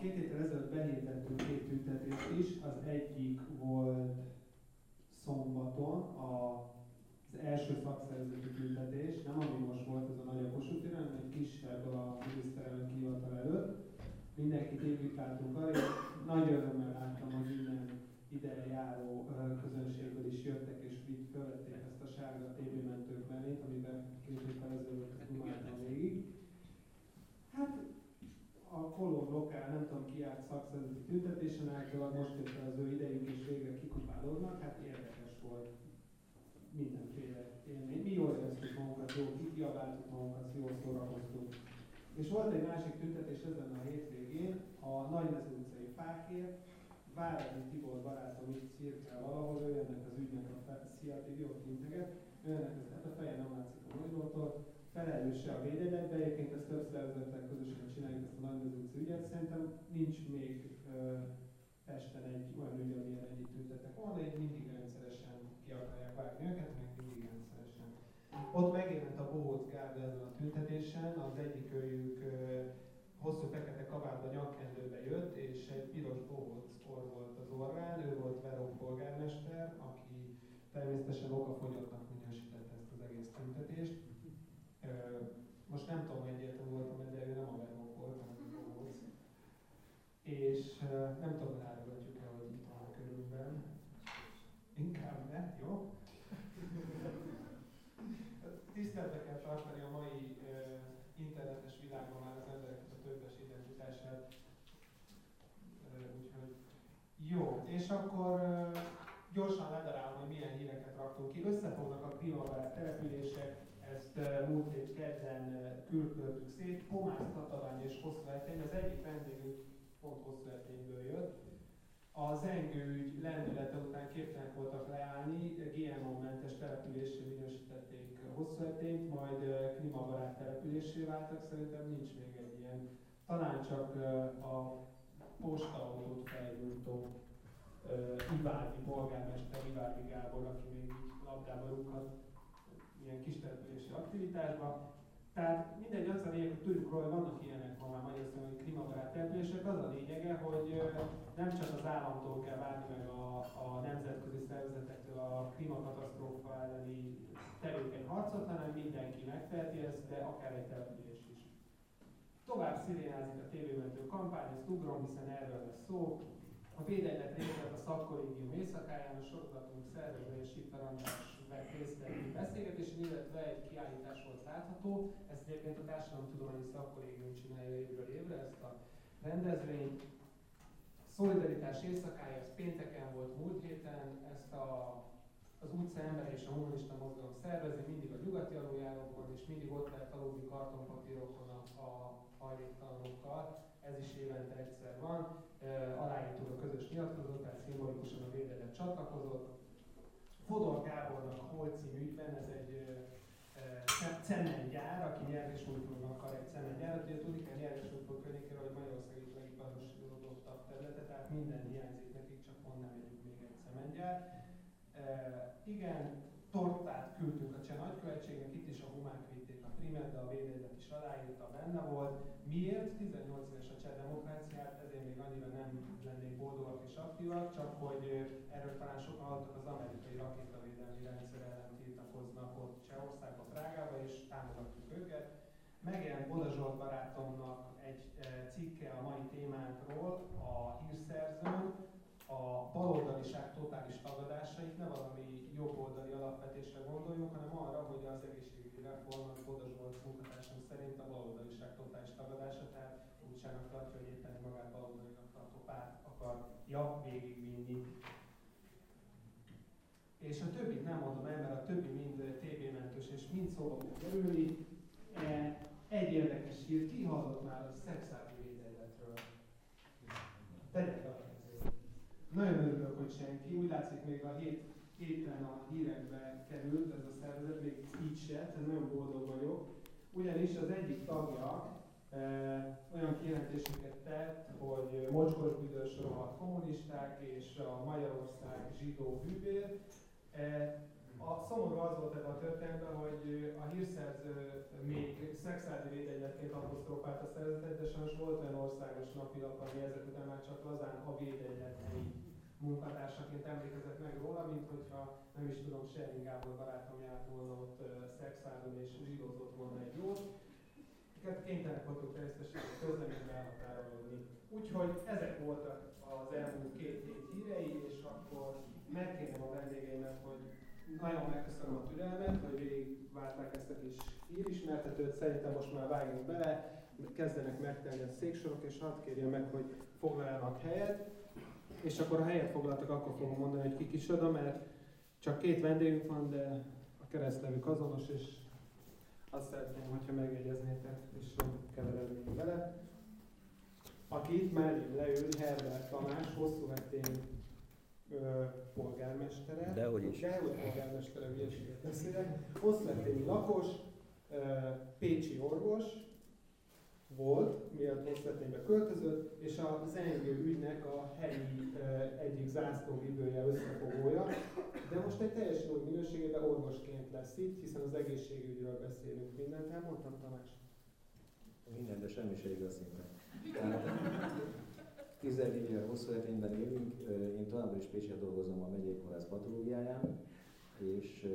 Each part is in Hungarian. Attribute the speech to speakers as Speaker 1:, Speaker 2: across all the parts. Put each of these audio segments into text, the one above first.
Speaker 1: két héttel ezelőtt behirdettünk két tüntetést is, az egyik volt szombaton, a, az első szakszervezeti tüntetés, nem ami most volt ez a nagy Kossuth hanem egy kisebb a miniszterelnök hivatal előtt. Mindenkit invitáltunk arra, és nagy örömmel láttam, hogy innen ide járó közönségből is jöttek, és itt fölvették ezt a sárga TV mentők mellét, amiben két héttel ezelőtt dumáltam végig. Hát a Kolor Lokál, nem tudom ki járt szakszervezeti tüntetésen, általában most jött az ő idejük, és végre kikupálódnak, hát érdekes volt mindenféle élmény. Mi jól éreztük magunkat, jól kiabáltuk magunkat, jól szórakoztunk. És volt egy másik tüntetés ezen a hétvégén, a Nagymező utcai fákért, Váradi Tibor barátom itt cirkel valahol, ő ennek az ügynek a fel, szia Tibi, ott integet, ő ennek az, hát a feje nem látszik a monitortól, felelőse a védegyletbe, egyébként ezt több szervezettel közösen csináljuk ezt a utcai ügyet, szerintem nincs még Pesten egy olyan ügy, amilyen együtt tüntetek volna, így mindig rendszeresen ki akarják vágni őket, meg mindig rendszeresen. Ott megjelent a Bohóc Gárda ezen a tüntetésen, az egyik őjük hosszú fekete kabátban nyakkendőbe jött, és egy piros bohóc orr volt az orrán, ő volt Veró polgármester, aki természetesen okafogyottnak minősítette ezt az egész tüntetést. Most nem tudom, egyértelmű voltam, de ő nem a Veró volt, hanem a bohóc. És nem tudom, hogy elárulhatjuk-e, hogy itt van a körülben. Inkább ne, jó? Tiszteletbe kell tartani a mai internetes világban már az embereket a többes identitását. Úgyhogy jó, és akkor gyorsan ledarálom, hogy milyen híreket raktunk ki. Összefognak a klímabarát települések, ezt múlt év kedden külköltük szét. Pomász, Tatabány és Hosszúetény, az egyik vendégünk pont Hosszúetényből jött. Az ügy lendülete után képtelenek voltak leállni, GMO-mentes településé minősítették Hosszúetényt, majd klímabarát településé váltak, szerintem nincs még egy ilyen. Talán csak a postaautót felgyújtó Ivárdi polgármester, Ivárdi Gábor, aki még így labdába rúghat ilyen kis települési aktivitásba. Tehát mindegy, az a lényeg, hogy tudjuk róla, hogy vannak ilyenek ma már Magyarországon, hogy klímabarát települések, az a lényege, hogy nem csak az államtól kell várni meg a, a nemzetközi szervezetektől a klímakatasztrófa elleni tevékeny harcot, hanem mindenki megteheti ezt, de akár egy település is. Tovább szirénázik a tévémentő kampány, ezt ugrom, hiszen erről lesz szó. A védegylet részlet a szakkollégium éjszakáján a sorozatunk szervezője Sipper András vett részt egy beszélgetésen, illetve egy kiállítás volt látható. Ezt egyébként a Társadalomtudományi Szakkollégium csinálja évről évre, ezt a rendezvényt. Szolidaritás éjszakája, ez pénteken volt múlt héten, ezt a, az utca ember és a humanista mozgalom szervezi, mindig a nyugati aluljárókon, és mindig ott lehet aludni kartonpapírokon a, a hajléktalanokkal. Ez is évente egyszer van. Aláírtuk a közös nyilatkozatot, szimbolikusan a védelet csatlakozott. Fodor Gábornak Hol című ügyben, ez egy cementgyár, aki nyergesújtónak akar egy cementgyárat. Ugye tudni kell nyergesújtó környékéről, hogy Magyarország egyik legiparosítottabb területe, tehát minden hiányzik nekik, csak pont nem egyik még egy cementgyár. E, igen, tortát küldtünk a Cseh nagykövetségnek, itt is a humák vitték a primet, de a védegylet is aláírta, benne volt. Miért? 18 éves a Cseh demokráciát, ezért még annyira nem lennék boldogak és aktívak, csak hogy erről talán sokan hallottak az amerikai rakétavédelmi rendszer ellen tiltakoznak ott Csehországban, Prágába, és támogatjuk őket. Megjelent Boda Zsolt barátomnak egy cikke a mai témánkról a hírszerzőn, a baloldaliság totális tagadásait, ne valami jobboldali alapvetésre gondoljunk, hanem arra, hogy az egészségügyi reform, ami Boda Zsolt munkatársam szerint a baloldaliság totális tagadása, tehát úgyságnak tartja, hogy éppen magát baloldalinak tartó párt akarja végigvinni. És a többit nem mondom el, mert a többi mind tévémentős és mind szóba fog kerülni. E, egy érdekes hír, ki hallott már a szexuális védeletről? Tegyek a nagyon örülök, hogy senki. Úgy látszik, még a hét, héten a hírekbe került ez a szervezet, még így se, ez nagyon boldog vagyok. Ugyanis az egyik tagja e, olyan kijelentéseket tett, hogy mocskos büdös rohadt kommunisták és a Magyarország zsidó bűvér. E, a szomorú az volt ebben a történetben, hogy a hírszerző még szexuális védegyletként apostrofált a szervezetet, de sajnos volt olyan országos napilap, ami ezek után már csak lazán a védegylethelyi munkatársaként emlékezett meg róla, mint hogyha nem is tudom, Sherin Gábor barátom járt volna ott szexáron és zsírozott volna egy jót. Ezeket kénytelenek voltunk természetesen közleménybe elhatárolódni. Úgyhogy ezek voltak az elmúlt két hét hírei, és akkor megkérném a vendégeimet, hogy nagyon megköszönöm a türelmet, hogy végigvárták ezt a kis hírismertetőt, szerintem most már vágjunk bele, kezdenek megtelni a széksorok, és hadd kérjem meg, hogy foglaljanak helyet, és akkor a helyet foglaltak, akkor fogom mondani, hogy ki kicsoda, mert csak két vendégünk van, de a keresztnevük azonos, és azt szeretném, hogyha megjegyeznétek, és nem keverednénk bele. Aki itt mellém leül, Herbert Tamás, hosszú hetén polgármestere.
Speaker 2: Dehogy is.
Speaker 1: Dehogy polgármestere, hülyeséget beszélek. Hosszletényi lakos, ö, pécsi orvos volt, mielőtt Hosszleténybe költözött, és a zengő ügynek a helyi egyik zászlóvivője, összefogója. De most egy teljes új minőségében orvosként lesz itt, hiszen az egészségügyről beszélünk mindent. Elmondtam, Tamás?
Speaker 2: Minden, de semmiségről szinte. Tehát, 14 éve hosszú hetényben élünk, én továbbra is Pécset dolgozom a megyei kórház patológiáján, és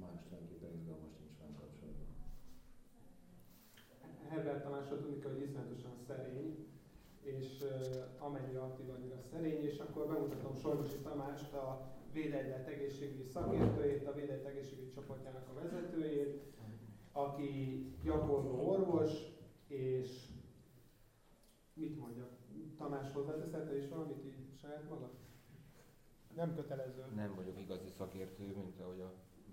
Speaker 2: más tulajdonképpen izgalmas nincs velem kapcsolatban.
Speaker 1: Herbert Tamásra tudni hogy iszonyatosan szerény, és amennyire aktív, annyira szerény, és akkor bemutatom Sorbosi Tamást, a Védegylet egészségügyi szakértőjét, a Védegylet egészségügyi csoportjának a vezetőjét, aki gyakorló orvos, és mit mondjak, Tamás hozzáteszed te is valamit így saját magad? Nem kötelező.
Speaker 3: Nem vagyok igazi szakértő, mint ahogy a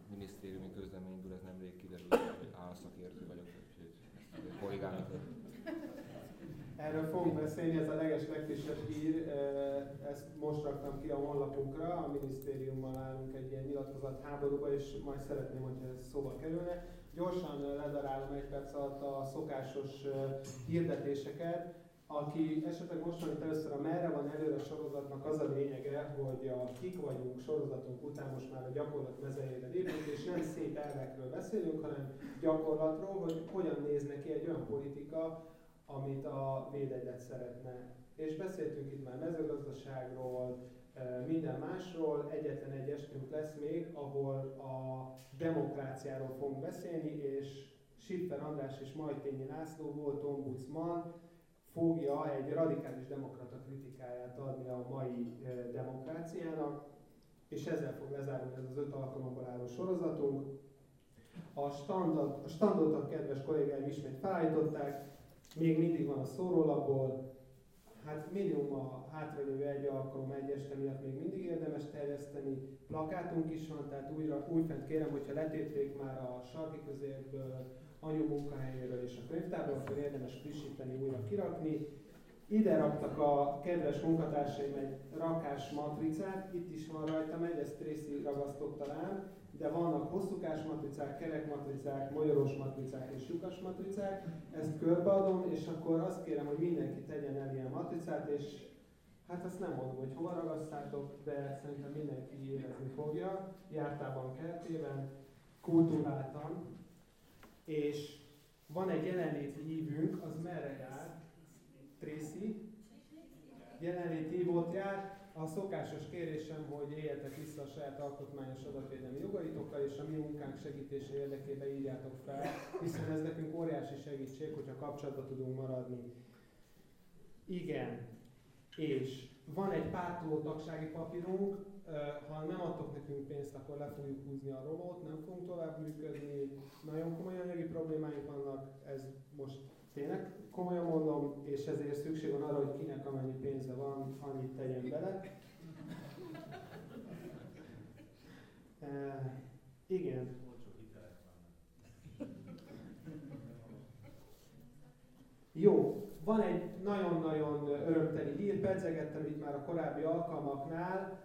Speaker 3: minisztériumi közleményből ez nemrég kiderült, hogy álszakértő vagyok, korrigálni
Speaker 1: Erről fogunk beszélni, ez a leges legfrissebb hír, ezt most raktam ki a honlapunkra, a minisztériummal állunk egy ilyen nyilatkozat háborúba, és majd szeretném, hogyha ez szóba kerülne. Gyorsan ledarálom egy perc alatt a szokásos hirdetéseket aki esetleg most van itt először a Merre van előre sorozatnak az a lényege, hogy a Kik vagyunk sorozatunk után most már a gyakorlat mezejére lépünk, és nem szép elvekről beszélünk, hanem gyakorlatról, hogy hogyan néz neki egy olyan politika, amit a védegylet szeretne. És beszéltünk itt már mezőgazdaságról, minden másról, egyetlen egy estünk lesz még, ahol a demokráciáról fogunk beszélni, és Siffer András és Majtényi László volt ombudsman, fogja egy radikális demokrata kritikáját adni a mai demokráciának, és ezzel fog lezárulni ez az öt alkalommal álló sorozatunk. A, standard, a standot a kedves kollégáim ismét felállították, még mindig van a szórólapból, hát minimum a hátralévő egy alkalom, egy este miatt még mindig érdemes terjeszteni. Plakátunk is van, tehát újra, újfent kérem, hogyha letépték már a sarki közérből, anyu munkahelyéről és a könyvtárból, akkor érdemes frissíteni, újra kirakni. Ide raktak a kedves munkatársaim egy rakás matricát, itt is van rajta egy, ezt Tracy ragasztotta rám, de vannak hosszúkás matricák, kerek matricák, magyaros matricák és lyukas matricák. Ezt körbeadom, és akkor azt kérem, hogy mindenki tegyen el ilyen matricát, és hát azt nem mondom, hogy hova ragasztátok, de szerintem mindenki érezni fogja, jártában, kertében, kultúráltan, és van egy jelenléti hívünk, az merre jár? Tracy? Jelenléti hívót jár. A szokásos kérésem, hogy éljetek vissza a saját alkotmányos adatvédelmi jogaitokkal, és a mi munkánk segítése érdekében írjátok fel, hiszen ez nekünk óriási segítség, hogyha kapcsolatba tudunk maradni. Igen. És van egy pártoló tagsági papírunk, ha nem adtok nekünk pénzt, akkor le fogjuk húzni a rolót, nem fogunk tovább működni, nagyon komoly anyagi problémáink vannak, ez most tényleg komolyan mondom, és ezért szükség van arra, hogy kinek amennyi pénze van, annyit tegyen bele. Uh, igen. Jó, van egy nagyon-nagyon örömteli hír, pedzegettem itt már a korábbi alkalmaknál,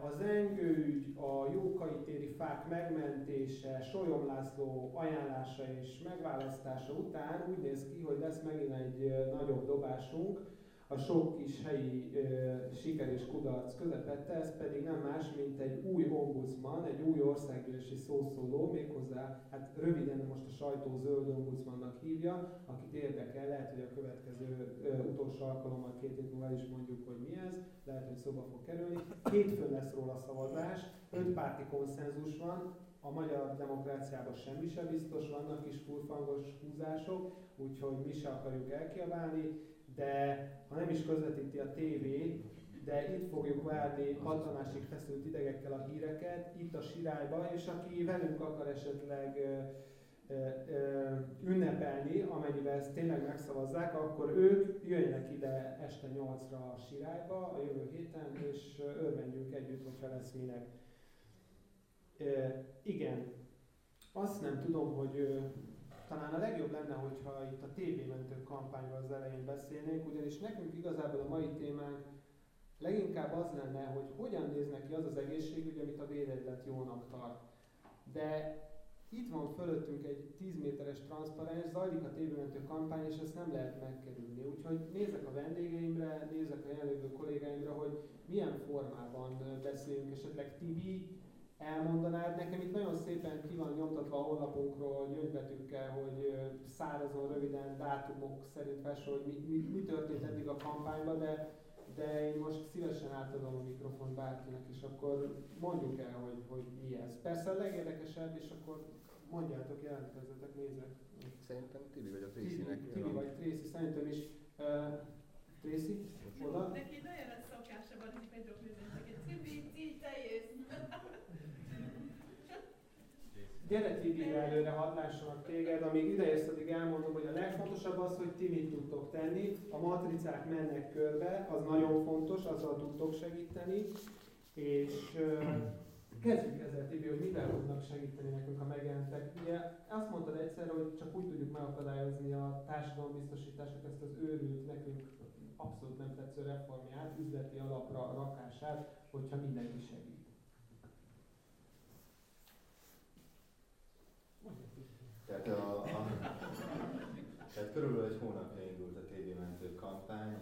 Speaker 1: az engőügy, a jókai téri fák megmentése, Solyom László ajánlása és megválasztása után úgy néz ki, hogy lesz megint egy nagyobb dobásunk. A sok kis helyi ö, siker és kudarc közepette, ez pedig nem más, mint egy új ombudsman, egy új országgyűlési szószóló, méghozzá, hát röviden most a sajtó zöld ombudsmannak hívja, akit érdekel, lehet, hogy a következő ö, utolsó alkalommal két hét múlva is mondjuk, hogy mi ez, lehet, hogy szóba fog kerülni. Hétfőn lesz róla szavazás, öt párti konszenzus van, a magyar demokráciában semmi sem biztos, vannak is furfangos húzások, úgyhogy mi se akarjuk elkiabálni, de ha nem is közvetíti a tévé, de itt fogjuk várni pattanásig feszült idegekkel a híreket, itt a sirályba, és aki velünk akar esetleg ünnepelni, amennyiben ezt tényleg megszavazzák, akkor ők jöjjenek ide este 8-ra a sirályba a jövő héten, és örvendjünk együtt, hogyha lesz minek. Igen, azt nem tudom, hogy talán a legjobb lenne, hogyha itt a tévémentő kampányról az elején beszélnénk, ugyanis nekünk igazából a mai témánk leginkább az lenne, hogy hogyan néz neki az az egészségügy, amit a védegylet jónak tart. De itt van fölöttünk egy 10 méteres transzparens, zajlik a tévémentő kampány, és ezt nem lehet megkerülni. Úgyhogy nézek a vendégeimre, nézek a jelenlévő kollégáimra, hogy milyen formában beszélünk, esetleg TV, elmondanád. Nekem itt nagyon szépen ki van nyomtatva a honlapunkról gyöngybetűkkel, hogy szárazon, röviden, dátumok szerint felső, hogy mi, mi, mi történt eddig a kampányban, de, de én most szívesen átadom a mikrofon bárkinek, és akkor mondjuk el, hogy, hogy mi ez. Persze a legérdekesebb, és akkor mondjátok, jelentkezzetek, nézek.
Speaker 3: Szerintem Tibi vagy a Tracy-nek.
Speaker 1: Tibi, Tibi vagy Tracy, szerintem is. Uh, Tracy, oda?
Speaker 4: Neki nagyon nagy szokása van, hogy Tibi, ti, te jössz.
Speaker 1: Gyere Tibi előre, hadd lássanak téged, amíg ideérsz, addig elmondom, hogy a legfontosabb az, hogy ti mit tudtok tenni. A matricák mennek körbe, az nagyon fontos, azzal tudtok segíteni. És kezdjük ezzel, Tibi, hogy mivel tudnak segíteni nekünk, ha megjelentek. Ugye azt mondtad egyszer, hogy csak úgy tudjuk megakadályozni a társadalombiztosítások ezt az őrült, nekünk abszolút nem tetsző reformját, üzleti alapra rakását, hogyha mindenki segít.
Speaker 5: Tehát, a, a, tehát körülbelül egy hónapja indult a TV mentő kampány.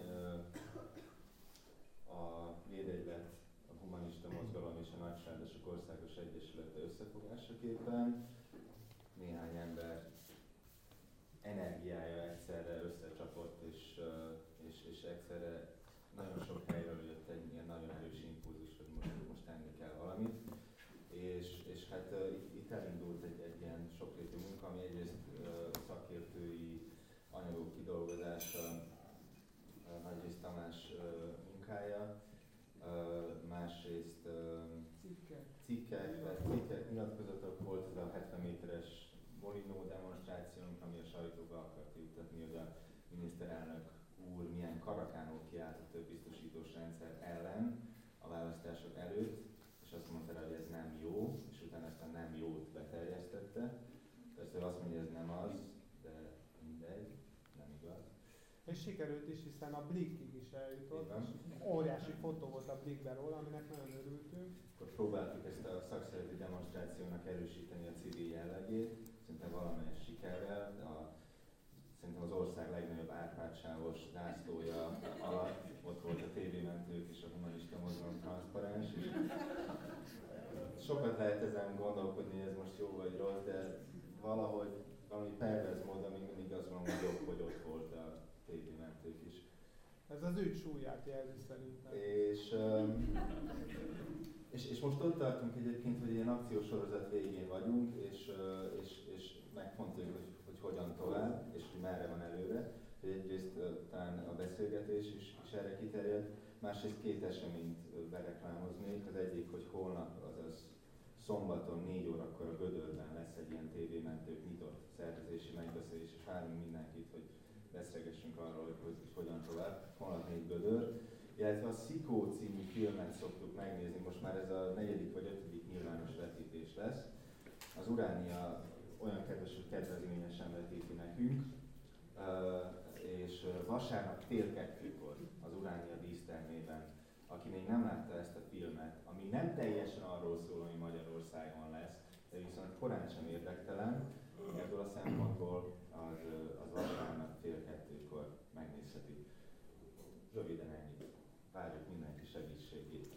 Speaker 5: A Védegylet, a Humanista Mozgalom és a Nagysárdosok Országos Egyesülete összefogásaképpen néhány ember energiája egyszerre összecsapott, és, és, és egyszerre nagyon sok helyről jött egy ilyen nagyon erős impulzus, hogy most, most tenni kell valamit. És, és hát itt, itt elindult egy, egy ilyen sokrétű munka, ami egyrészt szakértői anyagok kidolgozása, Nagyrészt Tamás munkája, másrészt cikkek, cikkek, cikkek, nyilatkozatok volt ez a 70 méteres Molinó demonstrációnk, ami a sajtóba akart juttatni, hogy a miniszterelnök úr milyen karakánul kiáltott több biztosítós rendszer ellen a választások előtt, és azt mondta hogy ez nem jó, és utána ezt a nem jót beterjesztette. Persze ő azt mondja, hogy ez nem az, de mindegy, nem igaz.
Speaker 1: És sikerült is, hiszen a Blickig is eljutott, és óriási fotó volt a Blickben róla, aminek nagyon örültünk.
Speaker 5: Akkor próbáltuk ezt a szakszereti demonstrációnak erősíteni a civil jellegét, szinte valamelyes sikerrel, de a, szerintem az ország legnagyobb árpádsávos zászlója alatt ott volt a tévémentők és a humanista mozgalom transzparens, és sokat lehet ezen gondolkodni, hogy ez most jó vagy rossz, de valahogy valami pervez módon még mindig azt mondom, hogy jobb, hogy ott volt a tévémentők is.
Speaker 1: Ez az ügy súlyát jelzi szerintem.
Speaker 5: És, és, és most ott tartunk egyébként, hogy ilyen akciósorozat végén vagyunk, és, és, és megfontoljuk, hogy, hogy hogyan tovább, és hogy merre van előre. Egyrészt talán a beszélgetés is, is erre kiterjed, másrészt két eseményt bereklámoznék. Az egyik, hogy holnap, azaz szombaton 4 órakor a Gödörben lesz egy ilyen tévémentők nyitott szervezési megbeszélés, és várunk mindenkit, hogy beszélgessünk arról, hogy, hogy, hogy hogyan tovább. Holnap még Gödör. Illetve a Szikó című filmet szoktuk megnézni, most már ez a negyedik vagy ötödik nyilvános vetítés lesz. Az Uránia olyan kedves, hogy kedvezményesen vetíti nekünk, és vasárnap fél kettőkor az Uránia dísztermében, aki még nem látta ezt a filmet, ami nem teljesen arról szól, ami Magyarországon lesz, de viszont korán sem érdektelen, ebből a szempontból az, az vasárnap fél kettőkor megnézheti. Röviden ennyit. Várjuk mindenki segítségét.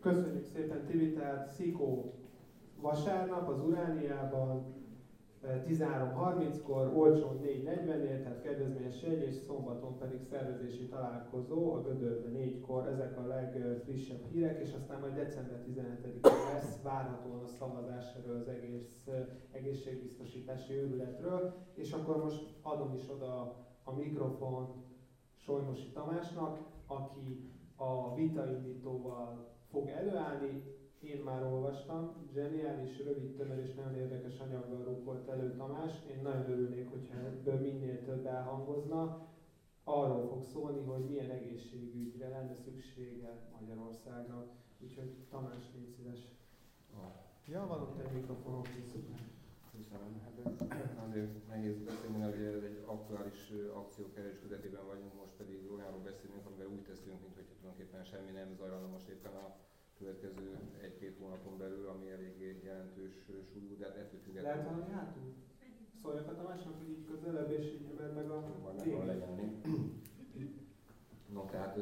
Speaker 1: Köszönjük szépen Tibi, tehát Szikó vasárnap az Urániában 13.30-kor, olcsón 4.40-nél, tehát kedvezményes jegy, és szombaton pedig szervezési találkozó, a Gödörbe 4-kor, ezek a legfrissebb hírek, és aztán majd december 17-én lesz várhatóan a szavazás erről az egész egészségbiztosítási őrületről, és akkor most adom is oda a mikrofon Solymosi Tamásnak, aki a vitaindítóval fog előállni, én már olvastam, zseniális, rövid, tömör és nagyon érdekes anyaggal rúgott elő Tamás. Én nagyon örülnék, hogyha ebből minél több elhangozna. Arról fog szólni, hogy milyen egészségügyre lenne szüksége Magyarországnak. Úgyhogy Tamás, légy szíves. Ja, van ott egy mikrofon, oké, szuper.
Speaker 3: Köszönöm. Hát azért nehéz beszélni, mert ugye ez egy aktuális akciókerülés közvetében vagyunk, most pedig olyanról beszélünk, amivel úgy teszünk, mint hogy tulajdonképpen semmi nem zajlana most éppen a következő egy-két hónapon belül, ami eléggé jelentős súlyú, de hát ettől függetlenül...
Speaker 1: Lehet valami hátul? Szóljak a Tamásnak, hogy így közelebb, és így emeld meg a
Speaker 3: van legyenni. No, tehát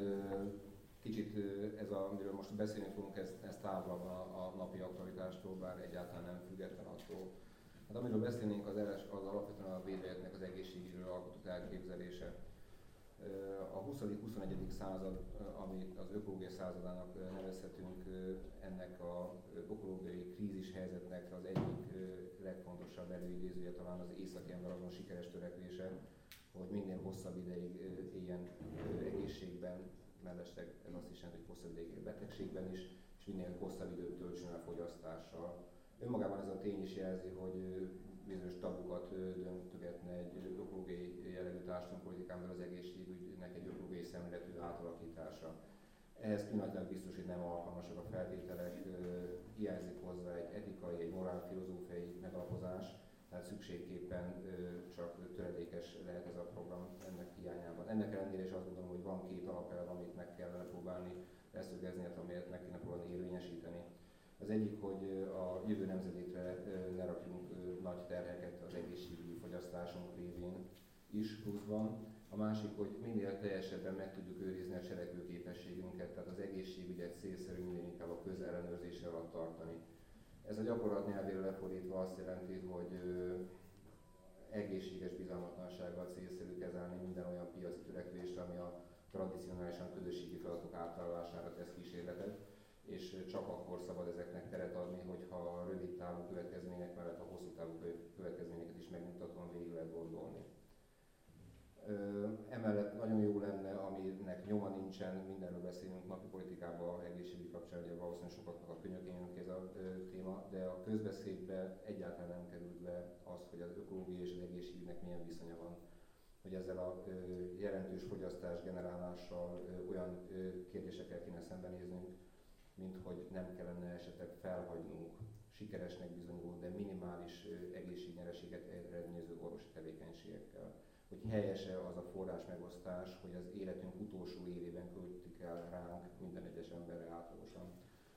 Speaker 3: kicsit ez, a, amiről most beszélni fogunk, ez, ez távolabb a, a napi aktualitástól, bár egyáltalán nem független attól. Hát amiről beszélnénk, az, az alapvetően a védőjetnek az egészségügyről alkotott elképzelése a 20.-21. század, amit az ökológiai századának nevezhetünk, ennek a ökológiai krízis helyzetnek az egyik legfontosabb előidézője talán az északi ember azon sikeres törekvése, hogy minél hosszabb ideig éljen egészségben, mellesleg ez azt is jelenti, hogy hosszabb ideig betegségben is, és minél hosszabb időt töltsön el fogyasztással. Önmagában ez a tény is jelzi, hogy bizonyos tabukat döntögetne egy ökológiai jellegű társadalompolitikán, az egészségügynek egy ökológiai szemléletű átalakítása. Ehhez pillanatilag biztos, hogy nem alkalmasak a feltételek, hiányzik hozzá egy etikai, egy morálfilozófiai megalapozás, tehát szükségképpen csak töredékes lehet ez a program ennek hiányában. Ennek ellenére is azt gondolom, hogy van két alapelv, amit meg kellene próbálni leszögezni, amelyet meg kéne próbálni érvényesíteni. Az egyik, hogy a jövő nemzedékre ne rakjunk nagy terheket az egészségügyi fogyasztásunk révén is pluszban. A másik, hogy minél teljesebben meg tudjuk őrizni a cselekvőképességünket, tehát az egészségügyet célszerű minél inkább a közellenőrzése alatt tartani. Ez a gyakorlat nyelvére lefordítva azt jelenti, hogy egészséges bizalmatlansággal célszerű kezelni minden olyan piaci törekvést, ami a tradicionálisan közösségi feladatok átállására tesz kísérletet és csak akkor szabad ezeknek teret adni, hogyha a rövid távú következmények mellett a hosszú távú következményeket is megnyugtatóan végig lehet gondolni. Emellett nagyon jó lenne, aminek nyoma nincsen, mindenről beszélünk napi politikában, egészségügyi kapcsán, ugye valószínűleg sokaknak a könyökén ez a téma, de a közbeszédbe egyáltalán nem került be az, hogy az ökológia és az egészségügynek milyen viszonya van hogy ezzel a jelentős fogyasztás generálással olyan kérdésekkel kéne szembenéznünk, mint hogy nem kellene esetleg felhagynunk sikeresnek bizonyuló, de minimális egészségnyereséget eredményező orvosi tevékenységekkel. Hogy helyese az a forrás megosztás, hogy az életünk utolsó évében költik el ránk minden egyes emberre átlagosan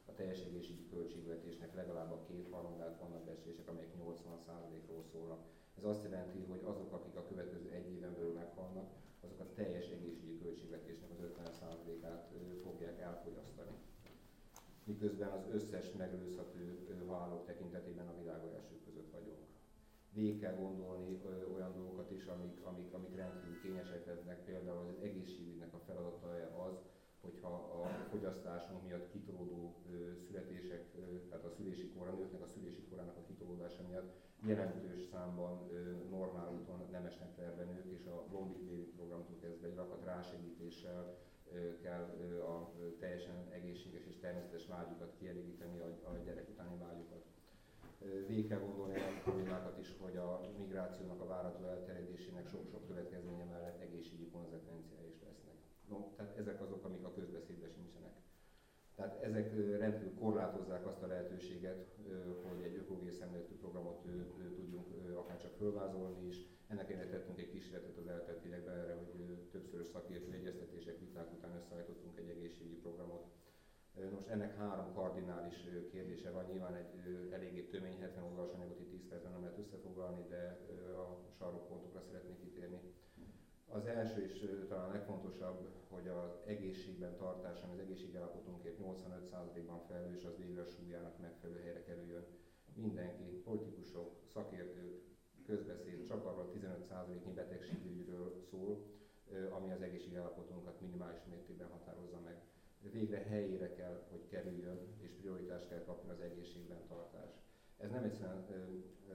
Speaker 3: a teljes egészségügyi költségvetésnek legalább a kétharmadát vannak beszélések, amelyek 80%-ról szólnak. Ez azt jelenti, hogy azok, akik a következő egy éven belül meghalnak, azok a teljes egészségügyi költségvetésnek az 50%-át fogják elfogyasztani miközben az összes megelőzhető halálok tekintetében a világ első között vagyunk. Végig kell gondolni olyan dolgokat is, amik, amik, amik rendkívül kényesek lesznek, például az egészségügynek a feladata az, hogyha a fogyasztásunk miatt kitolódó születések, tehát a szülési kor, a nőknek a szülési korának a kitolódása miatt jelentős számban normál úton nem esnek le nők, és a Lombik programtól kezdve egy rakat rásegítéssel kell a teljesen egészséges és természetes vágyukat kielégíteni, a, a gyerek utáni vágyukat. Végig kell gondolni olyan problémákat is, hogy a migrációnak a várható elterjedésének sok-sok következménye mellett egészségügyi konzekvenciái is lesznek. No, tehát ezek azok, amik a közbeszédben sincsenek. Tehát ezek rendkívül korlátozzák azt a lehetőséget, hogy egy ökológiai szemléletű programot tudjunk akár csak fölvázolni is, ennek én tettünk egy kísérletet az eltelt években erre, hogy többszörös szakértő egyeztetések, viták után összeállítottunk egy egészségügyi programot. Most ennek három kardinális kérdése van, nyilván egy eléggé tömény 70 oldalas anyagot itt 10 percben nem lehet összefoglalni, de a sarokpontokra szeretnék kitérni. Az első és talán legfontosabb, hogy az egészségben tartás, ami az egészségállapotunkért 85%-ban felelős, az végre a súlyának megfelelő helyre kerüljön. Mindenki, politikusok, szakértők, közbeszéd csak arról 15%-nyi betegségügyről szól, ami az egészségállapotunkat minimális mértékben határozza meg. Végre helyére kell, hogy kerüljön, és prioritást kell kapni az egészségben tartás. Ez nem egyszerűen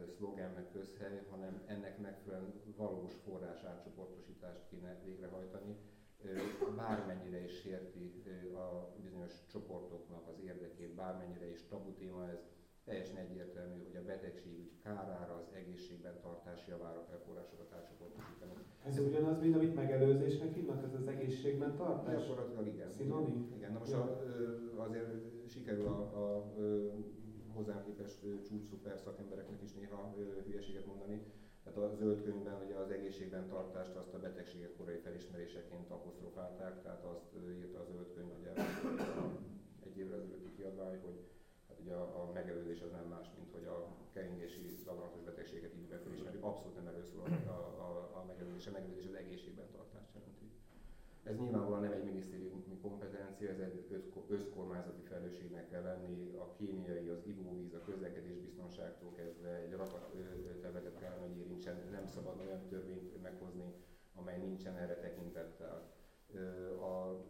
Speaker 3: szlogen meg közhely, hanem ennek megfelelően valós forrás átcsoportosítást kéne végrehajtani. Bármennyire is sérti a bizonyos csoportoknak az érdekét, bármennyire is tabu téma ez, teljesen egyértelmű, hogy a betegségügy kárára, az egészségben tartás javára kell forrásokat átcsoportosítani.
Speaker 1: Ez ugyanaz, mint amit megelőzésnek hívnak, ez az egészségben tartás?
Speaker 3: Gyakorlatilag igen.
Speaker 1: Szinonim?
Speaker 3: Igen, na most a, azért sikerül a, a hozzám képest csúcs szuper szakembereknek is néha hülyeséget mondani. Tehát a zöld könyvben ugye az egészségben tartást azt a betegségek korai felismeréseként apostrofálták, tehát azt írta a zöld könyv ugye egy évre ezelőtti kiadvány, hogy hát ugye a, a megelőzés az nem más, mint hogy a keringési daganatos betegséget időben felismerjük. Abszolút nem erről szól a, a, a megelőzés, a megelőzés az egészségben tartást jelenti. Ez nyilvánvalóan nem egy minisztériumi kompetencia, ez egy összkormányzati felelősségnek kell lenni, a kémiai, az ivóvíz, a közlekedés biztonságtól kezdve egy rakat területet kell, hogy érintsen, nem szabad olyan törvényt meghozni, amely nincsen erre tekintettel. A,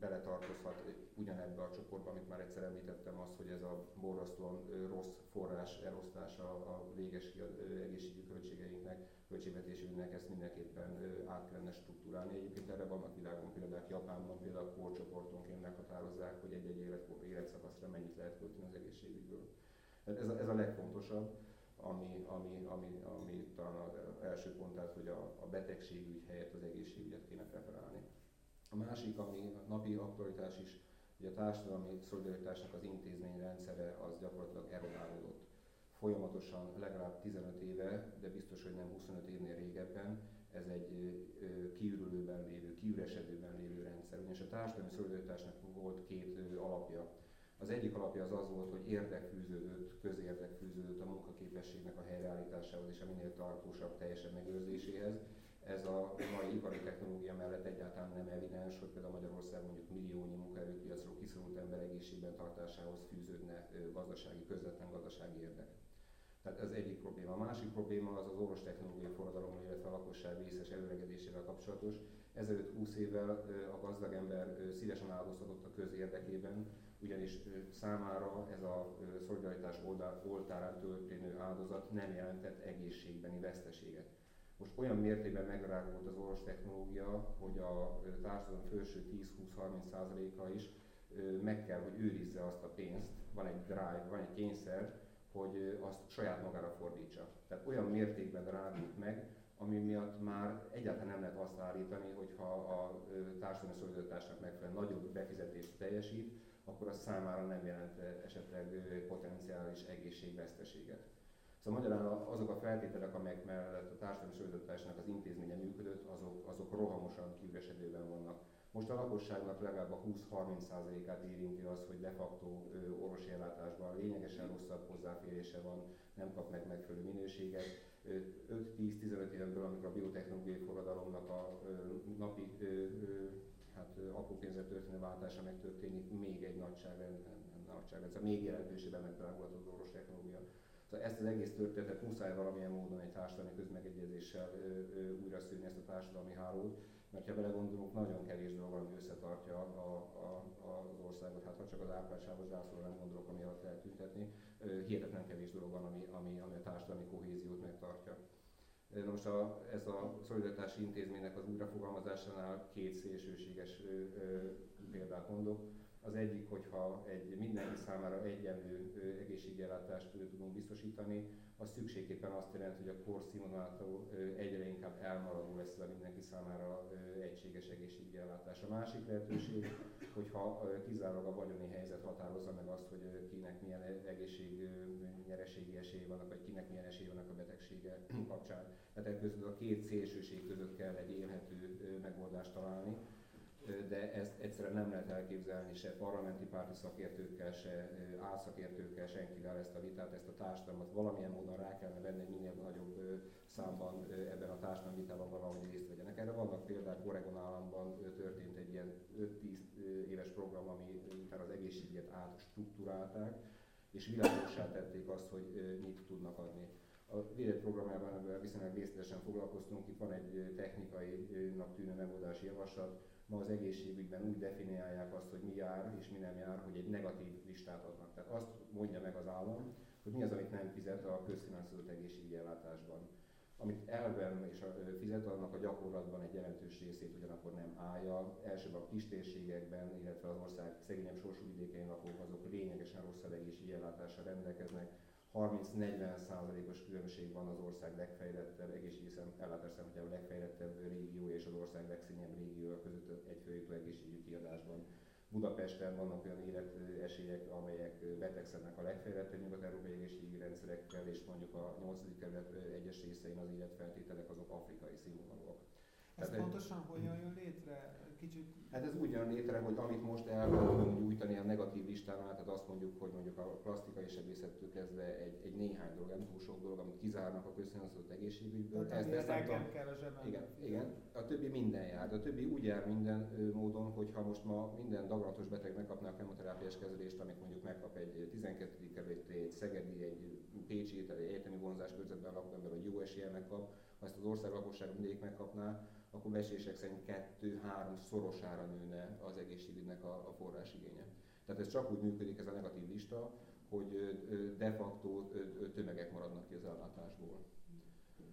Speaker 3: beletartozhat ugyanebbe a csoportba, amit már egyszer említettem, az, hogy ez a borzasztóan rossz forrás elosztása a véges egészségügyi költségeinknek, költségvetésünknek, ezt mindenképpen át kellene struktúrálni. Egyébként erre vannak világon példák, Japánban például korcsoportonként meghatározzák, hogy egy-egy életszakaszra mennyit lehet költeni az egészségügyből. Ez a, ez a legfontosabb, ami, ami, ami, ami talán az első pont, tehát, hogy a, a betegségügy helyett az egészségügyet kéne preferálni. A másik, ami a napi aktualitás is, hogy a társadalmi szolidaritásnak az intézményrendszere az gyakorlatilag erodálódott. Folyamatosan legalább 15 éve, de biztos, hogy nem 25 évnél régebben, ez egy kiürülőben lévő, kiüresedőben lévő rendszer. Ugyanis a társadalmi szolidaritásnak volt két alapja. Az egyik alapja az az volt, hogy érdek fűződött, közérdek fűződött a munkaképességnek a helyreállításához és a minél tartósabb, teljesebb megőrzéséhez ez a mai ipari technológia mellett egyáltalán nem evidens, hogy például Magyarország mondjuk milliónyi munkaerőpiacról kiszorult ember egészségben tartásához fűződne gazdasági, közvetlen gazdasági érdek. Tehát ez egyik probléma. A másik probléma az az orvostechnológiai forradalom, illetve a lakosság vészes előregedésével kapcsolatos. Ezelőtt 20 évvel a gazdag ember szívesen áldozhatott a közérdekében, ugyanis számára ez a szolidaritás oltárán történő áldozat nem jelentett egészségbeni veszteséget. Most olyan mértékben megrágult az orvos technológia, hogy a társadalom felső 10-20-30%-a is meg kell, hogy őrizze azt a pénzt, van egy drive, van egy kényszer, hogy azt saját magára fordítsa. Tehát olyan mértékben rágult meg, ami miatt már egyáltalán nem lehet azt állítani, hogy ha a társadalmi szolidaritásnak megfelelően nagyobb befizetést teljesít, akkor az számára nem jelent esetleg potenciális egészségveszteséget. Szóval magyarán azok a feltételek, amelyek mellett a társadalmi szolidaritásnak az intézménye működött, azok, azok rohamosan kiüresedőben vannak. Most a lakosságnak legalább a 20-30%-át érinti az, hogy de facto orvosi ellátásban lényegesen rosszabb hozzáférése van, nem kap meg megfelelő minőséget. 5-10-15 évemből, amikor a biotechnológiai forradalomnak a napi hát, apró történő váltása megtörténik, még egy nagyságrend, nem nagyságrend, szóval még jelentősebben megdrágult az orvos technológia Szóval ezt az egész történetet muszáj valamilyen módon egy társadalmi közmegegyezéssel újra szűrni ezt a társadalmi hálót, mert ha belegondolunk, nagyon kevés dolog, ami összetartja a, a, az országot, hát ha csak az ápolásával zászlóra nem gondolok, ami alatt lehet tüntetni, hihetetlen kevés dolog van, ami, ami, ami a társadalmi kohéziót megtartja. Na most a, ez a szolidaritási intézménynek az újrafogalmazásánál két szélsőséges ö, ö, példát mondok. Az egyik, hogyha egy mindenki számára egyenlő egészségellátást tudunk biztosítani, az szükségképpen azt jelenti, hogy a korszínvonalától egyre inkább elmaradó lesz a mindenki számára egységes egészségellátás. A másik lehetőség, hogyha kizárólag a vagyoni helyzet határozza meg azt, hogy kinek milyen egészség nyereségi esélye vannak, vagy kinek milyen esélye vannak a betegsége kapcsán. Tehát között a két szélsőség között kell egy élhető megoldást találni de ezt egyszerűen nem lehet elképzelni se parlamenti párti szakértőkkel, se álszakértőkkel, senkivel ezt a vitát, ezt a társadalmat valamilyen módon rá kellene venni, hogy minél nagyobb számban ebben a társadalmi vitában valahogy részt vegyenek. Erre példák, Oregon államban történt egy ilyen 5-10 éves program, ami után az egészségügyet átstruktúrálták, és világosá tették azt, hogy mit tudnak adni. A védett programjában viszonylag részletesen foglalkoztunk, itt van egy technikainak tűnő megoldási javaslat, ma az egészségügyben úgy definiálják azt, hogy mi jár és mi nem jár, hogy egy negatív listát adnak. Tehát azt mondja meg az állam, hogy mi az, amit nem fizet a közfinanszírozott egészségügyi ellátásban. Amit elven és a, fizet, annak a gyakorlatban egy jelentős részét ugyanakkor nem állja. Elsőbb a kistérségekben, illetve az ország szegényebb sorsú vidékein lakók, azok lényegesen rosszabb egészségügyi ellátással rendelkeznek, 30-40 százalékos különbség van az ország legfejlettebb, egészségügyi ellátás szempontjából legfejlettebb régió és az ország legszínűbb régió között egy főjutó egészségügyi kiadásban. Budapesten vannak olyan életesélyek, amelyek betegszednek a legfejlettebb nyugat-európai egészségügyi rendszerekkel, és mondjuk a 8. kerület egyes részein az életfeltételek azok afrikai színvonalúak.
Speaker 1: Ez Tehát pontosan egy... hogyan jön létre? Kicsit...
Speaker 3: Hát ez úgy jön létre, hogy amit most el tudunk gyújtani a negatív listánál, tehát azt mondjuk, hogy mondjuk a plastikai sebészettől kezdve egy, egy néhány dolog, nem túl sok dolog, amit kizárnak a közfinanszírozott egészségügyből.
Speaker 1: Tehát ez, ez nem tudom, kell a zsebben.
Speaker 3: Igen, igen, a többi minden jár. A többi úgy jár minden módon, hogy ha most ma minden daganatos beteg megkapná a kemoterápiás kezelést, amit mondjuk megkap egy 12. kerületi, egy szegedi, egy pécsi, egy egyetemi vonzás körzetben lakó ember, vagy jó esélye megkap, ha ezt az ország lakosság mindig megkapná, akkor besések szerint kettő-három szorosára nőne az egészségügynek a, a forrásigénye. Tehát ez csak úgy működik ez a negatív lista, hogy de facto tömegek maradnak ki az ellátásból.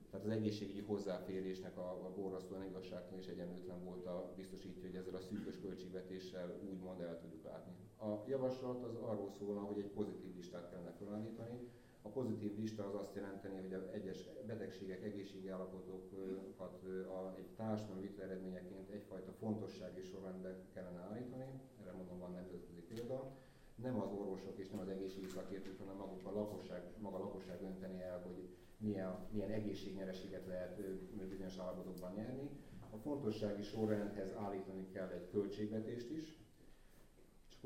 Speaker 3: Tehát az egészségügyi hozzáférésnek a, a borzasztóan igazságtalan és egyenlőtlen volt a biztosítja, hogy ezzel a szűkös költségvetéssel úgymond el tudjuk látni. A javaslat az arról szólna, hogy egy pozitív listát kellene felállítani, a pozitív lista az azt jelenteni, hogy az egyes betegségek, egészségi állapotokat a, egy társadalmi vita eredményeként egyfajta fontossági sorrendbe kellene állítani, erre mondom van nemzetközi példa. Nem az orvosok és nem az egészségügyi szakértők, hanem maguk a lakosság, maga a lakosság dönteni el, hogy milyen, milyen egészségnyereséget lehet bizonyos állapotokban nyerni. A fontossági sorrendhez állítani kell egy költségvetést is,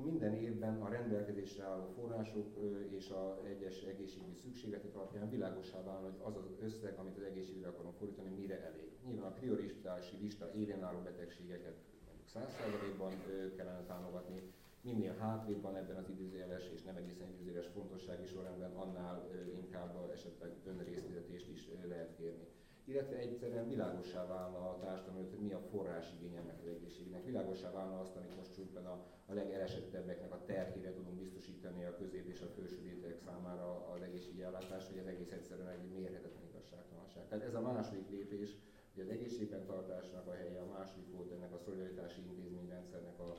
Speaker 3: akkor minden évben a rendelkezésre álló források és a egyes egészségügyi szükségletek alapján világosá válna, hogy az az összeg, amit az egészségügyre akarunk fordítani, mire elég. Nyilván a prioritási lista élén álló betegségeket mondjuk 100%-ban kellene támogatni, minél hátrébb van ebben az időzéles és nem egészen időzéles fontossági sorrendben, annál inkább esetleg önrészfizetést is lehet kérni illetve egyszerűen világosá válna a társadalom hogy mi a forrásigény ennek az egészségnek. Világosá válna azt, amit most csupán a, a legelesettebbeknek a terhére tudunk biztosítani a közép és a felső rétegek számára az egészségügyi ellátás, hogy ez egész egyszerűen egy mérhetetlen igazságtalanság. Tehát ez a második lépés, hogy az egészségben tartásnak a helye, a második volt ennek a szolidaritási intézményrendszernek a,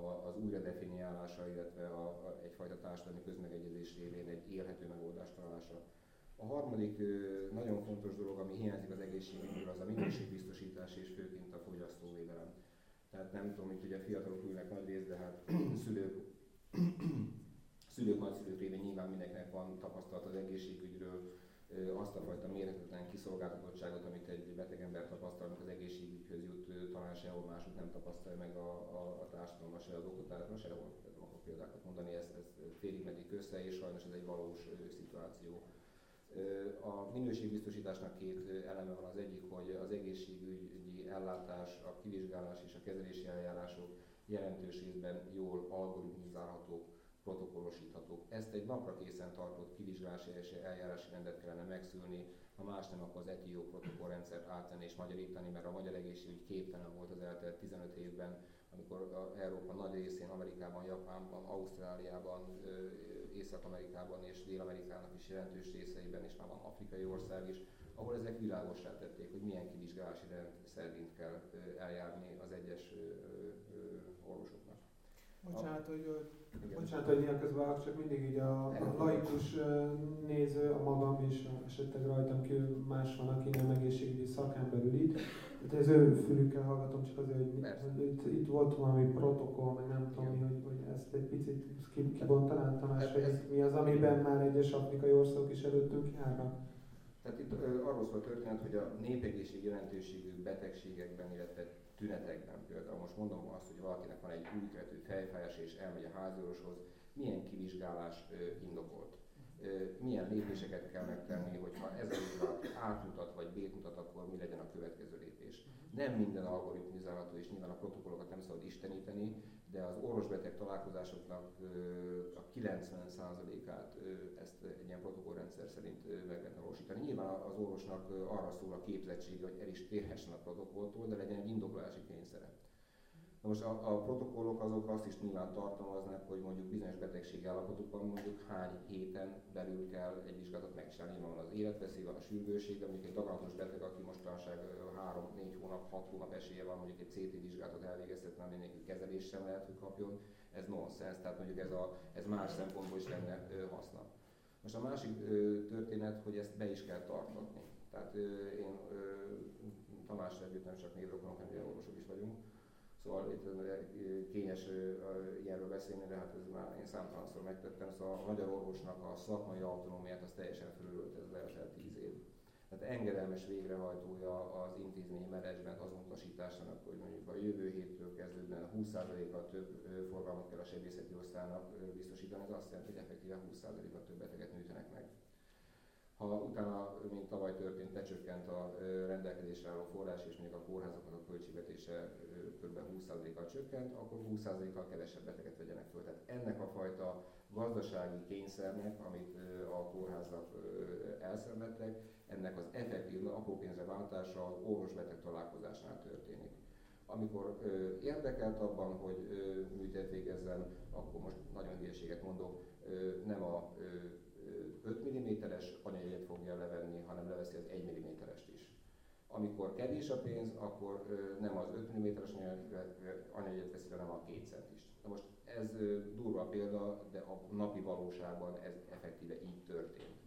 Speaker 3: a, az újra definiálása, illetve a, a, egyfajta társadalmi közmegegyezés révén egy élhető megoldás találása. A harmadik nagyon fontos dolog, ami hiányzik az egészségügyből, az a minőségbiztosítás és főként a fogyasztóvédelem. Tehát nem tudom, hogy ugye fiatalok ülnek nagy rész, de hát szülők, szülők, nagyszülők révén nyilván mindenkinek van tapasztalat az egészségügyről, azt a fajta mérhetetlen kiszolgáltatottságot, amit egy beteg ember tapasztal, amikor az egészségügyhöz jut, talán sehol máshogy nem tapasztalja meg a, a, a társadalomban, se az oktatásban, sehol, akarok példákat mondani, ez, ez félig meddig össze, és sajnos ez egy valós szituáció. A minőségbiztosításnak két eleme van. Az egyik, hogy az egészségügyi ellátás, a kivizsgálás és a kezelési eljárások jelentős részben jól algoritmizálhatók, protokollosíthatók. Ezt egy napra készen tartott kivizsgálási eljárási rendet kellene megszülni, ha más nem, akkor az ETIO protokollrendszert átvenni és magyarítani, mert a magyar egészségügy képtelen volt az eltelt 15 évben, amikor a Európa nagy részén, Amerikában, Japánban, Ausztráliában, Észak-Amerikában és Dél-Amerikának is jelentős részeiben, és már van afrikai ország is, ahol ezek világosá tették, hogy milyen kivizsgálási rend szerint kell eljárni az egyes orvosoknak.
Speaker 1: Bocsánat, hogy, bocsánat, hogy ilyen közben csak mindig így a, a laikus néző, a magam és esetleg rajtam kívül más van, aki nem egészségügyi szakember ül itt. Tehát az ő fülükkel hallgatom csak azért, hogy, itt, itt, volt valami protokoll, meg nem tudom, hogy, hogy ezt egy picit kibontanám Tamás, hogy ez mi az, amiben már egyes afrikai országok is előttünk járnak.
Speaker 3: Tehát itt arról szól a történet, hogy a népegészség jelentőségű betegségekben, illetve tünetekben például most mondom azt, hogy valakinek van egy újkeletű fejfájás és elmegy a háziorvoshoz, milyen kivizsgálás indokolt. Milyen lépéseket kell megtenni, hogyha ez a vizsgálat átmutat vagy B mutat, akkor mi legyen a következő lépés. Nem minden algoritmizálható, és nyilván a protokollokat nem szabad isteníteni, de az orvosbeteg találkozásoknak a 90%-át ezt egy ilyen protokollrendszer szerint meg lehet valósítani. Nyilván az orvosnak arra szól a képzettsége, hogy el is térhessen a protokolltól, de legyen egy indoklási kényszere. Most a, a protokollok azok azt is nyilván tartalmaznak, hogy mondjuk bizonyos betegségi állapotokban mondjuk hány héten belül kell egy vizsgálatot megcsinálni. Van az életveszély, van a sűrűség, de mondjuk egy daganatos beteg, aki mostanság 3-4 hónap, 6 hónap esélye van mondjuk egy CT vizsgálatot elvégeztetni, ami nélkül kezelés sem lehet, hogy kapjon, ez nonsens, tehát mondjuk ez, a, ez más szempontból is lenne haszna. Most a másik történet, hogy ezt be is kell tartatni. Tehát én Tamás együtt nem csak névrokonok, hanem orvosok is vagyunk, Szóval itt kényes ilyenről beszélni, de hát ez már én számtalanszor megtettem. Szóval a magyar orvosnak a szakmai autonómiát az teljesen felülölt ez leesett tíz év. Tehát engedelmes végrehajtója az intézményi menedzsment azon utasításának, hogy mondjuk a jövő héttől kezdődően 20%-kal több forgalmat kell a sebészeti osztálynak biztosítani, ez azt jelenti, hogy effektíven 20%-kal több beteget műtenek meg. Ha utána, mint tavaly történt, lecsökkent a rendelkezésre álló forrás, és még a kórházaknak a költségvetése kb. 20%-kal csökkent, akkor 20%-kal kevesebb beteget vegyenek föl. Tehát ennek a fajta gazdasági kényszernek, amit a kórházak elszenvedtek, ennek az effektív aprópénzre váltása orvos-beteg találkozásnál történik. Amikor ö, érdekelt abban, hogy műtét végezzen, akkor most nagyon hülyeséget mondok, ö, nem a ö, 5 mm-es anyajegyet fogja levenni, hanem leveszi az 1 mm-est is. Amikor kevés a pénz, akkor nem az 5 mm-es anyajegyet veszi, hanem a 2 centis. Na most ez durva példa, de a napi valóságban ez effektíve így történt.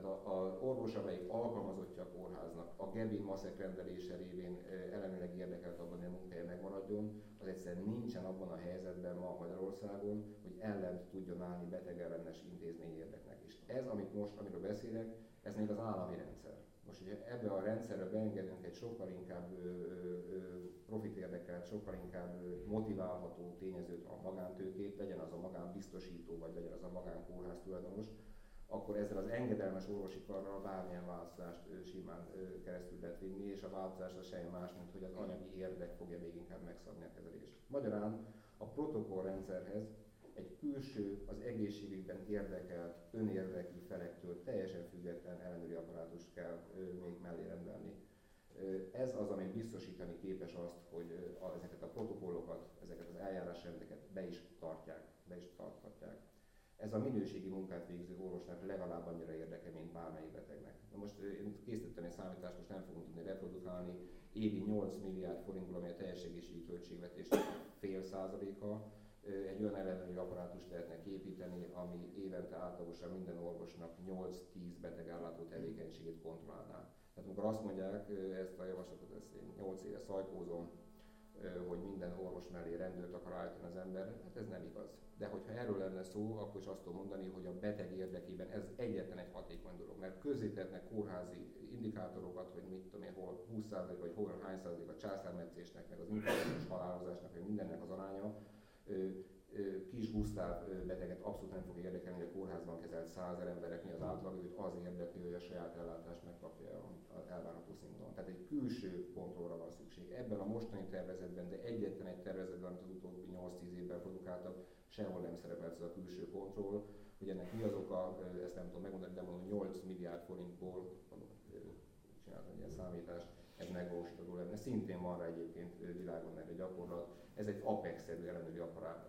Speaker 3: Tehát az orvos, amelyik alkalmazottja a kórháznak, a Gevin maszek rendelése révén ellenőleg érdekelt abban, hogy a munkája megmaradjon, az egyszerűen nincsen abban a helyzetben ma Magyarországon, hogy ellen tudjon állni betegellenes intézmény érdeknek. És ez, amit most, amiről beszélek, ez még az állami rendszer. Most ugye ebbe a rendszerbe beengedünk egy sokkal inkább ö, ö, profit érdekelt, sokkal inkább motiválható tényezőt, a magántőkét, legyen az a magánbiztosító, vagy legyen az a magánkórház tulajdonos, akkor ezzel az engedelmes orvosi karral bármilyen változást simán keresztül lehet vinni, és a változás az semmi más, mint hogy az anyagi érdek fogja még inkább megszabni a kezelést. Magyarán a protokollrendszerhez egy külső, az egészségügyben érdekelt, önérdekű felektől teljesen független ellenőri apparátus kell még mellé rendelni. Ez az, ami biztosítani képes azt, hogy ezeket a protokollokat, ezeket az eljárásrendeket be is tartják, be is tarthatják ez a minőségi munkát végző orvosnak legalább annyira érdeke, mint bármelyik betegnek. Na most én készítettem egy számítást, most nem fogom tudni reprodukálni, évi 8 milliárd forintból, ami a teljes egészségügyi költségvetés fél százaléka, egy olyan ellenőri apparátust lehetne építeni, ami évente átlagosan minden orvosnak 8-10 betegállátó tevékenységét kontrollálná. Tehát amikor azt mondják, ezt a javaslatot, ezt én 8 éve szajkózom, hogy minden orvos mellé rendőrt akar állítani az ember, hát ez nem igaz. De hogyha erről lenne szó, akkor is azt tudom mondani, hogy a beteg érdekében ez egyetlen egy hatékony dolog, mert közzétetnek kórházi indikátorokat, hogy mit tudom én, hol 20% vagy hol hány százalék a császármetszésnek, meg az infarktus halálozásnak, vagy mindennek az aránya, Kis Gusztáv beteget abszolút nem fog érdekelni, hogy a kórházban kezelt százer mi az átlag, őt az érdekli, hogy a saját ellátást megkapja az elvárható színvonalon. Tehát egy külső kontrollra van szükség. Ebben a mostani tervezetben, de egyetlen egy tervezetben, amit az utóbbi 8-10 évben produkáltak, sehol nem szerepelt ez a külső kontroll, hogy ennek mi az oka, ezt nem tudom megmondani, de mondom 8 milliárd forintból csináltam ilyen számítást, ez megvalósítható lenne. Szintén van rá egyébként világon erre gyakorlat. Ez egy APEX-szerű ellenőri, apparát,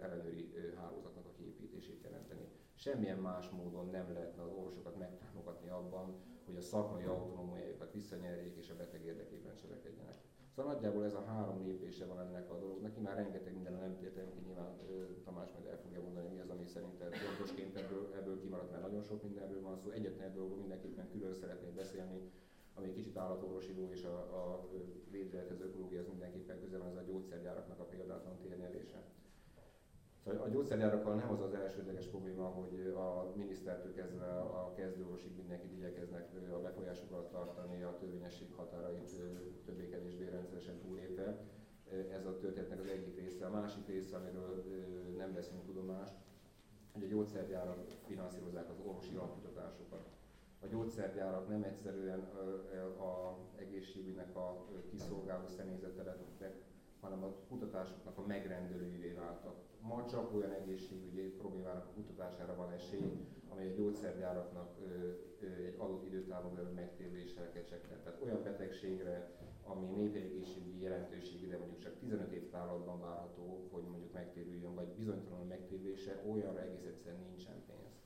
Speaker 3: ellenőri hálózatnak a kiépítését jelenteni. Semmilyen más módon nem lehetne az orvosokat megtámogatni abban, hogy a szakmai autonómiájukat visszanyerjék és a beteg érdekében cselekedjenek. Szóval nagyjából ez a három lépése van ennek a dolognak. Én már rengeteg minden nem tértem ki, nyilván Tamás majd el fogja mondani, mi az, ami szerintem fontosként ebből, ebből kimaradt, mert nagyon sok mindenről van szó. Egyetlen egy dologról mindenképpen külön szeretnék beszélni, ami kicsit állatorvosiló és a, a védülethez ökológia az mindenképpen közel van, ez a gyógyszergyáraknak a példátlan térnyelése. Szóval a gyógyszergyárakkal nem az az elsődleges probléma, hogy a minisztertől kezdve a kezdőorvosig mindenkit igyekeznek a befolyásuk alatt tartani, a törvényesség határait többé-kevésbé rendszeresen túlépve. Ez a történetnek az egyik része. A másik része, amiről nem veszünk tudomást, hogy a gyógyszergyárak finanszírozzák az orvosi alapkutatásokat. A gyógyszergyárak nem egyszerűen a egészségügynek a kiszolgáló személyzete lettek, hanem a kutatásoknak a megrendelőivé váltak. Ma csak olyan egészségügyi problémának a kutatására van esély, amely a gyógyszergyáraknak egy adott időtávon belül megtérüléssel kecsegtet. Tehát olyan betegségre, ami népegészségügyi jelentőségű, de mondjuk csak 15 év távlatban várható, hogy mondjuk megtérüljön, vagy bizonytalan megtérülése, olyanra egész egyszerűen nincsen pénz.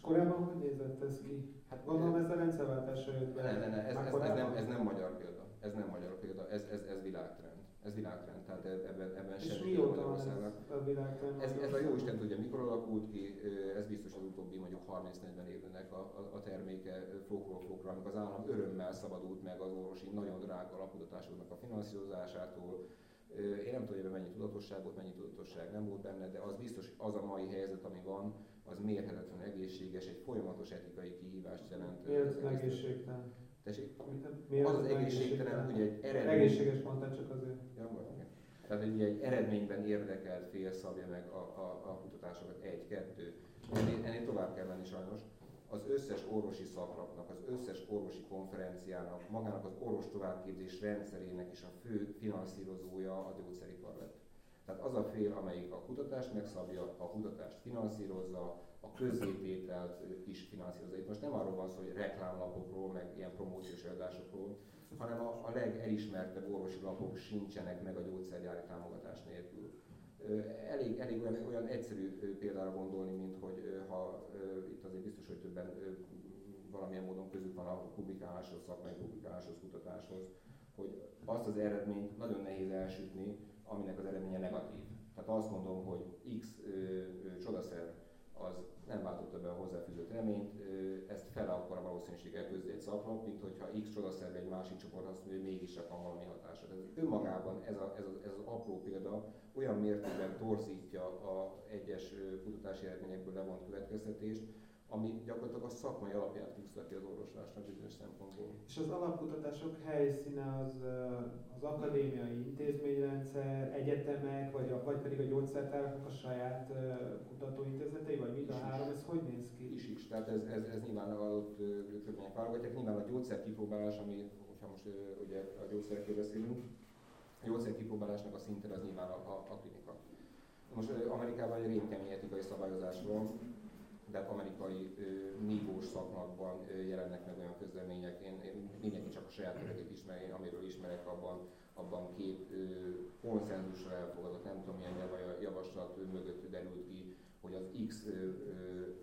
Speaker 1: És korábban hogy nézett ez ki? Hát gondolom ez a rendszerváltásra jött be.
Speaker 3: Ne, ne, ne, ez, ez, ez, nem, ez nem magyar példa. Ez nem magyar példa, ez, ez, ez világtrend. Ez világtrend, tehát e- ebben, ebben
Speaker 1: És mióta van ez a világtrend?
Speaker 3: Ez, ez a jó Isten tudja, mikor alakult ki, ez biztos az utóbbi mondjuk 30-40 évnek a, a, a terméke flókról flókra, amikor az állam örömmel szabadult meg az orvosi nagyon drága alapkutatásoknak a finanszírozásától, én nem tudom, hogy mennyi tudatosság volt, mennyi tudatosság nem volt benne, de az biztos, hogy az a mai helyzet, ami van, az mérhetetlen egészséges, egy folyamatos etikai kihívást jelent.
Speaker 1: Miért egészségtelen?
Speaker 3: Tessék?
Speaker 1: Miért
Speaker 3: az az egészségtelen, hogy egy eredmény...
Speaker 1: Egészséges mondtál csak azért.
Speaker 3: Ja, igen. Tehát egy, egy eredményben érdekelt fél szabja meg a, a, a kutatásokat, egy, kettő. Ennél, ennél tovább kell menni sajnos. Az összes orvosi szaklapnak, az összes orvosi konferenciának, magának az orvos továbbképzés rendszerének is a fő finanszírozója a gyógyszeripar lett. Tehát az a fél, amelyik a kutatást megszabja, a kutatást finanszírozza, a közzétételt is finanszírozza. Itt most nem arról van szó, hogy reklámlapokról, meg ilyen promóciós adásokról, hanem a, a legelismertebb orvosi lapok sincsenek meg a gyógyszergyári támogatás nélkül. Elég, elég olyan, olyan egyszerű példára gondolni, mint hogy ha itt azért biztos, hogy többen valamilyen módon közük van a publikáláshoz, szakmai publikáláshoz, kutatáshoz, hogy azt az eredményt nagyon nehéz elsütni, aminek az eredménye negatív. Tehát azt mondom, hogy X ö, ö, csodaszer az nem váltotta be a hozzáfűzött reményt, ezt fele a valószínűséggel közé egy szaklap, mint hogyha X csodaszerve egy másik csoport azt mondja, hogy mégiscsak van valami hatása. Tehát önmagában ez, a, ez, a, ez az apró példa olyan mértékben torzítja a egyes kutatási eredményekből levont következtetést, ami gyakorlatilag a szakmai alapját tükrözi az orvoslásnak bizonyos szempontból.
Speaker 1: És az alapkutatások helyszíne az, az akadémiai intézményrendszer, egyetemek, vagy, a, vagy pedig a gyógyszertáraknak a saját kutatóintézetei, vagy mind a három, ez hogy néz ki?
Speaker 3: Is is, tehát ez, ez, ez nyilván adott körülmények válogatják. Nyilván a gyógyszer kipróbálás, ami, hogyha most ugye a gyógyszerekről beszélünk, a gyógyszer kipróbálásnak a szinten az nyilván a, a, a klinika. Most Amerikában egy rémkemény etikai szabályozás van, de hát amerikai nívós szakmakban jelennek meg olyan közlemények. Én, én mindenki csak a saját neveket ismeri, amiről ismerek, abban, abban két ö, konszenzusra elfogadott, nem tudom milyen javaslat mögött derült ki, hogy az X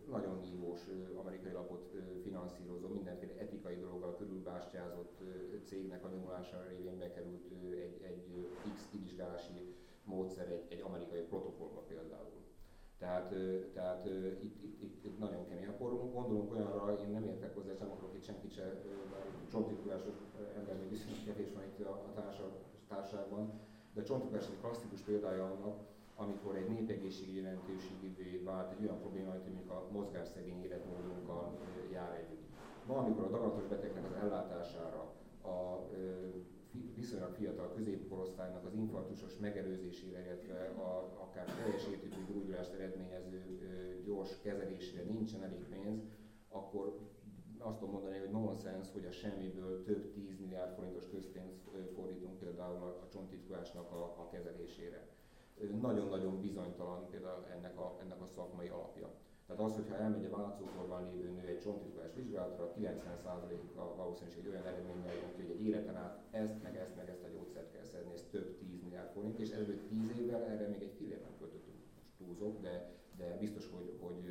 Speaker 3: nagyon nívós amerikai lapot finanszírozó, mindenféle etikai dologgal körülbástyázott cégnek a nyomulására révén bekerült egy, egy X kivizsgálási módszer egy, egy amerikai protokollba például. Tehát, tehát itt, itt, itt, itt nagyon kemény. Akkor gondolunk olyanra, én nem értek hozzá, nem akarok itt senkit se, csontitulású ember még viszonylag kevés van itt a, a társaságban, de a csontitulás egy klasszikus példája annak, amikor egy népegészségügyi jelentőségűvé vált egy olyan probléma, mint a mozgásszegény életmódunkkal jár együtt. Ma, amikor a daganatos betegnek az ellátására a viszonylag fiatal középkorosztálynak az infarktusos megelőzésére, illetve a, akár teljes értékű gyógyulást eredményező gyors kezelésére nincsen elég pénz, akkor azt tudom mondani, hogy nonsens, hogy a semmiből több 10 milliárd forintos közpénzt fordítunk például a csontitkulásnak a, a kezelésére. Nagyon-nagyon bizonytalan például ennek a, ennek a szakmai alapja. Tehát az, hogyha elmegy a változókorban lévő nő egy csontitkolás vizsgálatra, 90% a valószínűség egy olyan eredménnyel jön hogy egy életen át ezt, meg ezt, meg ezt a gyógyszert kell szedni, ez több 10 milliárd forint, és előtt 10 évvel erre még egy fillért nem költöttünk, most túlzok, de, de biztos, hogy, hogy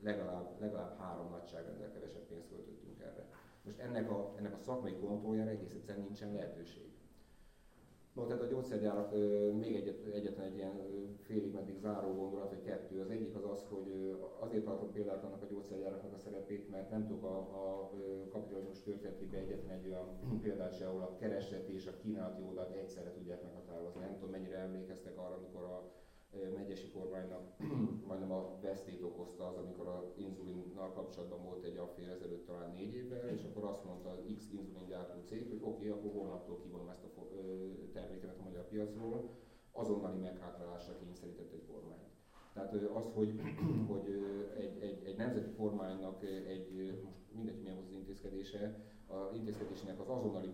Speaker 3: legalább, legalább három nagyságrendel kevesebb pénzt költöttünk erre. Most ennek a, ennek a szakmai kontrolljára egész egyszerűen nincsen lehetőség. No, tehát a gyógyszergyárak még egyet, egyetlen egy ilyen félig meddig záró gondolat, vagy kettő. Az egyik az az, hogy azért tartom például annak a gyógyszergyáraknak a szerepét, mert nem tudok a, a kapitalizmus történetében egyetlen egy olyan példát se, ahol a kereset és a kínálati oldalt egyszerre tudják meghatározni. Nem tudom, mennyire emlékeztek arra, amikor a megyesi kormánynak majdnem a vesztét okozta az, amikor a inzulinnal kapcsolatban volt egy affér ezelőtt talán négy évvel, és akkor azt mondta az X inzulingyártó cég, hogy oké, okay, akkor holnaptól kivonom ezt a termékemet a magyar piacról, azonnali meghátrálásra kényszerített egy kormány. Tehát az, hogy, hogy egy, egy, egy nemzeti kormánynak egy, most mindegy, milyen az intézkedése, a intézkedésének az azonnali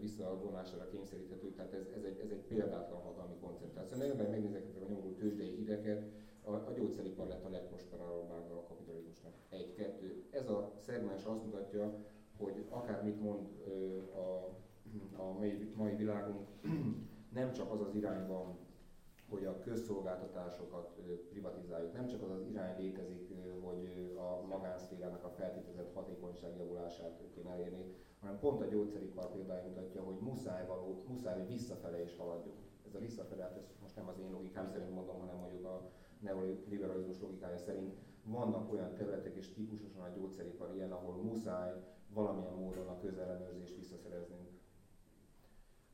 Speaker 3: visszavonására kényszeríthető, tehát ez, ez, egy, ez egy példátlan hatalmi koncentráció. Nagyon megnézek a nyomorú tőzsdei híreket, a, a gyógyszeripar lett a legprosperálóbb a kapitalizmusnak. Egy, kettő. Ez a szegmens azt mutatja, hogy akármit mond a, a mai, mai világunk, nem csak az az irány van, hogy a közszolgáltatásokat privatizáljuk. Nem csak az az irány létezik, hogy a magánszférának a feltételezett hatékonyság javulását kéne elérni, hanem pont a gyógyszeripar példája mutatja, hogy muszáj, való, muszáj, hogy visszafele is haladjunk. Ez a visszafele, hát ez most nem az én logikám szerint mondom, hanem mondjuk a neoliberalizmus logikája szerint vannak olyan területek és típusosan a gyógyszeripar ilyen, ahol muszáj valamilyen módon a közellenőrzést visszaszereznünk.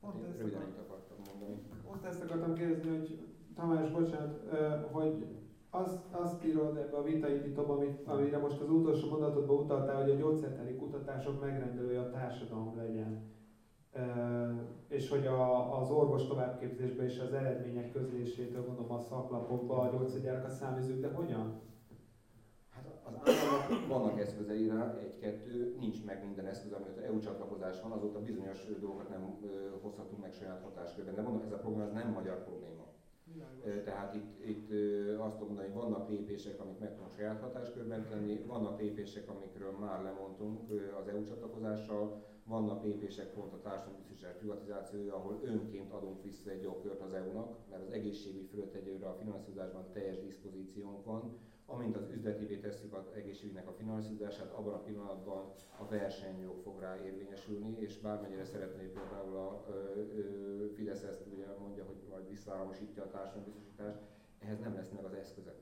Speaker 3: Pont hát ezt röviden ennyit akartam mondani.
Speaker 1: Ott ezt akartam kérdezni, hogy Tamás, bocsánat, hogy azt, azt írod ebbe a vitaindítóba, amire most az utolsó mondatodban utaltál, hogy a gyógyszertani kutatások megrendelője a társadalom legyen. És hogy a, az orvos továbbképzésben és az eredmények közlésétől, gondolom a szaklapokban a gyógyszergyárak a száműzők, de hogyan?
Speaker 3: Az államok vannak eszközei rá, egy-kettő, nincs meg minden eszköz, amit EU csatlakozás van, azóta bizonyos dolgokat nem hozhatunk meg saját hatáskörben. De mondom, ez a probléma ez nem magyar probléma. Tehát itt, itt azt tudom mondani, hogy vannak lépések, amit meg tudunk saját hatáskörben tenni, vannak lépések, amikről már lemondtunk az EU csatlakozással, vannak lépések pont a társadalmi biztonság privatizációja, ahol önként adunk vissza egy jogkört az EU-nak, mert az egészségügy fölött egyőre a finanszírozásban teljes diszpozíciónk van, amint az üzletivé tesszük az egészségügynek a finanszírozását, abban a pillanatban a versenyjog fog rá érvényesülni, és bármennyire szeretné például a ö, ö, Fidesz ezt ugye mondja, hogy majd visszaállamosítja a társadalombiztosítást, ehhez nem lesz meg az eszköze.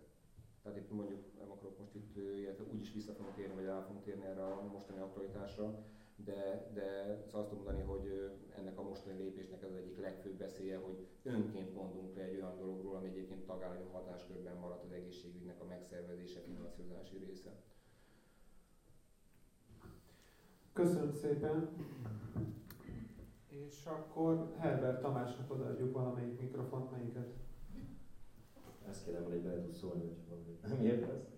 Speaker 3: Tehát itt mondjuk nem akarok most itt, illetve úgyis vissza fogunk térni, vagy el fogunk térni erre a mostani aktualitásra, de, de szóval azt mondani, hogy ennek a mostani lépésnek ez az egyik legfőbb veszélye, hogy önként mondunk le egy olyan dologról, ami egyébként tagállami hatáskörben maradt az egészségügynek a megszervezése, finanszírozási része.
Speaker 1: Köszönöm szépen. És akkor Herbert Tamásnak odaadjuk valamelyik mikrofont, melyiket?
Speaker 2: Ezt kérem, hogy bele tudsz szólni, hogy valamit nem értesz.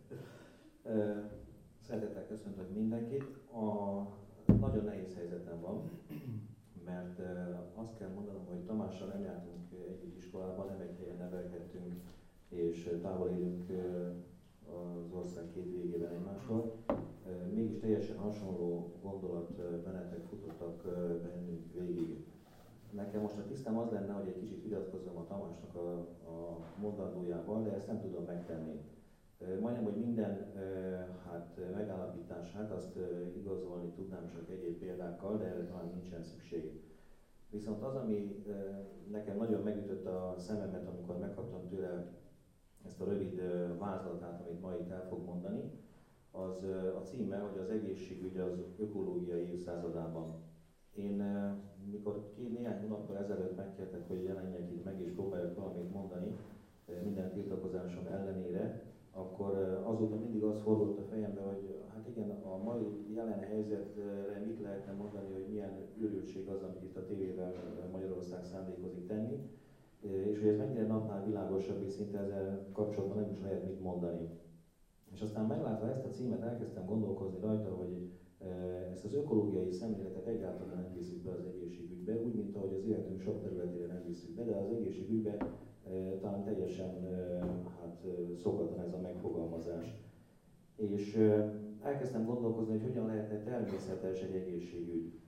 Speaker 2: Szeretettel köszöntök mindenkit. A nagyon nehéz helyzetem van, mert azt kell mondanom, hogy Tamással nem jártunk együtt iskolában, nem egy helyen nevelkedtünk, és távol élünk az ország két végében egymástól. Mégis teljesen hasonló gondolatmenetek futottak bennünk végig. Nekem most a tisztem az lenne, hogy egy kicsit vitatkozzam a Tamásnak a, a mondandójával, de ezt nem tudom megtenni Majdnem, hogy minden hát, megállapítását azt igazolni tudnám csak egyéb példákkal, de erre talán nincsen szükség. Viszont az, ami nekem nagyon megütött a szememet, amikor megkaptam tőle ezt a rövid vázlatát, amit ma itt el fog mondani, az a címe, hogy az egészségügy az ökológiai évszázadában. Én, mikor két, néhány hónappal ezelőtt megkértek, hogy jelenjek itt meg és próbáljak valamit mondani, minden tiltakozásom ellenére, akkor azóta mindig az fordult a fejembe, hogy hát igen, a mai jelen helyzetre mit lehetne mondani, hogy milyen őrültség az, amit itt a tévével Magyarország szándékozik tenni, és hogy ez mennyire napnál világosabb, és szinte ezzel kapcsolatban nem is lehet mit mondani. És aztán meglátva ezt a címet elkezdtem gondolkozni rajta, hogy ezt az ökológiai szemléletet egyáltalán nem viszik be az egészségügybe, úgy, mint ahogy az életünk sok területére nem viszik be, de az egészségügybe talán teljesen hát, szokatlan ez a megfogalmazás. És elkezdtem gondolkozni, hogy hogyan lehetne természetes egy egészségügy.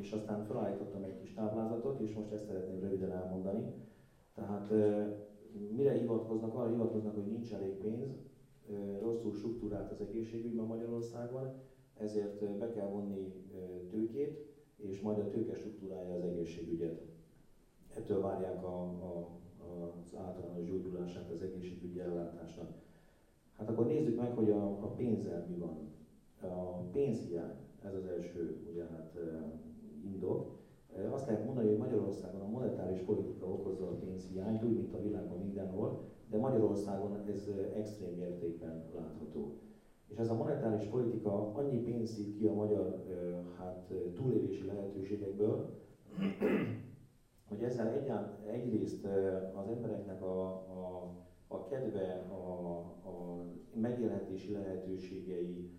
Speaker 2: és aztán felállítottam egy kis táblázatot, és most ezt szeretném röviden elmondani. Tehát mire hivatkoznak? Arra hivatkoznak, hogy nincs elég pénz, rosszul struktúrált az egészségügyben Magyarországon, ezért be kell vonni tőkét, és majd a tőke struktúrája az egészségügyet ettől várják a, a, az általános gyógyulását az egészségügyi ellátásnak. Hát akkor nézzük meg, hogy a, a pénzzel mi van. A pénzhiány, ez az első ugye, hát, indok. Azt lehet mondani, hogy Magyarországon a monetáris politika okozza a pénzhiányt, úgy, mint a világon mindenhol, de Magyarországon ez extrém mértékben látható. És ez a monetáris politika annyi pénzt ki a magyar hát, túlélési lehetőségekből, hogy ezzel talán egyrészt az embereknek a, a, a kedve, a, a megélhetési lehetőségei,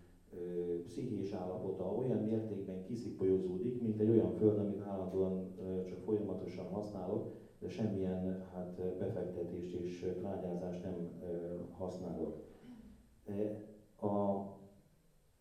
Speaker 2: pszichés állapota olyan mértékben kiszipolyozódik, mint egy olyan föld, amit állandóan csak folyamatosan használok, de semmilyen hát, befektetést és trágyázást nem használok. A,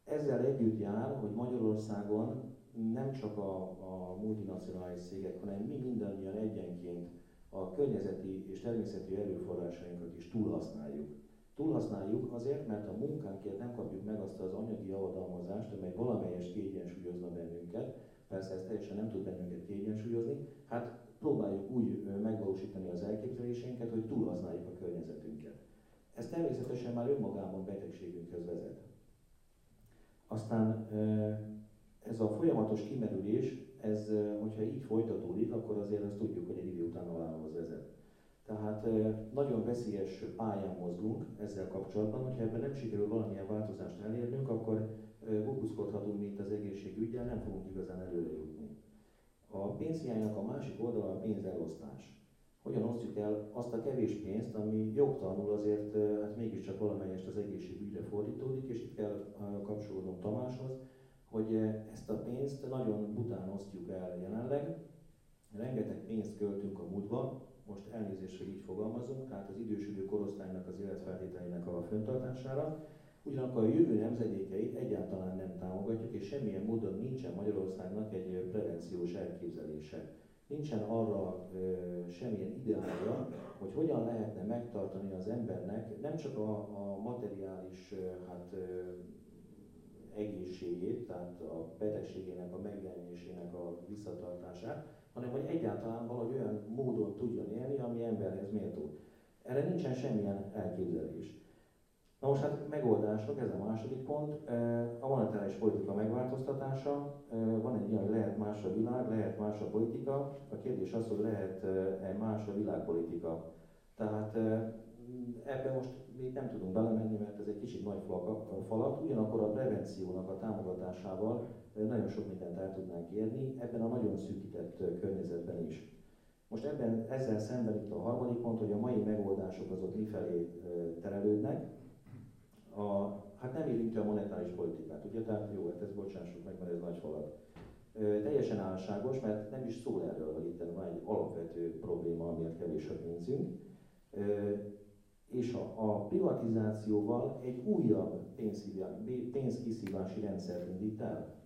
Speaker 2: ezzel együtt jár, hogy Magyarországon nem csak a, a multinacionális cégek, hanem mi mindannyian egyenként a környezeti és természeti erőforrásainkat is túlhasználjuk. Túlhasználjuk azért, mert a munkánkért nem kapjuk meg azt az anyagi javadalmazást, amely valamelyest kiegyensúlyozna bennünket. Persze ez teljesen nem tud bennünket kiegyensúlyozni. Hát próbáljuk úgy megvalósítani az elképzeléseinket, hogy túlhasználjuk a környezetünket. Ez természetesen már önmagában betegségünkhöz vezet. Aztán ez a folyamatos kimerülés, ez, hogyha így folytatódik, akkor azért azt tudjuk, hogy egy idő után halához vezet. Tehát nagyon veszélyes pályán mozgunk ezzel kapcsolatban, hogyha ebben nem sikerül valamilyen változást elérnünk, akkor bókuszkodhatunk, mint az egészségügyel, nem fogunk igazán előre jutni. A pénzhiánynak a másik oldala a pénzelosztás. Hogyan osztjuk el azt a kevés pénzt, ami jogtalanul azért hát mégiscsak valamelyest az egészségügyre fordítódik, és itt kell kapcsolódnom Tamáshoz, hogy ezt a pénzt nagyon bután osztjuk el jelenleg. Rengeteg pénzt költünk a múltba, most elnézést, hogy így fogalmazunk, tehát az idősödő korosztálynak az életfeltételeinek a föntartására, ugyanakkor a jövő nemzedékeit egyáltalán nem támogatjuk, és semmilyen módon nincsen Magyarországnak egy prevenciós elképzelése. Nincsen arra ö, semmilyen ideálja, hogy hogyan lehetne megtartani az embernek nem csak a, a materiális hát, ö, egészségét, tehát a betegségének a megjelenésének a visszatartását, hanem hogy egyáltalán valahogy olyan módon tudjon élni, ami emberhez méltó. Erre nincsen semmilyen elképzelés. Na most hát megoldások, ez a második pont. A monetáris politika megváltoztatása. Van egy ilyen, hogy lehet más a világ, lehet más a politika. A kérdés az, hogy lehet-e más a világpolitika. Tehát ebben most még nem tudunk belemenni, mert ez egy kicsit nagy falat, ugyanakkor a prevenciónak a támogatásával nagyon sok mindent el tudnánk érni, ebben a nagyon szűkített környezetben is. Most ebben ezzel szemben itt a harmadik pont, hogy a mai megoldások azok mifelé terelődnek. A, hát nem érinti a monetáris politikát, ugye? Tehát jó, hát ez bocsássuk meg, mert ez nagy falat. Teljesen álságos, mert nem is szól erről, hogy itt van egy alapvető probléma, amiért kevés a pénzünk és a, a privatizációval egy újabb pénzkiszívási rendszert indít el.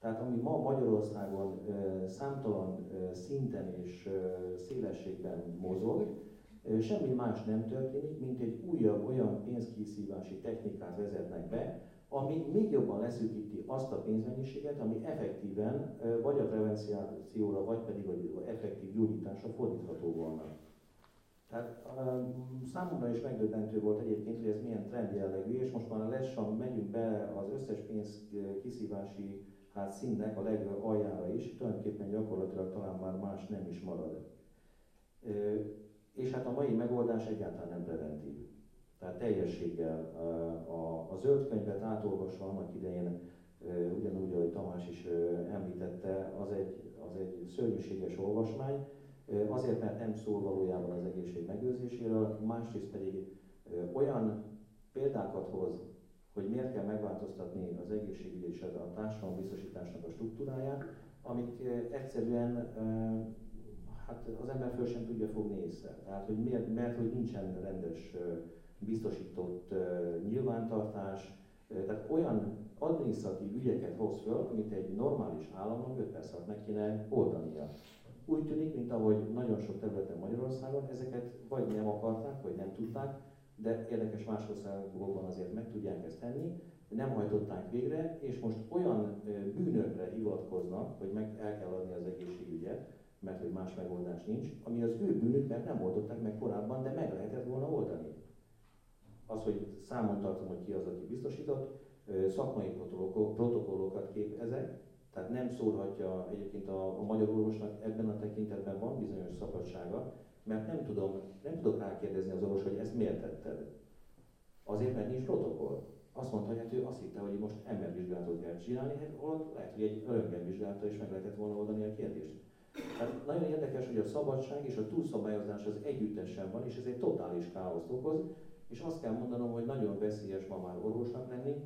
Speaker 2: Tehát ami ma Magyarországon e, számtalan e, szinten és e, szélességben mozog, e, semmi más nem történik, mint egy újabb olyan pénzkiszívási technikát vezetnek be, ami még jobban leszűkíti azt a pénzmennyiséget, ami effektíven e, vagy a prevencióra, vagy pedig a effektív gyógyításra fordítható volna. Tehát um, számomra is megdöbbentő volt egyébként, hogy ez milyen trend jellegű, és most már lassan megyünk be az összes pénz kiszívási hát színnek a legaljára is, tulajdonképpen gyakorlatilag talán már más nem is marad. E, és hát a mai megoldás egyáltalán nem preventív. Tehát teljességgel a, a zöld könyvet átolvasva annak idején, ugyanúgy, ahogy Tamás is említette, az egy, az egy szörnyűséges olvasmány, azért, mert nem szól valójában az egészség megőrzéséről, másrészt pedig olyan példákat hoz, hogy miért kell megváltoztatni az egészségügy és a társadalombiztosításnak a struktúráját, amik egyszerűen hát az ember föl sem tudja fogni észre. Tehát, hogy miért, mert hogy nincsen rendes biztosított nyilvántartás, tehát olyan adminisztratív ügyeket hoz föl, amit egy normális államnak 5 perc alatt meg kéne oldania. Úgy tűnik, mint ahogy nagyon sok területen Magyarországon, ezeket vagy nem akarták, vagy nem tudták, de érdekes más országokban azért meg tudják ezt tenni, nem hajtották végre, és most olyan bűnökre hivatkoznak, hogy meg el kell adni az egészségügyet, mert hogy más megoldás nincs, ami az ő bűnük, mert nem oldották meg korábban, de meg lehetett volna oldani. Az, hogy számon tartom, hogy ki az, aki biztosított, szakmai protokollokat kép ezek, tehát nem szólhatja egyébként a, a magyar orvosnak ebben a tekintetben van bizonyos szabadsága, mert nem tudom, nem tudok rákérdezni az orvos, hogy ezt miért tetted. Azért, mert nincs protokoll. Azt mondta, hogy hát ő azt hitte, hogy most embervizsgálatot kell csinálni, hát ott lehet, hogy egy röntgenvizsgálata is meg lehetett volna oldani a kérdést. Tehát nagyon érdekes, hogy a szabadság és a túlszabályozás az együttesen van, és ez egy totális káoszt okoz, és azt kell mondanom, hogy nagyon veszélyes ma már orvosnak lenni,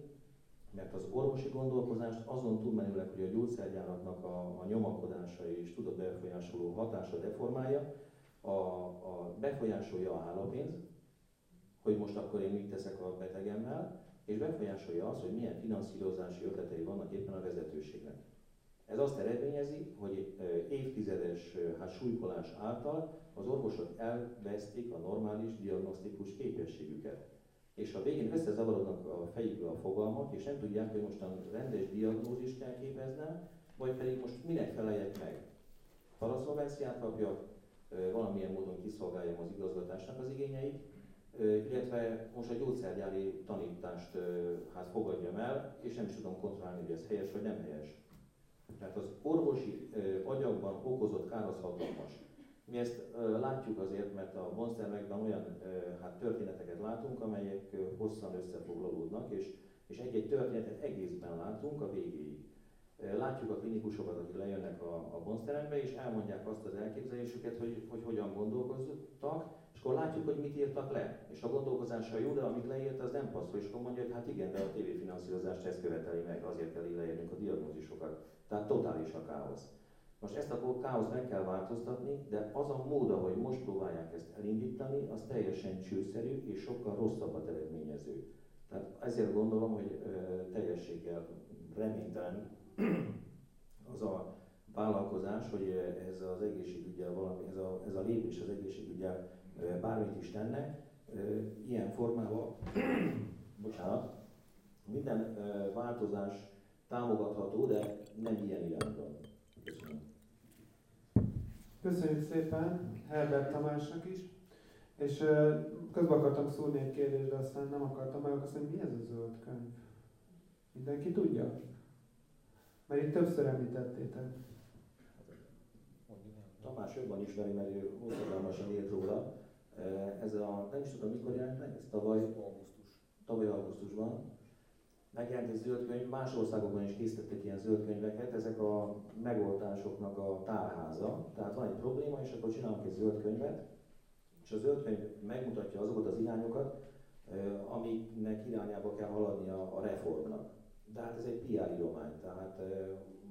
Speaker 2: mert az orvosi gondolkozást azon túlmenőleg, hogy a gyógyszergyáraknak a, a nyomakodása és tudott befolyásoló hatása deformálja, a, a befolyásolja a állapénz, hogy most akkor én mit teszek a betegemmel, és befolyásolja az, hogy milyen finanszírozási ötletei vannak éppen a vezetőségnek. Ez azt eredményezi, hogy évtizedes hát súlykolás által az orvosok elvesztik a normális diagnosztikus képességüket. És a végén összezavarodnak a fejükbe a fogalmak, és nem tudják, hogy mostan rendes diagnózist kell képeznem, vagy pedig most minek feleljek meg. Paraszolvenciát kapjak, valamilyen módon kiszolgáljam az igazgatásnak az igényeit, illetve most a gyógyszergyári tanítást hát fogadjam el, és nem is tudom kontrollálni, hogy ez helyes vagy nem helyes. Tehát az orvosi agyagban okozott kár az hatalmas. Mi ezt látjuk azért, mert a monstermekben olyan hát, történeteket látunk, amelyek hosszan összefoglalódnak, és, és egy-egy történetet egészben látunk a végéig. Látjuk a klinikusokat, akik lejönnek a, a monsterembe, és elmondják azt az elképzelésüket, hogy, hogy hogyan gondolkoztak, és akkor látjuk, hogy mit írtak le. És a gondolkozása jó, de amit leírt, az nem passzol, és akkor mondja, hogy hát igen, de a tévéfinanszírozást ezt követeli meg, azért kell leírnünk a diagnózisokat. Tehát totális a káosz. Most ezt a káoszt meg kell változtatni, de az a mód, ahogy most próbálják ezt elindítani, az teljesen csőszerű és sokkal rosszabbat eredményező. Tehát ezért gondolom, hogy ö, teljességgel reménytelen az a vállalkozás, hogy ez az egészségügyel valami, ez a, ez a lépés az egészségügyel bármit is tenne, ilyen formában, bocsánat, minden változás támogatható, de nem ilyen irányban. Köszönöm.
Speaker 1: Köszönjük szépen Herbert Tamásnak is. És közben akartam szúrni egy kérdést, de aztán nem akartam meg, azt mondani, mi ez a zöld könyv? Mindenki tudja? Mert itt többször említettétek.
Speaker 2: Tamás jobban ismeri, mert ő hosszadalmasan írt róla. Ez a, nem is tudom mikor jelent meg, ez tavaly, augusztus. tavaly augusztusban. Megjelent egy zöld könyv, más országokban is készítettek ilyen zöld könyveket, ezek a megoldásoknak a tárháza. Tehát van egy probléma, és akkor csinálunk egy zöld könyvet, és a zöld könyv megmutatja azokat az irányokat, amiknek irányába kell haladni a, a reformnak. De hát ez egy PR íromány, tehát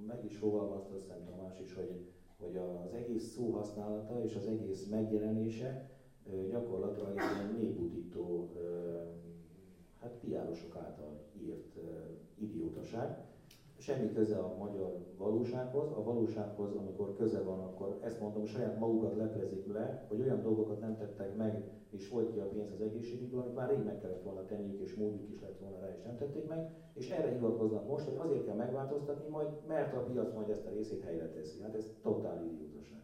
Speaker 2: meg is fogalmazta azt hiszem Tamás is, hogy, hogy az egész szó használata és az egész megjelenése gyakorlatilag egy ilyen néputító, hát piárosok által írt idiótaság. Semmi köze a magyar valósághoz. A valósághoz, amikor köze van, akkor ezt mondom, saját magukat leplezik le, hogy olyan dolgokat nem tettek meg, és folyt ki a pénz az egészségügyből, amit már rég meg kellett volna tenniük, és módjuk is lett volna rá, és nem tették meg. És erre hivatkoznak most, hogy azért kell megváltoztatni majd, mert a piac majd ezt a részét helyre teszi. Hát ez totál idiótaság.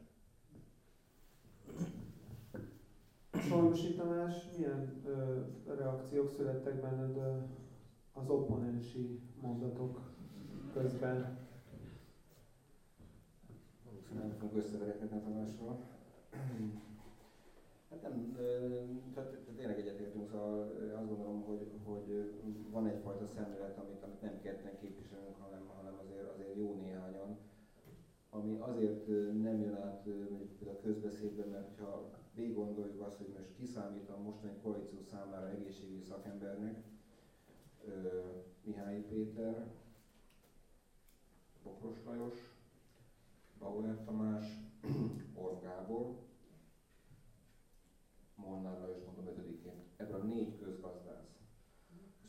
Speaker 1: Solmusi Tamás, milyen ö, reakciók születtek benned az opponensi mondatok közben?
Speaker 3: Valószínűleg nem fogunk összeveretni a Tamásról. Hát nem, tehát tényleg egyetértünk, szóval azt gondolom, hogy, hogy van egyfajta szemlélet, amit, amit nem ketten képviselünk, hanem, hanem azért, azért jó néhányan, ami azért nem jön át mondjuk a közbeszédben, mert ha végig gondoljuk azt, hogy most kiszámít a mostani koalíció számára egészségügyi szakembernek, Mihály Péter, Bokros Lajos, Bauer Tamás, Orr Gábor, Molnár Lajos mondom ötödikén. Ebből a négy közgazdász.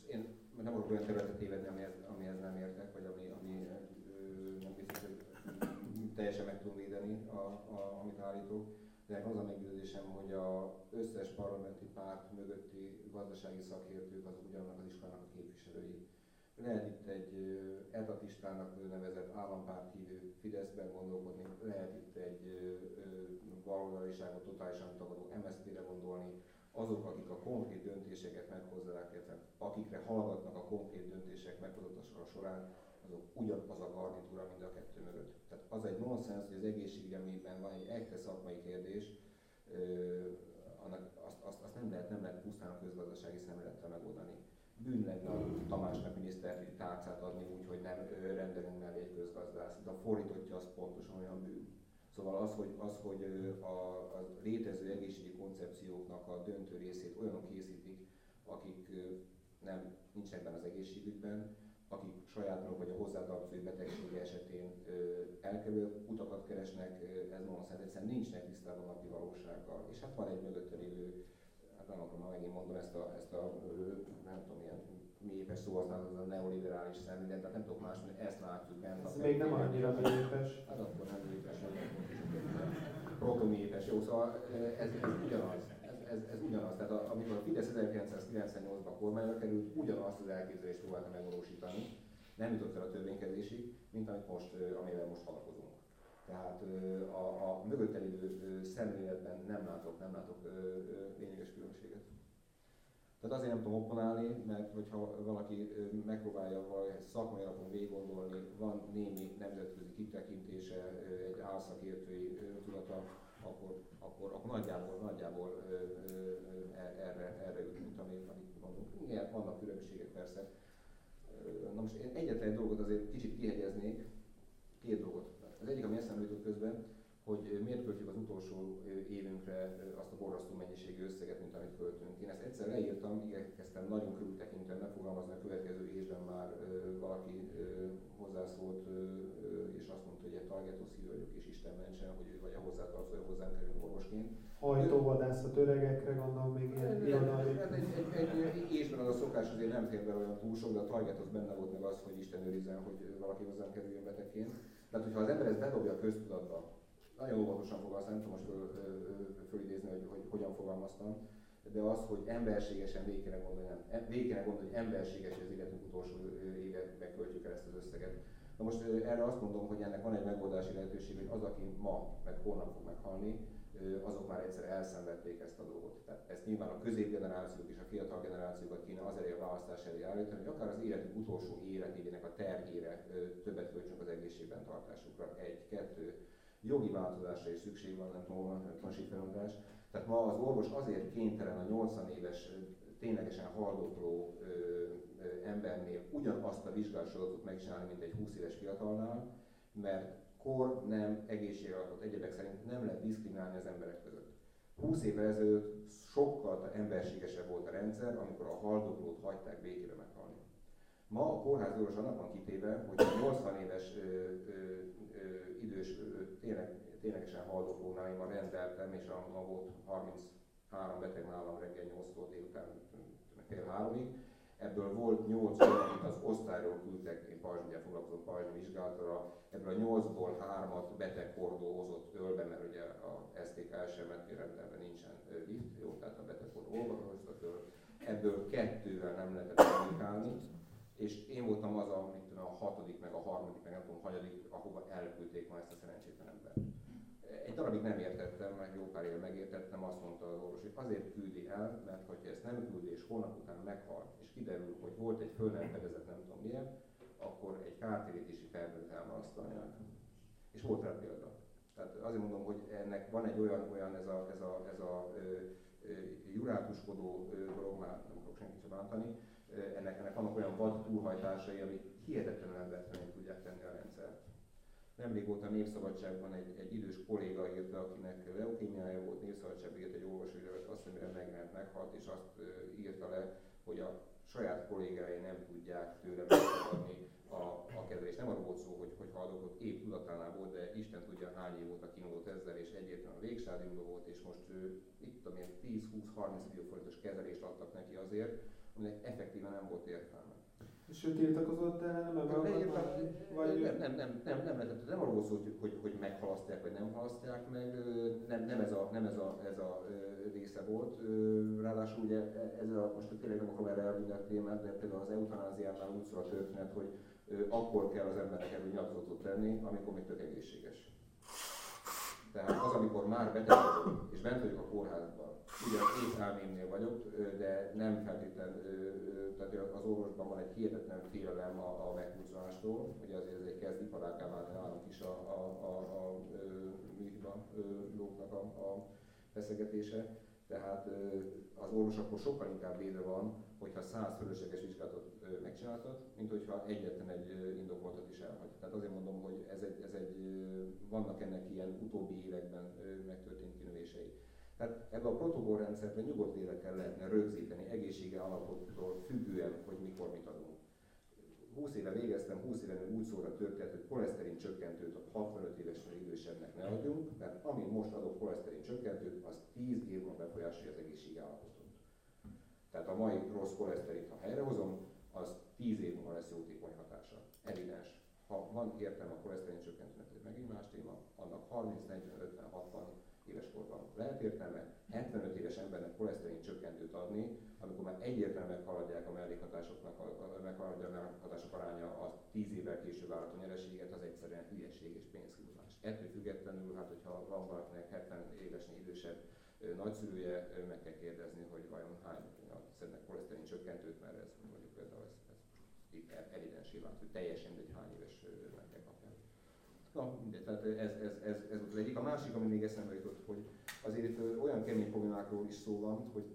Speaker 3: És én nem akarok olyan területet tévedni, amihez, amihez nem értek, vagy ami, ami ö, nem biztos, hogy teljesen meg tudom védeni, a, a, amit állítok. De az a meggyőzésem, hogy az összes parlamenti párt mögötti gazdasági szakértők azok ugyanannak az iskolának a képviselői. Lehet itt egy etatistának nevezett állampárthívő Fideszben gondolkodni, lehet itt egy baloldaliságot totálisan tagadó MSZP-re gondolni, azok, akik a konkrét döntéseket meghozzák, akikre hallgatnak a konkrét döntések meghozatása során, azok ugyanaz a garnitúra mind a kettő mögött. Tehát az egy nonsens, hogy az egészségügy, amiben van egy echte szakmai kérdés, annak, azt, azt, azt, nem, lehet, nem lehet pusztán a közgazdasági szemlélettel megoldani. Bűn lenne a Tamásnak miniszteri tárcát adni úgy, hogy nem rendelünk mellé egy közgazdász. De a fordítottja az pontosan olyan bűn. Szóval az, hogy, az, hogy a, a létező egészségügyi koncepcióknak a döntő részét olyanok készítik, akik nem nincsenek benne az egészségügyben, akik saját maguk vagy a hozzátartozó betegség esetén elkerülő utakat keresnek, ez nonsens, egyszerűen nincsenek tisztában a napi valósággal. És hát van egy mögötte lévő, hát nem akarom megint mondani ezt a, ezt a nem tudom, ilyen mélyépes szó az a neoliberális szemlélet, tehát nem tudok más, hogy ezt látjuk benne.
Speaker 1: Ez még nem annyira mélyépes.
Speaker 3: Hát akkor nem mélyépes, protomélyépes, jó, szóval ez, ez ugyanaz. Ez, ez, ugyanaz. Tehát a, amikor a Fidesz 1998-ban kormányra került, ugyanazt az elképzelést próbálta megvalósítani. Nem jutott el a törvénykezésig, mint amit most, amivel most halakozunk. Tehát a, a mögötte lévő szemléletben nem látok, nem látok lényeges különbséget. Tehát azért nem tudom opponálni, mert hogyha valaki megpróbálja valahogy szakmai alapon végiggondolni, van némi nemzetközi kitekintése, egy álszakértői tudata, akkor, akkor, akkor nagyjából, nagyjából e, erre, erre jutunk, amit, amit mondunk. Igen, vannak különbségek persze. Na most én egyetlen egy dolgot azért kicsit kihegyeznék, két dolgot. Az egyik, ami eszembe jutott közben, hogy miért költjük az utolsó évünkre azt a borzasztó mennyiségű összeget, mint amit költünk. Én ezt egyszer leírtam, igyekeztem nagyon körültekintően megfogalmazni a következő évben már valaki hozzászólt, és azt mondta, hogy egy vagyok, és Isten mentsen, hogy ő vagy a hozzátartozója hozzánk kerül orvosként.
Speaker 1: Hajtóvadászat öregekre gondolom még ilyen
Speaker 3: irodalmi. Hát egy, egy, egy, évben az a szokás azért nem fér bele olyan túl sok, de a target az benne volt meg az, hogy Isten őrizzen, hogy valaki hozzánk kerüljön betegként. Tehát, hogyha az ember ezt bedobja a köztudatba, nagyon óvatosan fogalmaztam, nem tudom most föl, fölidézni, hogy, hogy hogyan fogalmaztam, de az, hogy emberségesen végig kéne gondolni, nem, végig kéne gondolni, hogy emberséges, hogy az életünk utolsó években költjük el ezt az összeget. Na most erre azt mondom, hogy ennek van egy megoldási lehetőség, hogy az, aki ma, meg holnap fog meghalni, azok már egyszer elszenvedték ezt a dolgot. Tehát ezt nyilván a középgenerációk és a fiatal generációkat kéne az elé a választás elé állítani, hogy akár az életünk utolsó életévének a terhére többet költsünk az egészségben tartásukra. Egy, kettő, jogi változásra is szükség van, nem tudom, tanúsítani Tehát ma az orvos azért kénytelen a 80 éves ténylegesen haldokló embernél ugyanazt a vizsgálsorozatot megcsinálni, mint egy 20 éves fiatalnál, mert kor, nem, egészségalatot egyebek szerint nem lehet diszkriminálni az emberek között. 20 évvel ezelőtt sokkal emberségesebb volt a rendszer, amikor a haldoklót hagyták békére meghalni. Ma a kórház orvos annak van kitéve, hogy a 80 éves ö, ö, ö, idős, ö, tényleg, ténylegesen haldoklónál én ma rendeltem, és a, volt 33 beteg nálam reggel 8-tól délután fél háromig, ebből volt 8 olyan, az osztályról küldtek, én Pajzsmegyel foglalkozom Pajzsmi vizsgálatra, ebből a 8-ból 3-at betegkordó hozott ölbe, mert ugye a STK sem rendelve nincsen lift, jó, tehát a betegkordó hozta föl. Ebből kettővel nem lehetett kommunikálni, és én voltam az a, mit tudom, a hatodik, meg a harmadik, meg nem tudom, hanyadik, ahova elküldték ma ezt a szerencsétlen embert. Egy darabig nem értettem, meg jó pár éve megértettem, azt mondta az orvos, hogy azért küldi el, mert hogyha ezt nem küldi, és holnap után meghal, és kiderül, hogy volt egy föl nem fedezett, nem tudom milyen, akkor egy kártérítési perben elmarasztalják. És volt rá példa. Tehát azért mondom, hogy ennek van egy olyan, olyan ez a, ez a, ez a ö, ö, jurátuskodó dolog, már nem akarok senkit sem bántani, ennek, ennek vannak olyan vad túlhajtásai, amik hihetetlenül embertelenül tudják tenni a rendszert. Nemrég volt a Népszabadságban egy, egy idős kolléga írta, akinek leukémiája volt, Népszabadságban írt egy olvasóirat, azt hiszem, megrend, meghalt, és azt írta le, hogy a saját kollégái nem tudják tőle megfogadni a, a kezelést. Nem arról volt szó, hogy, hogy haldoklott, épp tudatánál volt, de Isten tudja hány év óta kínódott ezzel, és egyértelműen a végstádiumban volt, és most ő, itt tudom én, 10-20-30 millió forintos kezelést adtak neki azért, aminek effektíven nem volt értelme.
Speaker 1: És ő tiltakozott, nem
Speaker 3: ebben vagy... Nem, nem, nem, nem, nem, nem, nem arról szó, hogy, hogy, meghalasztják, vagy nem halasztják meg, nem, nem, ez, a, nem ez, a, ez a része volt. Ráadásul ugye e, ez a, most tényleg nem akarom erre elvinni a témát, de például az eutanáziánál úgy szól a történet, hogy akkor kell az embernek erről nyilatkozatot tenni, amikor még tök egészséges. Tehát az, amikor már beteg vagyok, és bent vagyok a kórházban, ugye két elmémnél vagyok, de nem feltétlenül, tehát az orvosban van egy hihetetlen félelem a, a meghúzástól, ugye azért ez egy kezd iparágá nálunk is a, a, a, a műhiba lóknak a, a feszegetése. Tehát az orvos akkor sokkal inkább védve van, hogyha száz fölösleges vizsgálatot megcsináltat, mint hogyha egyetlen egy indokoltat is elhagy. Tehát azért mondom, hogy ez egy, ez egy, vannak ennek ilyen utóbbi években megtörtént kinövései. Tehát ebbe a protokollrendszerben nyugodt lélekkel lehetne rögzíteni egészsége alapotról függően, hogy mikor mit adunk. 20 éve végeztem, 20 éve úgy szóra történt, hogy koleszterin csökkentőt a 65 évesnél idősebbnek ne adjunk, mert ami most adok koleszterin csökkentőt, az 10 év múlva befolyásolja az egészségi állapotot. Tehát a mai rossz koleszterint, ha helyrehozom, az 10 év múlva lesz jótékony hatása. Evidens. Ha van értelme a koleszterin csökkentőnek, ez megint más téma, annak 30, 40, 50, 60 éves korban lehet értelme, 75 éves embernek koleszterin csökkentőt adni, amikor már egyértelműen meghaladják a mellékhatásoknak, a, meghaladja a mellékhatások aránya a 10 évvel később várható nyereséget, az egyszerűen hülyeség és pénzkihúzás. Ettől függetlenül, hát hogyha van valakinek 70 évesnél idősebb nagyszülője, meg kell kérdezni, hogy vajon hány szednek koleszterin csökkentőt, mert ez mondjuk például ez, evidensé vált, hogy teljesen egy hány éves meg kapják. Na, mindegy, tehát ez, ez, ez, ez az egyik. A másik, ami még eszembe jutott, hogy azért olyan kemény problémákról is szó van, hogy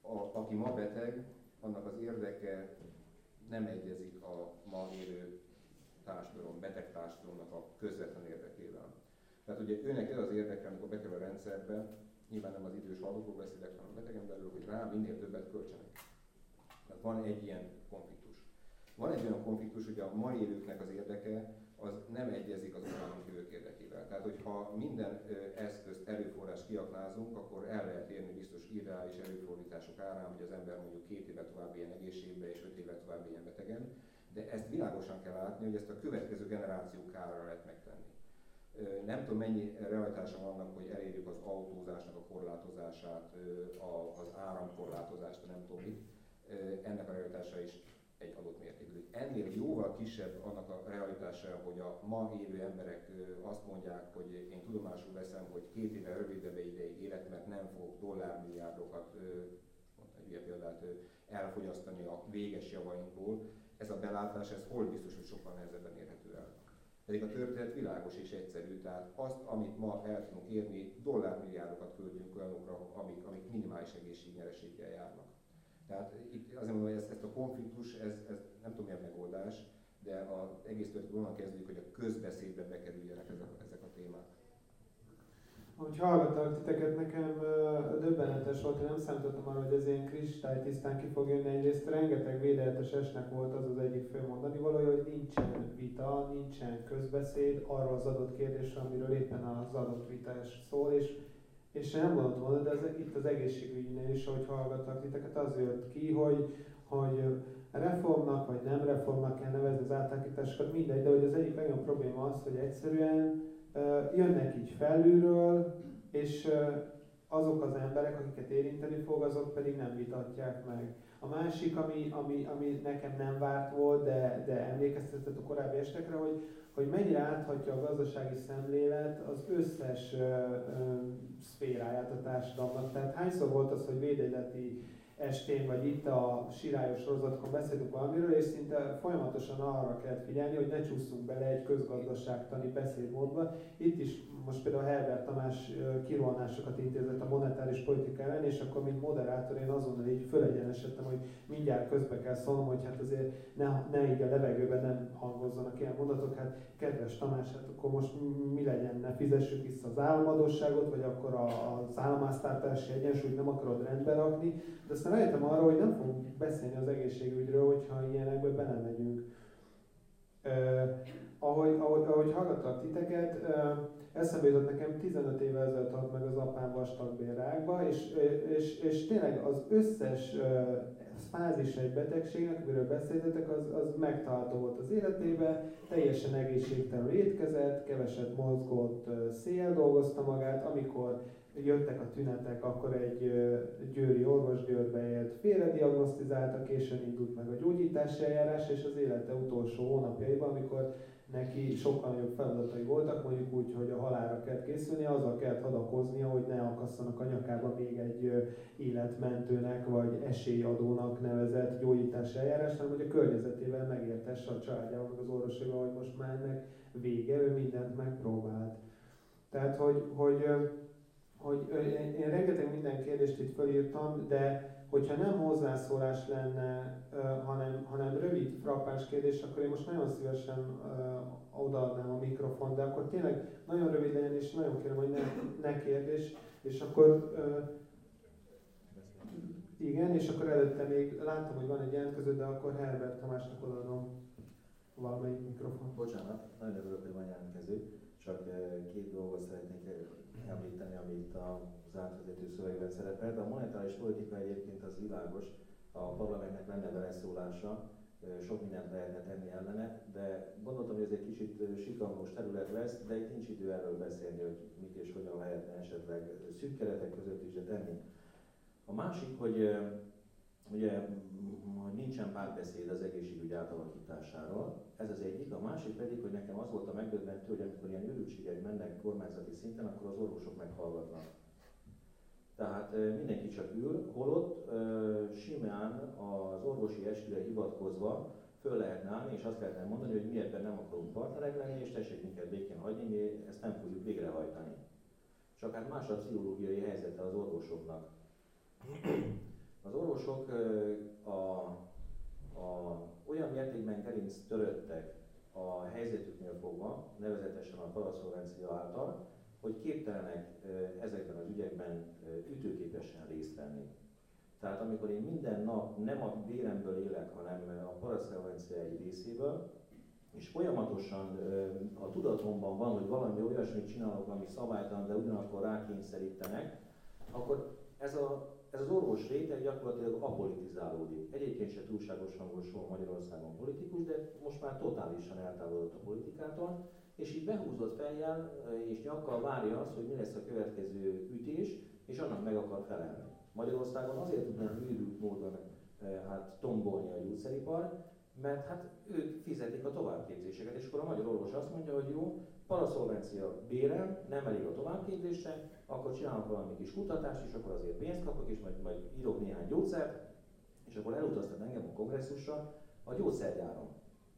Speaker 3: a, aki ma beteg, annak az érdeke nem egyezik a ma élő társadalom, beteg társadalomnak a közvetlen érdekével. Tehát ugye őnek ez az érdeke, amikor bekerül a rendszerbe, nyilván nem az idős hallgatók beszélek, hanem a betegen belül, hogy rá minél többet költsenek. Tehát van egy ilyen konfliktus. Van egy olyan konfliktus, hogy a mai élőknek az érdeke az nem egyezik az utánunk jövők érdekével. Tehát, hogyha minden eszközt, erőforrást kiaknázunk, akkor el lehet érni biztos ideális erőfordítások árán, hogy az ember mondjuk két éve tovább ilyen egészségbe és öt éve tovább ilyen betegen, de ezt világosan kell látni, hogy ezt a következő generációk kára lehet megtenni. Nem tudom mennyi realitása vannak, hogy elérjük az autózásnak a korlátozását, az áramkorlátozást, nem tudom mit. Ennek a realitása is egy adott mértékű. Ennél jóval kisebb annak a realitása, hogy a ma élő emberek azt mondják, hogy én tudomásul veszem, hogy két éve rövidebb ideig élet, mert nem fogok dollármilliárdokat, mondta egy példát, elfogyasztani a véges javainkból. Ez a belátás, ez hol biztos, hogy sokkal nehezebben érhető el. Pedig a történet világos és egyszerű, tehát azt, amit ma el tudunk érni, dollármilliárdokat költünk olyanokra, amik, amik minimális egészségnyereséggel járnak. Tehát itt azért mondom, hogy ezt, ezt a konfliktus, ez, ez nem tudom milyen megoldás, de az egész történet onnan kezdődik, hogy a közbeszédbe bekerüljenek ezek, ezek a témák.
Speaker 1: Ahogy hallgattak titeket, nekem döbbenetes volt, hogy nem számítottam arra, hogy ez ilyen kristálytisztán ki fog jönni. Egyrészt rengeteg védeltes esnek volt az az egyik fő mondani valója, hogy nincsen vita, nincsen közbeszéd arról az adott kérdésről, amiről éppen az adott vitás szól, és és nem gondoltam volna, de az, itt az egészségügynél is, ahogy hallgattak titeket, az jött ki, hogy, hogy reformnak vagy nem reformnak kell nevezni az átalakításokat, mindegy, de hogy az egyik legnagyobb probléma az, hogy egyszerűen jönnek így felülről, és azok az emberek, akiket érinteni fog, azok pedig nem vitatják meg. A másik, ami, ami, ami nekem nem várt volt, de, de emlékeztetett a korábbi estekre, hogy hogy mennyire áthatja a gazdasági szemlélet az összes ö, ö, szféráját a társadalomnak. Tehát hányszor volt az, hogy védéleti estén, vagy itt a sirályos sorozatkon beszélünk valamiről, és szinte folyamatosan arra kell figyelni, hogy ne csúszunk bele egy közgazdaságtani beszédmódba. Itt is most például Herbert Tamás kirohanásokat intézett a monetáris politika ellen, és akkor mint moderátor én azonnal így fölegyenesedtem, hogy mindjárt közbe kell szólnom, hogy hát azért ne, ne így a levegőben nem hangozzanak ilyen mondatok, hát kedves Tamás, hát akkor most mi legyen, ne fizessük vissza az államadóságot, vagy akkor az államháztartási egyensúlyt nem akarod rendbe rakni, de aztán rájöttem arra, hogy nem fogunk beszélni az egészségügyről, hogyha ilyenekbe belemegyünk. Uh, ahogy, ahogy, ahogy hallgattak titeket, uh, eszembe jutott nekem 15 évvel ezelőtt halt meg az apám vastagbélrákba, és, és, és tényleg az összes uh, fázis egy betegségnek, amiről beszéltetek, az, az megtalálható volt az életébe, teljesen egészségtelenül étkezett, keveset mozgott, szél dolgozta magát, amikor jöttek a tünetek, akkor egy győri orvos Győrbe élt, félrediagnosztizálta, későn indult meg a gyógyítási eljárás, és az élete utolsó hónapjaiban, amikor neki sokkal nagyobb feladatai voltak, mondjuk úgy, hogy a halálra kell készülni, azzal kell hadakoznia, hogy ne akasszanak a nyakába még egy életmentőnek vagy esélyadónak nevezett gyógyítási eljárás, hanem hogy a környezetével megértesse a családjával, meg az orvosaival, hogy most már ennek vége, ő mindent megpróbált. Tehát, hogy, hogy hogy én, rengeteg minden kérdést itt felírtam, de hogyha nem hozzászólás lenne, hanem, hanem rövid, frappáns kérdés, akkor én most nagyon szívesen odaadnám a mikrofon, de akkor tényleg nagyon rövid legyen, és nagyon kérem, hogy ne, ne kérdés, és akkor igen, és akkor előtte még láttam, hogy van egy jelentkező, de akkor Herbert Tamásnak odaadom valamelyik mikrofon.
Speaker 2: Bocsánat, nagyon örülök, hogy van jelentkező, csak két dolgot szeretnék említeni, ami itt az átvezető szövegben szerepel. De a monetáris politika egyébként az világos, a parlamentnek lenne beleszólása, sok mindent lehetne tenni ellene, de gondoltam, hogy ez egy kicsit sikalmos terület lesz, de itt nincs idő erről beszélni, hogy mit és hogyan lehetne esetleg szűk keretek között is de tenni. A másik, hogy ugye hogy nincsen párbeszéd az egészségügy átalakításáról, ez az egyik, a másik pedig, hogy nekem az volt a megdöbbentő, hogy amikor ilyen őrültségek mennek kormányzati szinten, akkor az orvosok meghallgatnak. Tehát mindenki csak ül, holott simán az orvosi esküre hivatkozva föl lehetne állni, és azt lehetne mondani, hogy mi ebben nem akarunk partnerek lenni, és tessék minket békén hagyni, mi ezt nem fogjuk végrehajtani. Csak hát más a pszichológiai helyzete az orvosoknak. Az orvosok a, a, olyan mértékben gerinc töröttek a helyzetüknél fogva, nevezetesen a paraszolvencia által, hogy képtelenek ezekben az ügyekben ütőképesen részt venni. Tehát amikor én minden nap nem a véremből élek, hanem a paraszolvencia egy részéből, és folyamatosan a tudatomban van, hogy valami olyasmit csinálok, ami szabálytalan, de ugyanakkor rákényszerítenek, akkor ez a ez az orvos réteg gyakorlatilag apolitizálódik. Egyébként se túlságosan volt Magyarországon politikus, de most már totálisan eltávolodott a politikától, és így behúzott fejjel és nyakkal várja azt, hogy mi lesz a következő ütés, és annak meg akar felelni. Magyarországon azért tudnak őrült módon hát tombolni a gyógyszeripar, mert hát ők fizetik a továbbképzéseket, és akkor a magyar orvos azt mondja, hogy jó, paraszolvencia bérem, nem elég a továbbképzésre, akkor csinálok valami kis kutatást, és akkor azért pénzt kapok, és majd, majd írok néhány gyógyszert, és akkor elutaztat engem a kongresszusra a gyógyszergyáron.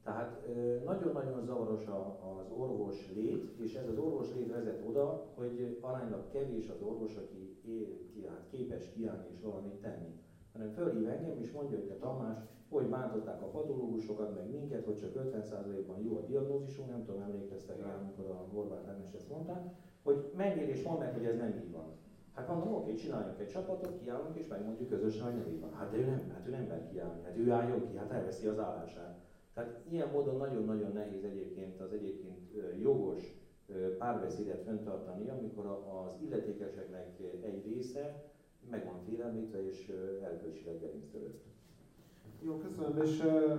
Speaker 2: Tehát nagyon-nagyon zavaros az orvos lét, és ez az orvos lét vezet oda, hogy aránylag kevés az orvos, aki ki, hát képes kiállni és valamit tenni. Hanem fölhív engem, és mondja, hogy te Tamás, hogy bántották a patológusokat, meg minket, hogy csak 50%-ban jó a diagnózisunk, nem tudom, emlékeztek rá, amikor a Horváth Ágnes ezt mondta, hogy menjél és mondd meg, hogy ez nem így van. Hát mondom, oké, csináljunk egy csapatot, kiállunk és megmondjuk közösen, hogy nem így van. Hát de ő nem, hát ő nem mer kiállni, hát ő álljon ki, hát elveszi az állását. Tehát ilyen módon nagyon-nagyon nehéz egyébként az egyébként jogos párbeszédet fenntartani, amikor az illetékeseknek egy része meg van félemlítve és erkölcsileg gerinctörött.
Speaker 1: Jó, köszönöm, és uh,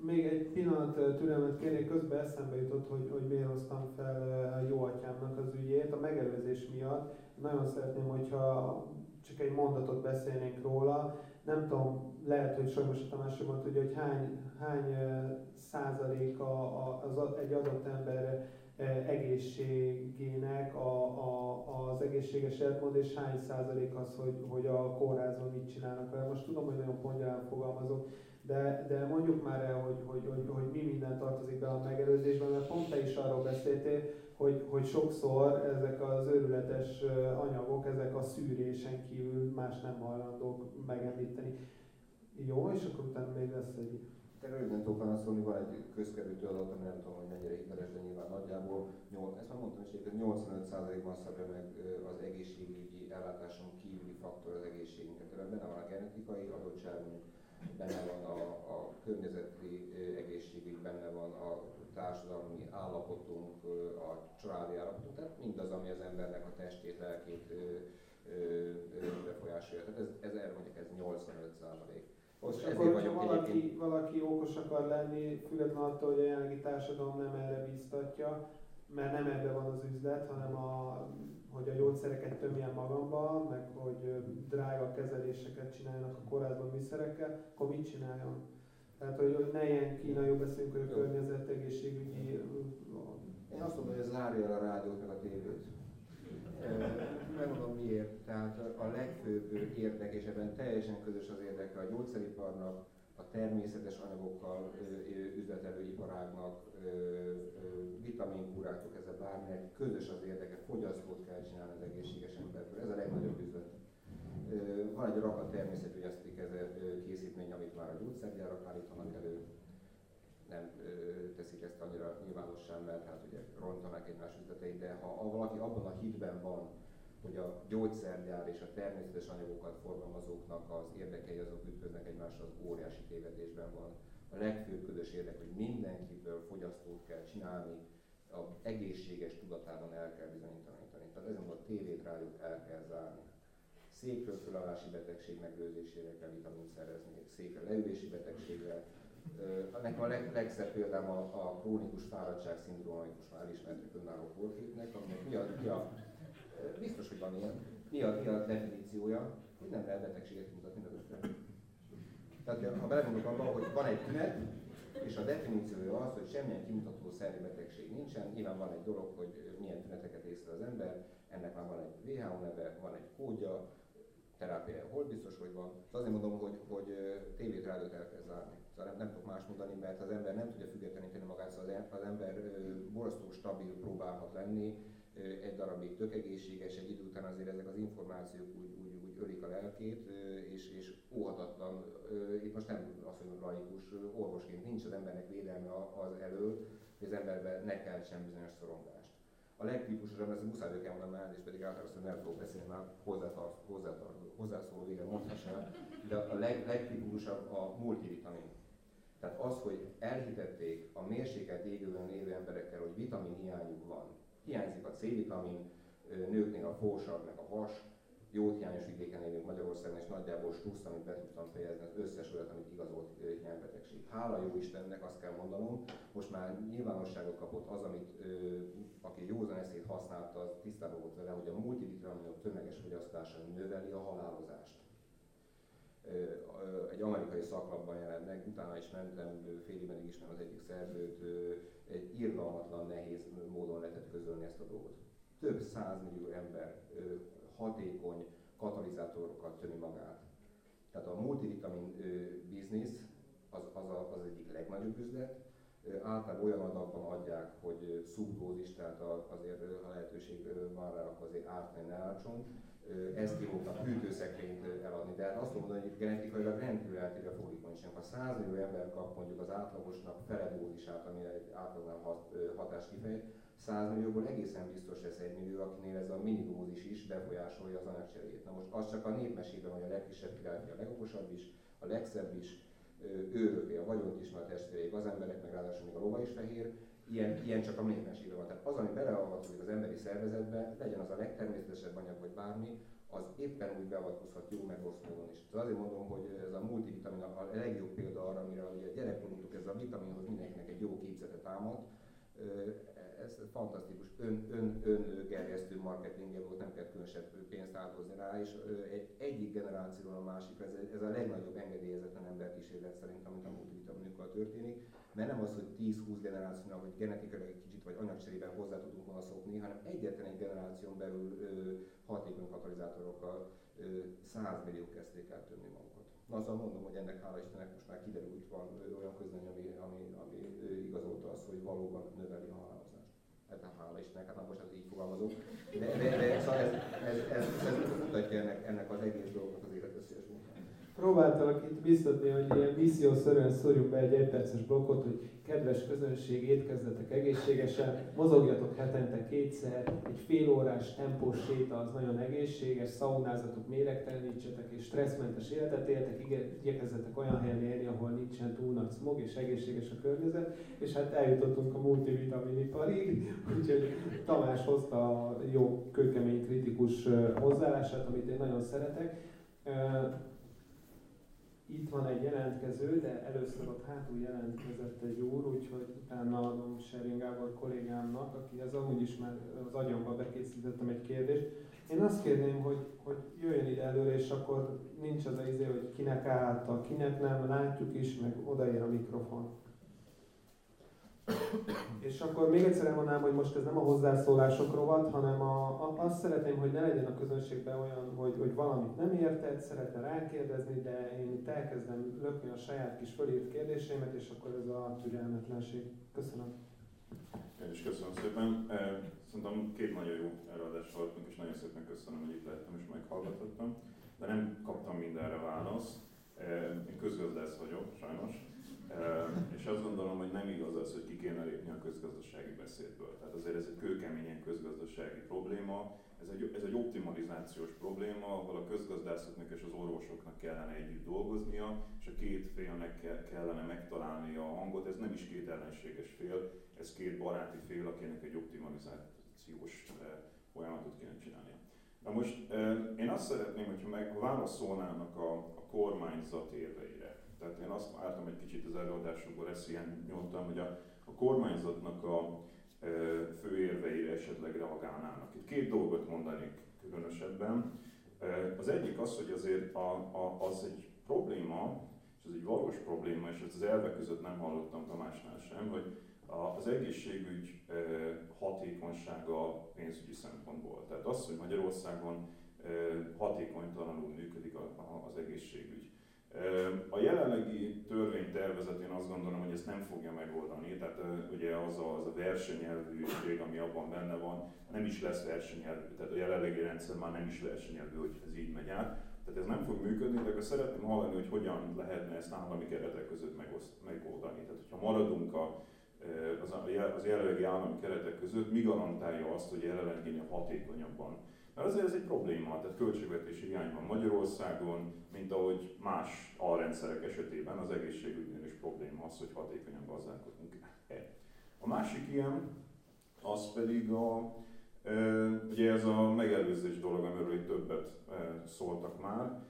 Speaker 1: még egy pillanat türelmet kérnék, közben eszembe jutott, hogy, hogy miért hoztam fel a jó atyámnak az ügyét, a megelőzés miatt. Nagyon szeretném, hogyha csak egy mondatot beszélnénk róla. Nem tudom, lehet, hogy Solymos Tamás mondta, hogy, hogy hány, hány százaléka az, egy adott ember egészségének a, a, az egészséges életmód, és hány százalék az, hogy, hogy a kórházban mit csinálnak. Most tudom, hogy nagyon pontján fogalmazok, de, de mondjuk már el, hogy, hogy, hogy, hogy mi minden tartozik be a megelőzésben, mert pont te is arról beszéltél, hogy, hogy sokszor ezek az őrületes anyagok, ezek a szűrésen kívül más nem hajlandók megemlíteni. Jó, és akkor utána még lesz egy
Speaker 3: te röviden tudok válaszolni, van egy közkerültő adat, nem tudom, hogy mennyire hiteles, de nyilván nagyjából, ezt már mondtam is, hogy 85%-ban szabja meg az egészségügyi ellátáson kívüli faktor az egészségünket. Benne van a genetikai adottságunk, benne van a, a környezeti egészségügy, benne van a társadalmi állapotunk, a családi állapotunk, tehát mindaz, ami az embernek a testét, lelkét befolyásolja. Tehát ez, ez erre mondjuk ez 85 százalék.
Speaker 1: És akkor, hogyha valaki, valaki okos akar lenni, függetlenül attól, hogy a jelenlegi társadalom nem erre bíztatja, mert nem ebbe van az üzlet, hanem a, hogy a gyógyszereket tömjen magamba, meg hogy drága kezeléseket csináljanak a kórházban műszerekkel, akkor mit csináljon? Tehát, hogy, hogy ne ilyen kínai beszélünk, hogy a környezet egészségügyi...
Speaker 3: Én azt mondom, hogy ez zárja a rádiót meg a tévét. Megmondom miért. Tehát a legfőbb érdek, és ebben teljesen közös az érdeke a gyógyszeriparnak, a természetes anyagokkal üzletelő iparágnak, vitaminkúráktól kezdve bárminek közös az érdeke, fogyasztót kell csinálni az egészséges emberből. Ez a legnagyobb üzlet. Van egy rakat természetű készítmény, amit már a gyógyszergyárak állítanak elő, nem teszik ezt annyira nyilvánossá, mert hát ugye rontanak egymás üzleteit, de ha valaki abban a hitben van, hogy a gyógyszergyár és a természetes anyagokat forgalmazóknak az érdekei azok ütköznek egymásra, az óriási tévedésben van. A legfőbb közös érdek, hogy mindenkitől fogyasztót kell csinálni, a egészséges tudatában el kell bizonyítani. Tehát ezen a tévét rájuk el kell zárni. Székről fölállási betegség megelőzésére kell vitamint szerezni, székre leülési betegségre. Nekem a leg, legszebb példám a, a krónikus fáradtság most már elismertek önálló kórképnek, aminek mi a, mi a biztos, hogy van ilyen. Mi a, mi a definíciója? Nem lehet betegséget mutatni mögötte. Tehát ha belegondolok abba, hogy van egy tünet, és a definíciója az, hogy semmilyen kimutató szervi betegség nincsen, nyilván van egy dolog, hogy milyen tüneteket észre az ember, ennek már van egy WHO neve, van egy kódja, terápia hol biztos, hogy van. Szóval azért mondom, hogy, hogy tévét rádiót el kell zárni. Szóval nem, nem tudok más mondani, mert az ember nem tudja függetleníteni magát, szóval az ember borzasztó stabil próbálhat lenni, egy darabig tök egészséges, egy idő után azért ezek az információk úgy, úgy, úgy ölik a lelkét, és, és óhatatlan, itt most nem azt mondom laikus, orvosként nincs az embernek védelme az elől, hogy az emberben ne kell sem bizonyos szorongást. A legtípusosabb, ez muszáj kell mondanom és pedig általában nem fogok beszélni, már hozzátart, hozzátart, hozzászóló végre mondhassál, de a leg, legtípusosabb a multivitamin. Tehát az, hogy elhitették a mérsékelt égőben lévő emberekkel, hogy vitamin hiányuk van, hiányzik a C-vitamin, nőknél a fósabb, meg a vas, hiányos vidéken élünk Magyarországon, és nagyjából stussz, amit be tudtam fejezni, az összes olyat, amit igazolt hiánybetegség. Hála jó Istennek, azt kell mondanom, most már nyilvánosságot kapott az, amit ö, aki józan eszét használta, az tisztában volt vele, hogy a multivitaminok tömeges fogyasztása növeli a halálozást. Egy amerikai szaklapban jelent meg, utána is mentem, fél évben ismerem az egyik szerzőt, egy irgalmatlan nehéz módon lehetett közölni ezt a dolgot. Több százmillió ember hatékony katalizátorokat tömi magát. Tehát a multivitamin biznisz az, az, a, az egyik legnagyobb üzlet, általában olyan adagban adják, hogy szubdózis, tehát azért ha lehetőség van rá, akkor azért árt ne ártson. Eszkimóknak hűtőszekrényt eladni, de hát azt mondom, hogy genetikailag rendkívül eltérő a fogékonyság. Ha 100 millió ember kap mondjuk az átlagosnak feledózisát, ami egy átlagnál hat, hatást kifejt, 100 millióból egészen biztos lesz egy millió, akinél ez a minidózis is befolyásolja az anyagcseréjét. Na most az csak a népmesében, hogy a legkisebb királyfi a legokosabb is, a legszebb is, ő a vagyont is, mert testvéreik az emberek, meg ráadásul még a lova is fehér, ilyen, ilyen csak a van. Tehát az, ami beleavatkozik az emberi szervezetbe, legyen az a legtermészetesebb anyag, vagy bármi, az éppen úgy beavatkozhat jó, meg rossz módon is. Tehát azért mondom, hogy ez a multivitamin a legjobb példa arra, amire a gyerekkorunktuk ez a vitaminhoz mindenkinek egy jó képzete támad, ez fantasztikus ön, ön, öngerjesztő marketingje volt, nem kell különösebb pénzt áldozni rá, és egy, egyik generációról a másikra ez, ez a legnagyobb engedélyezetlen emberkísérlet szerint, amit a multivitaminokkal történik, mert nem az, hogy 10-20 generációnak, hogy genetikailag egy kicsit vagy anyagcserében hozzá tudunk volna szokni, hanem egyetlen egy generáción belül ö, hatékony katalizátorokkal ö, 100 milliók kezdték el tömni magukat. Na, azzal mondom, hogy ennek hála Istennek most már kiderült, van olyan közlemény, ami, ami, ami igazolta azt, hogy valóban növeli a halálozást hát hála Istennek, hát most az így fogalmazok, de, de, de szóval ez, ez, ez, ez, ez mutatja ennek, ennek az egész életösszes
Speaker 1: Próbáltalak itt biztatni, hogy ilyen missziószerűen szorjuk be egy egyperces blokkot, hogy kedves közönség, étkezzetek egészségesen, mozogjatok hetente kétszer, egy fél órás tempós séta az nagyon egészséges, szaunázatok, méregtelenítsetek és stresszmentes életet éltek, igyekezzetek olyan helyen élni, ahol nincsen túl nagy smog és egészséges a környezet, és hát eljutottunk a multivitaminiparig, úgyhogy Tamás hozta a jó, kőkemény kritikus hozzáállását, amit én nagyon szeretek itt van egy jelentkező, de először ott hátul jelentkezett egy úr, úgyhogy utána adom Sering Gábor kollégámnak, az amúgy is már az agyamba bekészítettem egy kérdést. Én azt kérném, hogy, hogy jöjjön ide előre, és akkor nincs az a izé, hogy kinek állta, kinek nem, látjuk is, meg odaér a mikrofon. És akkor még egyszer elmondanám, hogy most ez nem a hozzászólások rovat, hanem a, a, azt szeretném, hogy ne legyen a közönségben olyan, hogy, hogy valamit nem érted, szeretne rákérdezni, de én itt elkezdem lökni a saját kis fölírt kérdéseimet, és akkor ez a türelmetlenség. Köszönöm.
Speaker 6: Én is köszönöm szépen. Szerintem két nagyon jó előadást hallottunk, és nagyon szépen köszönöm, hogy itt lehettem és meghallgatottam. De nem kaptam mindenre választ. Én közgazdász vagyok, sajnos. És azt gondolom, hogy nem igaz az, hogy ki kéne lépni a közgazdasági beszédből. Tehát azért ez egy kőkeményen közgazdasági probléma, ez egy, ez egy optimalizációs probléma, ahol a közgazdászoknak és az orvosoknak kellene együtt dolgoznia, és a két félnek kellene megtalálni a hangot. Ez nem is két ellenséges fél, ez két baráti fél, akinek egy optimalizációs folyamatot kéne csinálni. Na most én azt szeretném, hogyha meg válaszolnának a, a kormányzat érveire. Tehát én azt vártam egy kicsit az előadásokból, ezt ilyen nyomtam, hogy a, a kormányzatnak a e, fő érveire esetleg reagálnának. Itt két dolgot mondanék különösebben. E, az egyik az, hogy azért a, a, az egy probléma, és ez egy valós probléma, és ezt az elvek között nem hallottam Tamásnál sem, hogy az egészségügy hatékonysága pénzügyi szempontból. Tehát az, hogy Magyarországon hatékonytalanul működik az egészségügy. A jelenlegi törvénytervezet én azt gondolom, hogy ezt nem fogja megoldani, tehát ugye az a, az a versenyelvűség, ami abban benne van, nem is lesz versenyelvű, tehát a jelenlegi rendszer már nem is versenyelvű, hogy ez így megy át. Tehát ez nem fog működni, de akkor szeretném hallani, hogy hogyan lehetne ezt állami keretek között megoldani. Tehát, hogyha maradunk a az, az jelenlegi állami keretek között mi garantálja azt, hogy jelenleg hatékonyabban. Mert azért ez egy probléma, tehát költségvetési hiány van Magyarországon, mint ahogy más alrendszerek esetében az egészségügynél is probléma az, hogy hatékonyan gazdálkodunk. A másik ilyen, az pedig a, ugye ez a megelőzés dolog, amiről többet szóltak már,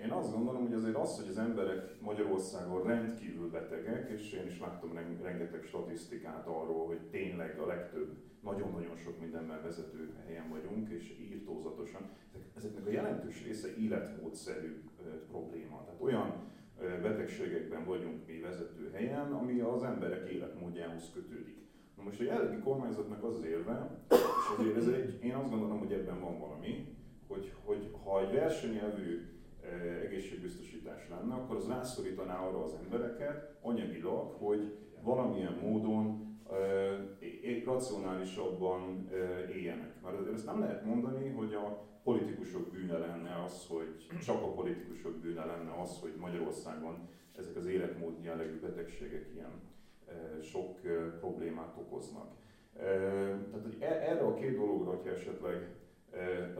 Speaker 6: én azt gondolom, hogy azért az, hogy az emberek Magyarországon rendkívül betegek, és én is láttam rengeteg statisztikát arról, hogy tényleg a legtöbb, nagyon-nagyon sok mindenben vezető helyen vagyunk, és írtózatosan. Ezeknek a jelentős része életmódszerű probléma. Tehát olyan betegségekben vagyunk mi vezető helyen, ami az emberek életmódjához kötődik. Na most a jelenlegi kormányzatnak az érve, és azért ez egy, én azt gondolom, hogy ebben van valami, hogy, hogy ha egy versenyelvű eh, egészségbiztosítás lenne, akkor az rászorítaná arra az embereket anyagilag, hogy valamilyen módon eh, racionálisabban eh, éljenek. Mert ezt nem lehet mondani, hogy a politikusok bűne lenne az, hogy csak a politikusok bűne lenne az, hogy Magyarországon ezek az életmód jellegű betegségek ilyen sok problémát okoznak. Tehát hogy e, erre a két dologra, hogyha esetleg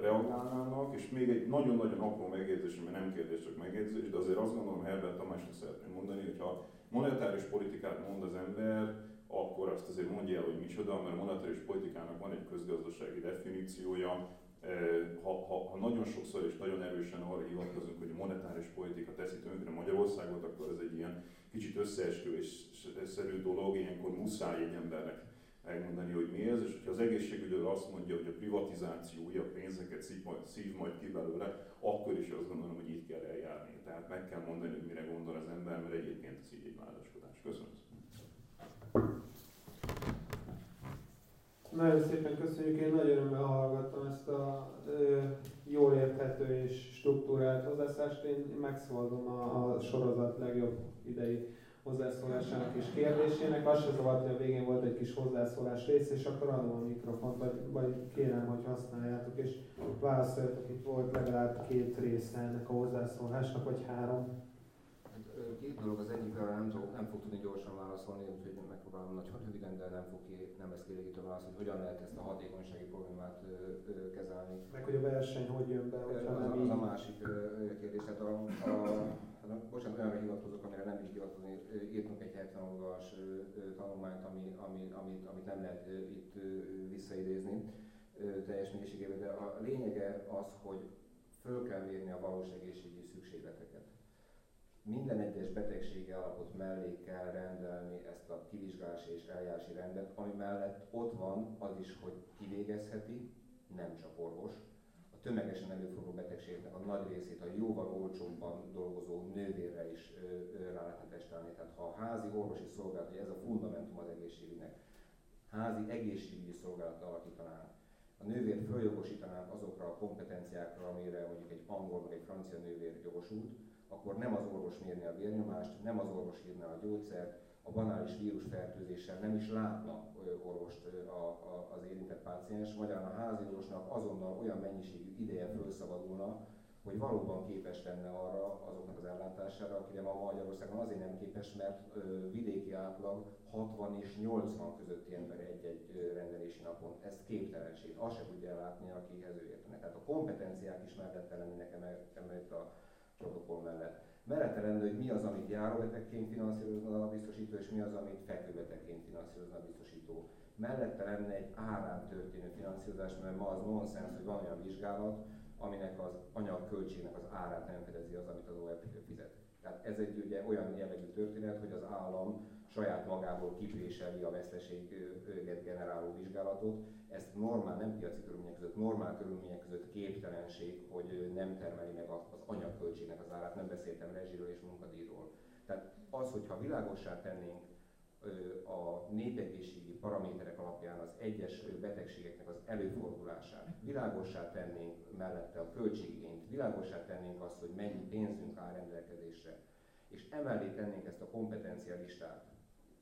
Speaker 6: reagálnának, és még egy nagyon-nagyon apró megjegyzés, mert nem kérdés, csak megjegyzés, de azért azt gondolom, Herbert Tamásnak szeretném mondani, hogy ha monetáris politikát mond az ember, akkor azt azért mondja el, hogy micsoda, mert a monetáris politikának van egy közgazdasági definíciója, ha, ha, ha nagyon sokszor és nagyon erősen arra hivatkozunk, hogy a monetáris politika teszi tönkre Magyarországot, akkor ez egy ilyen kicsit összeesküvésszerű dolog, ilyenkor muszáj egy embernek megmondani, hogy mi ez, és hogyha az egészségügyről azt mondja, hogy a privatizáció újabb pénzeket szív majd, szív majd ki belőle, akkor is azt gondolom, hogy így kell eljárni. Tehát meg kell mondani, hogy mire gondol az ember, mert egyébként ez így egy vádaskodás. Köszönöm.
Speaker 1: Nagyon szépen köszönjük, én nagyon örömmel hallgattam ezt a ö, jól érthető és struktúrált hozzászást. Én megszólalom a, a sorozat legjobb idei hozzászólásának és kérdésének. Azt se zavart, hogy a végén volt egy kis hozzászólás rész, és akkor adom a mikrofont, vagy, vagy kérem, hogy használjátok, és válaszoljatok. Itt volt legalább két része ennek a hozzászólásnak, vagy három.
Speaker 3: Két dolog, az egyik nem, nem fog tudni gyorsan válaszolni, úgyhogy megpróbálom nagyon röviden, de nem, fog ki, nem lesz kielégítő válasz, hogy hogyan lehet ezt a hatékonysági problémát ö, ö, kezelni.
Speaker 1: Meg hogy a verseny hogy jön be, hogyha
Speaker 3: az,
Speaker 1: nem
Speaker 3: az
Speaker 1: így.
Speaker 3: a másik ö, kérdés. Tehát a, a, bocsánat, olyanra hivatkozok, amire nem is hivatkozni, írtunk egy 70 oldalas tanulmányt, ami, ami, amit, amit nem lehet itt visszaidézni teljes mélységében, de a lényege az, hogy föl kell mérni a valós egészségügyi szükségleteket. Minden egyes betegségi alapot mellé kell rendelni ezt a kivizsgálási és eljárási rendet, ami mellett ott van az is, hogy kivégezheti, nem csak orvos, tömegesen előforduló betegségeknek a nagy részét a jóval olcsóbban dolgozó nővérre is rá lehetne testálni. Tehát ha a házi orvosi szolgálat, hogy ez a fundamentum az egészségügynek, házi egészségügyi szolgálat alakítanánk, a nővér följogosítanánk azokra a kompetenciákra, amire mondjuk egy angol vagy egy francia nővér jogosult, akkor nem az orvos mérni a vérnyomást, nem az orvos írna a gyógyszert, a banális vírusfertőzéssel nem is látna orvost az érintett páciens, magyarán a házi orvosnak azonnal olyan mennyiségű ideje felszabadulna, hogy valóban képes lenne arra azoknak az ellátására, akire ma Magyarországon azért nem képes, mert vidéki átlag 60 és 80 közötti ember egy-egy rendelési napon. Ez képtelenség. Azt se tudja ellátni, akihez ő értene. Tehát a kompetenciák is mellette lennének emellett a protokoll mellett. Mellette lenne, hogy mi az, amit járóbetegként finanszírozna a biztosító, és mi az, amit fekvőbetegként finanszírozna a biztosító. Mellette lenne egy árán történő finanszírozás, mert ma az nonsens, hogy van olyan vizsgálat, aminek az anyagköltségnek az árát nem fedezi az, amit az OEP fizet. Tehát ez egy ugye olyan jellegű történet, hogy az állam saját magából kipréseli a veszteséget generáló vizsgálatot. Ezt normál, nem piaci körülmények között, normál körülmények között képtelenség, hogy nem termeli meg az anyagköltségnek az árát, nem beszéltem rezsiről és munkadíjról. Tehát az, hogyha világossá tennénk a népegészségi paraméterek alapján az egyes betegségeknek az előfordulását, világossá tennénk mellette a költségigényt, világossá tennénk azt, hogy mennyi pénzünk áll rendelkezésre, és emellé tennénk ezt a kompetencialistát,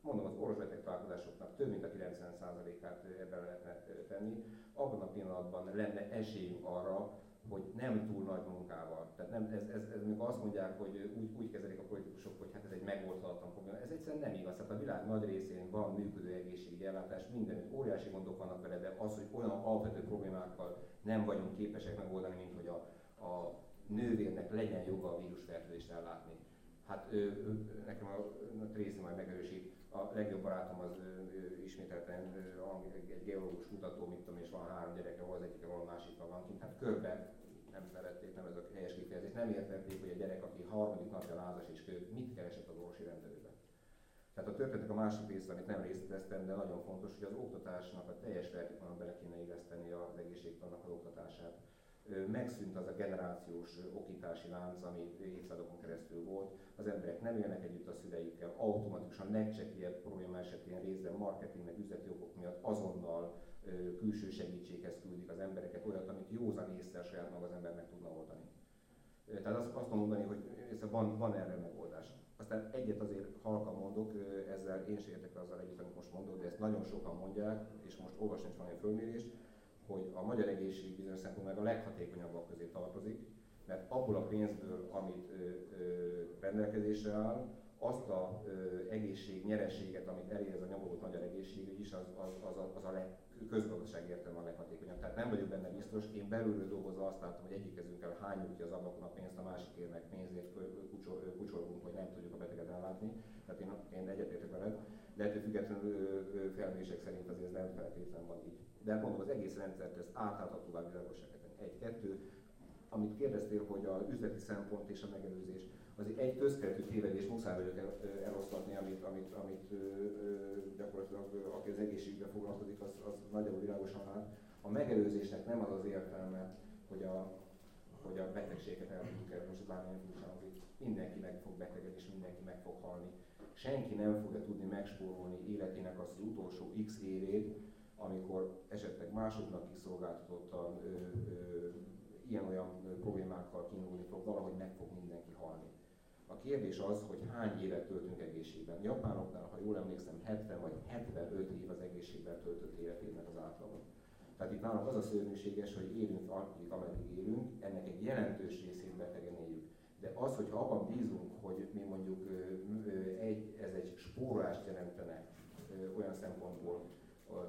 Speaker 3: mondom, az orvosbeteg találkozásoknak több mint a 90%-át ebben lehetne tenni, abban a pillanatban lenne esélyünk arra, hogy nem túl nagy munkával. Tehát nem, ez, ez, ez még azt mondják, hogy úgy, úgy kezelik a politikusok, hogy hát ez egy megoldhatatlan probléma. Ez egyszerűen nem igaz. Tehát a világ nagy részén van működő egészségügyi ellátás, mindenütt óriási gondok vannak vele, de az, hogy olyan alapvető problémákkal nem vagyunk képesek megoldani, mint hogy a, a nővérnek legyen joga a vírusfertőzést ellátni. Hát ő, ő, nekem a, a Tracy majd megerősít, a legjobb barátom az ismételten egy, geológus mutató, mit tudom, és van három gyereke, hol az egyik, hol a másik van kint. Hát körbe nem szerették, nem ez a helyes kifejezés, nem értették, hogy a gyerek, aki harmadik napja lázas és kő, mit keresett az orvosi rendelőben. Tehát a történetek a másik része, amit nem részleteztem, de nagyon fontos, hogy az oktatásnak a teljes vertikalon bele kéne illeszteni az egészségtannak az oktatását. Megszűnt az a generációs okítási lánc, ami évszázadokon keresztül volt. Az emberek nem élnek együtt a szüleikkel, automatikusan legcsekélyebb probléma esetén részben marketing, meg üzleti okok miatt azonnal külső segítséghez küldik az embereket, olyat, amit józan észre saját maga az ember meg tudna oldani. Tehát azt, azt mondani, hogy van, van erre megoldás. Aztán egyet azért halkan mondok, ezzel én sem értek azzal együtt, amit most mondok, de ezt nagyon sokan mondják, és most olvasni is valami fölmérést, hogy a magyar egészség bizonyos szempontból meg a leghatékonyabbak közé tartozik, mert abból a pénzből, amit rendelkezésre áll, azt a egészség nyereséget, amit elér ez a nyomorult magyar egészségügy is, az, az, az, a, az a leg, közgazdaság értelme a leghatékonyabb. Tehát nem vagyok benne biztos, én belülről dolgozva azt látom, hogy egyik kezünkkel hányjuk ki az ablakon a pénzt, a másik meg pénzért kucsolgunk, hogy nem tudjuk a beteget ellátni. Tehát én, én egyetértek veled, de ettől függetlenül felmérések szerint azért ez nem feltétlenül van így. De hát mondom, az egész rendszert ezt átláthatóvá világosá Egy, kettő, amit kérdeztél, hogy a üzleti szempont és a megelőzés, az egy közkeletű tévedés muszáj vagyok el, eloszlatni, amit, amit, amit gyakorlatilag aki az egészségügyben foglalkozik, az, az nagyjából világosan lát. A megelőzésnek nem az az értelme, hogy a, hogy a betegséget el tudjuk kerülni, most bármilyen furcsa mindenki meg fog betegedni, és mindenki meg fog halni. Senki nem fogja tudni megspórolni életének azt az utolsó x évét, amikor esetleg másoknak kiszolgáltatottan ilyen-olyan problémákkal kínulni fog, valahogy meg fog mindenki halni. A kérdés az, hogy hány évet töltünk egészségben. Japánoknál, ha jól emlékszem, 70 vagy 75 év az egészségben töltött életének az átlaga. Tehát itt nálunk az a szörnyűséges, hogy élünk addig, ameddig élünk, ennek egy jelentős részét betegen éljük. De az, hogyha abban bízunk, hogy mi mondjuk egy, ez egy spórolást jelentene olyan szempontból,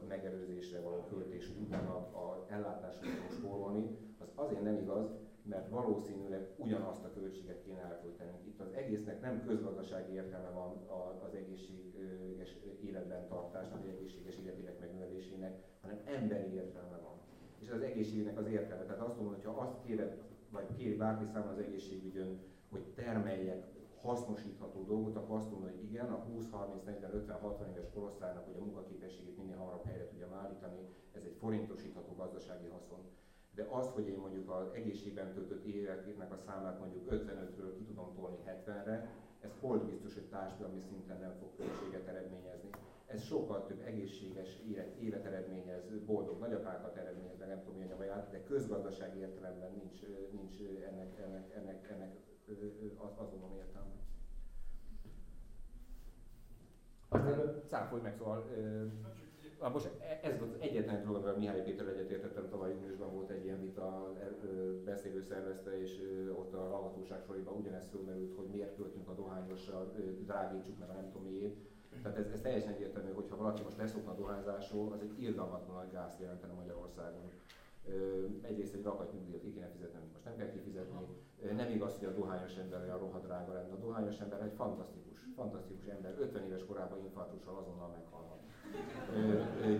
Speaker 3: megelőzésre való költés, hogy utána a ellátásra spórolni, az azért nem igaz, mert valószínűleg ugyanazt a költséget kéne elköltenünk. Itt az egésznek nem közgazdasági értelme van az egészséges életben tartásnak, vagy egészséges életének megnövelésének, hanem emberi értelme van. És ez az egészségnek az értelme. Tehát azt mondom, hogy ha azt kéred, vagy kér bárki számára az egészségügyön, hogy termeljek hasznosítható dolgot, akkor azt mondom, hogy igen, a 20, 30, 40, 50, 60 éves korosztálynak, hogy a munkaképességét minél hamarabb helyre tudja állítani, ez egy forintosítható gazdasági haszon de az, hogy én mondjuk az egészségben töltött éveknek a számát mondjuk 55-ről ki tudom tolni 70-re, ez hol biztos, hogy társadalmi szinten nem fog költséget eredményezni. Ez sokkal több egészséges élet, élet eredményez, boldog nagyapákat eredményez, meg nem tudom mi a nyomaját, de közgazdasági értelemben nincs, nincs ennek, ennek, ennek, ennek azonnal értelme. Aztán cáfolj meg, szóval Na most e- ez az egyetlen dolog, amivel Mihály Péter egyetértettem, tavaly júniusban volt egy ilyen vita, e, beszélő szervezte, és ott a hallgatóság soraiban ugyanezt fölmerült, hogy miért költünk a dohányosra, drágítsuk meg a nem tudom miért. Tehát ez, ez teljesen egyértelmű, hogy ha valaki most leszokna a dohányzásról, az egy irgalmatlan nagy gáz jelentene Magyarországon. Egyrészt egy rakat nyugdíjat ki kéne fizetni, most nem kell kifizetni. Nem igaz, hogy a dohányos ember olyan rohadt drága lenne. A dohányos ember egy fantasztikus, fantasztikus ember. 50 éves korában infarktussal azonnal meghal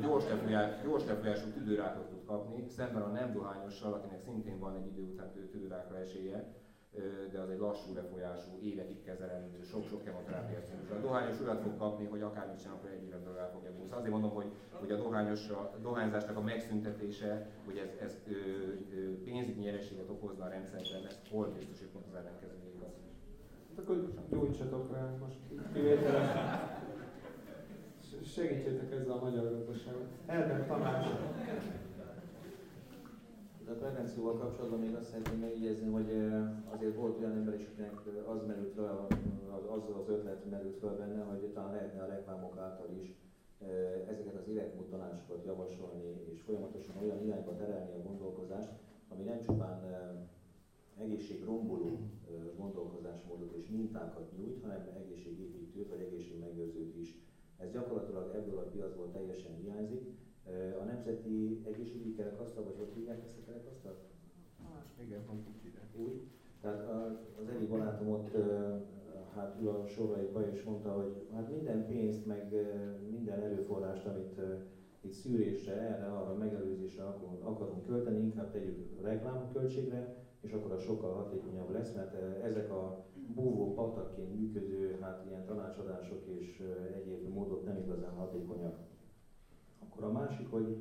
Speaker 3: gyors, lefolyás, gyors lefolyású tüdőrákot tud kapni, szemben a nem dohányossal, akinek szintén van egy idő után tüdőrákra esélye, de az egy lassú lefolyású, évekig kezelendő, sok-sok kemoterápiás A dohányos urat fog kapni, hogy akármit sem, akkor egy éven belül el fogja búzni. Azért mondom, hogy, hogy a, dohányos, a dohányzásnak a megszüntetése, hogy ez, ez ö, ö, pénzügyi nyereséget okozna a rendszerben, ez hol biztos, hogy pont az ellenkezője igaz.
Speaker 1: Akkor gyújtsatok rá most kivételesen segítsétek ezzel a magyar gazdaságot. Elben Tamás.
Speaker 2: A prevencióval kapcsolatban még azt szeretném megjegyezni, hogy azért volt olyan ember is, akinek az merült fel, az, az ötlet merült fel benne, hogy talán lehetne a reklámok által is ezeket az életmódtanásokat javasolni, és folyamatosan olyan irányba terelni a gondolkozást, ami nem csupán egészségromboló gondolkozásmódot és mintákat nyújt, hanem egészségépítőt vagy egészségmegőrzőt is ez gyakorlatilag ebből a piacból teljesen hiányzik. A Nemzeti Egészségügyi Kerekasztal, vagy hogy hívják ezt a kerekasztalt?
Speaker 3: Igen, így
Speaker 2: Úgy. Tehát az egyik barátom ott hát ül a soraiba és mondta, hogy hát minden pénzt, meg minden erőforrást, amit itt szűrésre, erre, arra, megelőzésre akarunk költeni, inkább tegyük reklámköltségre, és akkor az sokkal hatékonyabb lesz, mert ezek a búvó patakként működő hát ilyen tanácsadások és egyéb módok nem igazán hatékonyak. Akkor a másik, hogy,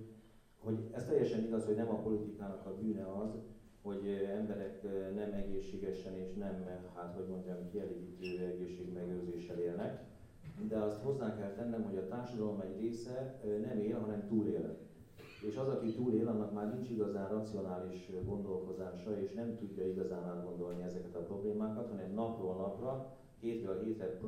Speaker 2: hogy ez teljesen igaz, hogy nem a politikának a bűne az, hogy emberek nem egészségesen és nem, hát hogy mondjam, kielégítő egészségmegőrzéssel élnek, de azt hozzá kell tennem, hogy a társadalom egy része nem él, hanem túlél. És az, aki túlél, annak már nincs igazán racionális gondolkozása, és nem tudja igazán átgondolni ezeket a problémákat, hanem napról napra, hétről hétre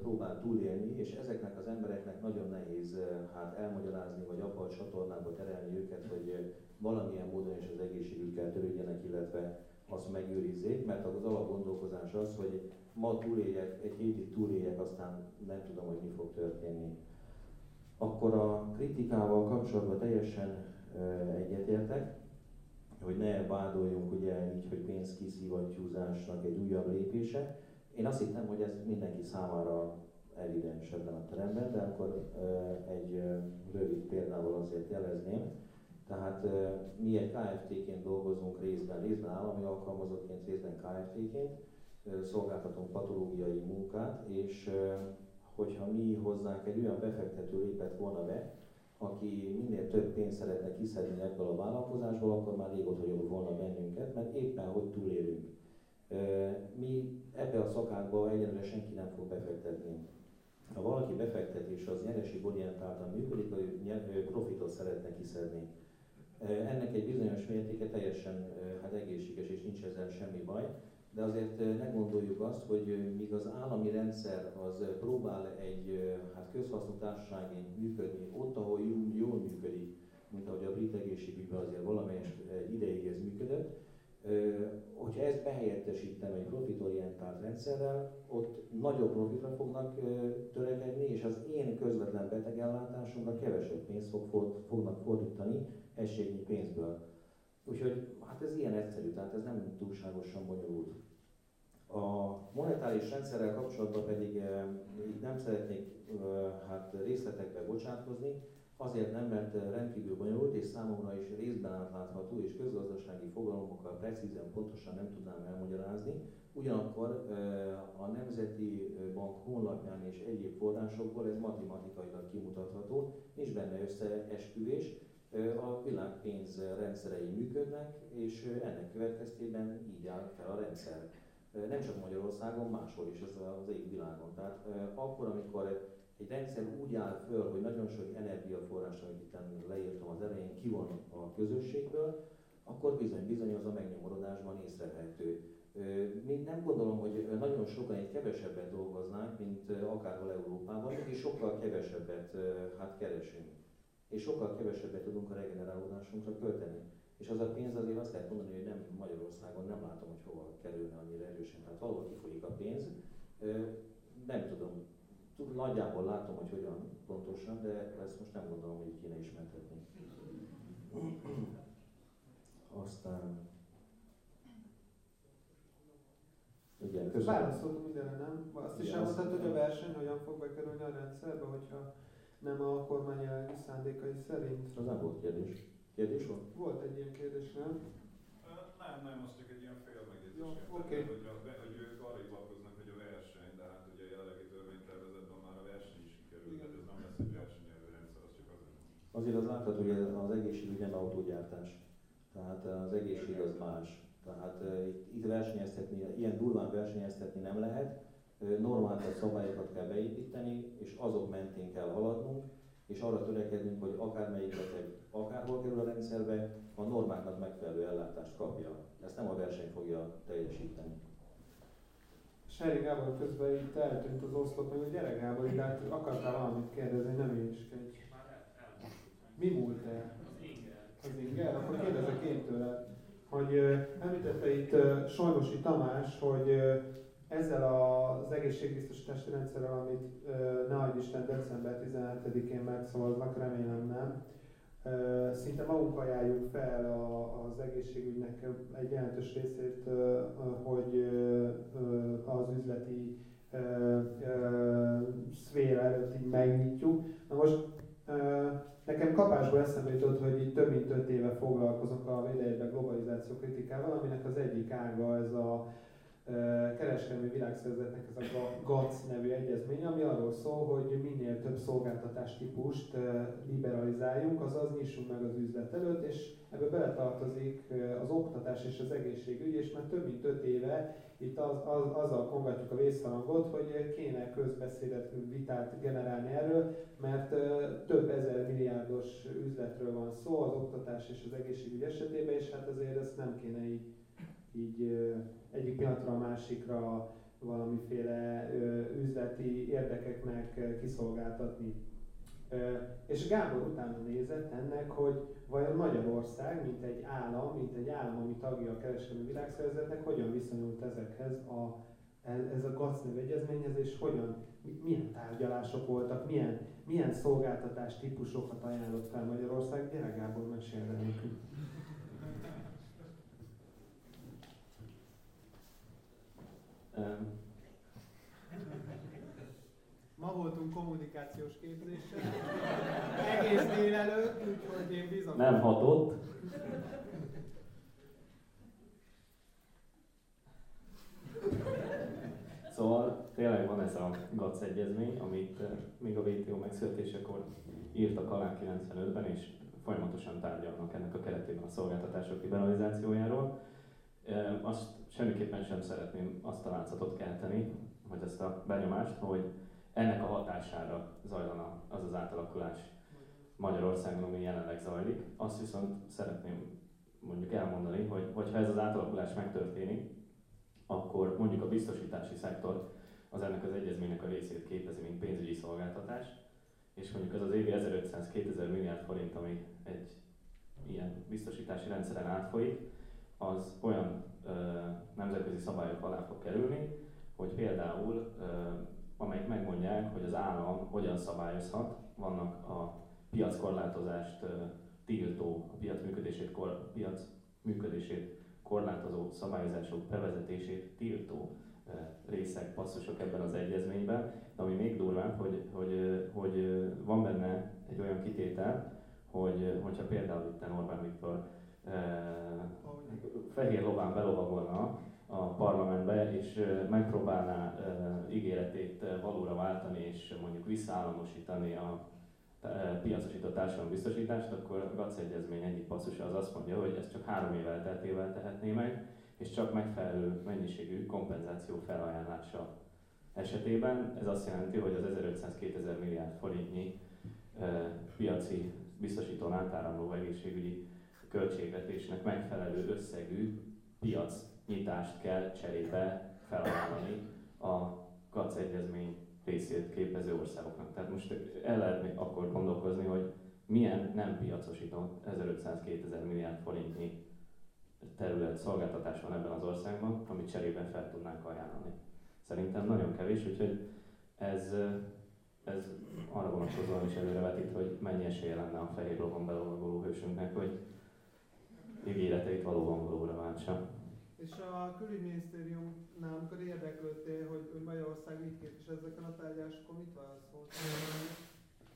Speaker 2: próbál túlélni, és ezeknek az embereknek nagyon nehéz hát elmagyarázni, vagy abba a csatornába terelni őket, hogy valamilyen módon is az egészségükkel törődjenek, illetve azt megőrizzék, mert az alapgondolkozás az, hogy ma túléljek, egy hétig túléljek, aztán nem tudom, hogy mi fog történni akkor a kritikával kapcsolatban teljesen egyetértek, hogy ne vádoljunk ugye így, hogy pénzkiszivattyúzásnak egy újabb lépése. Én azt hittem, hogy ez mindenki számára evidens ebben a teremben, de akkor egy rövid példával azért jelezném. Tehát mi egy KFT-ként dolgozunk részben, részben állami alkalmazottként, részben KFT-ként, szolgáltatunk patológiai munkát, és hogyha mi hozzánk egy olyan befektető lépett volna be, aki minél több pénzt szeretne kiszedni ebből a vállalkozásból, akkor már régóta jobb volna bennünket, mert éppen hogy túlélünk. Mi ebbe a szakákba egyenlőre senki nem fog befektetni. Ha valaki befektetés az orientáltan működik, vagy profitot szeretne kiszedni. Ennek egy bizonyos mértéke teljesen hát egészséges, és nincs ezzel semmi baj de azért ne gondoljuk azt, hogy míg az állami rendszer az próbál egy hát közhasznú társaságként működni, ott, ahol jól működik, mint ahogy a brit egészségügyben azért valamelyes ideig ez működött, hogyha ezt behelyettesítem egy profitorientált rendszerrel, ott nagyobb profitra fognak törekedni, és az én közvetlen betegellátásomra kevesebb pénzt fog, fognak fordítani egységnyi pénzből. Úgyhogy hát ez ilyen egyszerű, tehát ez nem túlságosan bonyolult. A monetáris rendszerrel kapcsolatban pedig nem szeretnék hát részletekbe bocsátkozni, azért nem, mert rendkívül bonyolult, és számomra is részben átlátható, és közgazdasági fogalomokkal precízen, pontosan nem tudnám elmagyarázni. Ugyanakkor eh, a Nemzeti Bank honlapján és egyéb forrásokból ez matematikailag kimutatható, nincs benne összeesküvés, A világ pénz rendszerei működnek, és ennek következtében így áll fel a rendszer. Nem csak Magyarországon, máshol is az az világon. Tehát akkor, amikor egy rendszer úgy áll föl, hogy nagyon sok energiaforrás, amit itt leírtam az elején, kivon a közösségből, akkor bizony-bizony az a megnyomorodásban észrevehető. Mi nem gondolom, hogy nagyon sokan egy kevesebbet dolgoznánk, mint akárhol Európában, és sokkal kevesebbet hát keresünk. És sokkal kevesebbet tudunk a regenerálódásunkra költeni. És az a pénz azért azt lehet mondani, hogy nem Magyarországon nem látom, hogy hova kerülne annyira erősen. Tehát valahol kifolyik a pénz. Nem tudom, nagyjából látom, hogy hogyan pontosan, de ezt most nem gondolom, hogy kéne ismertetni. Aztán...
Speaker 1: Igen, köszönöm. Válaszoltunk mindenre, nem? Azt is elmondtad, hogy a verseny hogyan fog bekerülni a rendszerbe, hogyha nem a kormány jelenlegi szándékai szerint?
Speaker 2: Az nem volt kérdés. Kérdés volt?
Speaker 1: Volt egy ilyen kérdés, nem?
Speaker 6: Nem, nem, az csak egy ilyen fél megjegyzés.
Speaker 1: Jó, oké. Okay.
Speaker 6: Hogy, ők arra hivatkoznak, hogy a verseny, de hát ugye a jelenlegi törvénytervezetben már a verseny is sikerült, tehát ez nem lesz egy versenyelő rendszer, az csak azért.
Speaker 2: Az látható, hogy az egészségügy nem autógyártás. Tehát az egészség az más. Tehát uh, itt, versenyeztetni, ilyen durván versenyeztetni nem lehet, normális szabályokat kell beépíteni, és azok mentén kell haladnunk, és arra törekedünk, hogy akármelyik beteg akárhol kerül a rendszerbe, a normáknak megfelelő ellátást kapja. Ezt nem a verseny fogja teljesíteni.
Speaker 1: Seri Gábor közben itt eltűnt az oszlop, hogy a gyere Gábor, de hát akartál valamit kérdezni, nem érskedj. Mi múlt el? Az inger. Akkor kérdezek én tőle, hogy említette itt Solnosi Tamás, hogy ezzel az egészségbiztosítási rendszerrel, amit ne adj Isten december 17-én megszavaznak, remélem nem, szinte magunk ajánljuk fel az egészségügynek egy jelentős részét, hogy az üzleti szféra előtt így megnyitjuk. Na most nekem kapásból eszembe jutott, hogy itt több mint öt éve foglalkozok a védelembe globalizáció kritikával, aminek az egyik ága ez a kereskedelmi világszervezetnek ez a GATS nevű egyezmény, ami arról szól, hogy minél több szolgáltatás típust liberalizáljunk, azaz nyissunk meg az üzlet előtt, és ebbe beletartozik az oktatás és az egészségügy, és már több mint öt éve itt az, az, azzal kongatjuk a vészharangot, hogy kéne közbeszédet, vitát generálni erről, mert több ezer milliárdos üzletről van szó az oktatás és az egészségügy esetében, és hát azért ezt nem kéne így, így egyik pillanatra a másikra valamiféle üzleti érdekeknek kiszolgáltatni. És Gábor utána nézett ennek, hogy vajon Magyarország, mint egy állam, mint egy állam, ami tagja a kereskedelmi világszervezetnek, hogyan viszonyult ezekhez a, ez a GATS egyezményhez, és hogyan, milyen tárgyalások voltak, milyen, milyen szolgáltatás típusokat ajánlott fel Magyarország. Gyere Gábor, mesélj. Ma voltunk kommunikációs képzésen, egész délelőtt, úgyhogy én bizony.
Speaker 2: Nem hatott. Szóval tényleg van ez a GATS egyezmény, amit még a WTO megszületésekor írtak alá 95-ben, és folyamatosan tárgyalnak ennek a keretében a szolgáltatások liberalizációjáról. Azt semmiképpen sem szeretném azt a látszatot kelteni, vagy azt a benyomást, hogy ennek a hatására zajlana az az átalakulás Magyarországon, ami jelenleg zajlik. Azt viszont szeretném mondjuk elmondani, hogy hogyha ez az átalakulás megtörténik, akkor mondjuk a biztosítási szektor az ennek az egyezménynek a részét képezi, mint pénzügyi szolgáltatás, és mondjuk az az évi 1500-2000 milliárd forint, ami egy ilyen biztosítási rendszeren átfolyik, az olyan ö, nemzetközi szabályok alá fog kerülni, hogy például, ö, amelyik megmondják, hogy az állam hogyan szabályozhat, vannak a piackorlátozást ö, tiltó, a piac működését, kor, piac működését korlátozó szabályozások bevezetését tiltó részek, passzusok ebben az egyezményben, de ami még durvább, hogy, hogy, hogy van benne egy olyan kitétel, hogy hogyha például itt Orbán Viktor fehér lován belovagolna a parlamentbe, és megpróbálná ígéretét valóra váltani, és mondjuk visszaállamosítani a,
Speaker 7: piacosított társadalombiztosítást, akkor a GAC egyezmény egyik passzusa az azt mondja, hogy ezt csak három év elteltével tehetné meg, és csak megfelelő mennyiségű kompenzáció felajánlása esetében. Ez azt jelenti, hogy az 1500-2000 milliárd forintnyi piaci biztosítón átáramló egészségügyi költségvetésnek megfelelő összegű piac nyitást kell cserébe felajánlani a GAC egyezmény részét képező országoknak. Tehát most el lehet még akkor gondolkozni, hogy milyen nem piacosított 1500-2000 milliárd forintnyi terület szolgáltatás van ebben az országban, amit cserében fel tudnánk ajánlani. Szerintem nagyon kevés, úgyhogy ez, ez arra vonatkozóan is előrevetít, hogy mennyi esélye lenne a fehér lovon belovagoló hősünknek, hogy ígéreteit valóban valóra váltsa.
Speaker 1: És a külügyminisztériumnál, amikor érdeklődtél, hogy, hogy Magyarország mit képvisel ezeken a tárgyalásokon, mit válaszolt?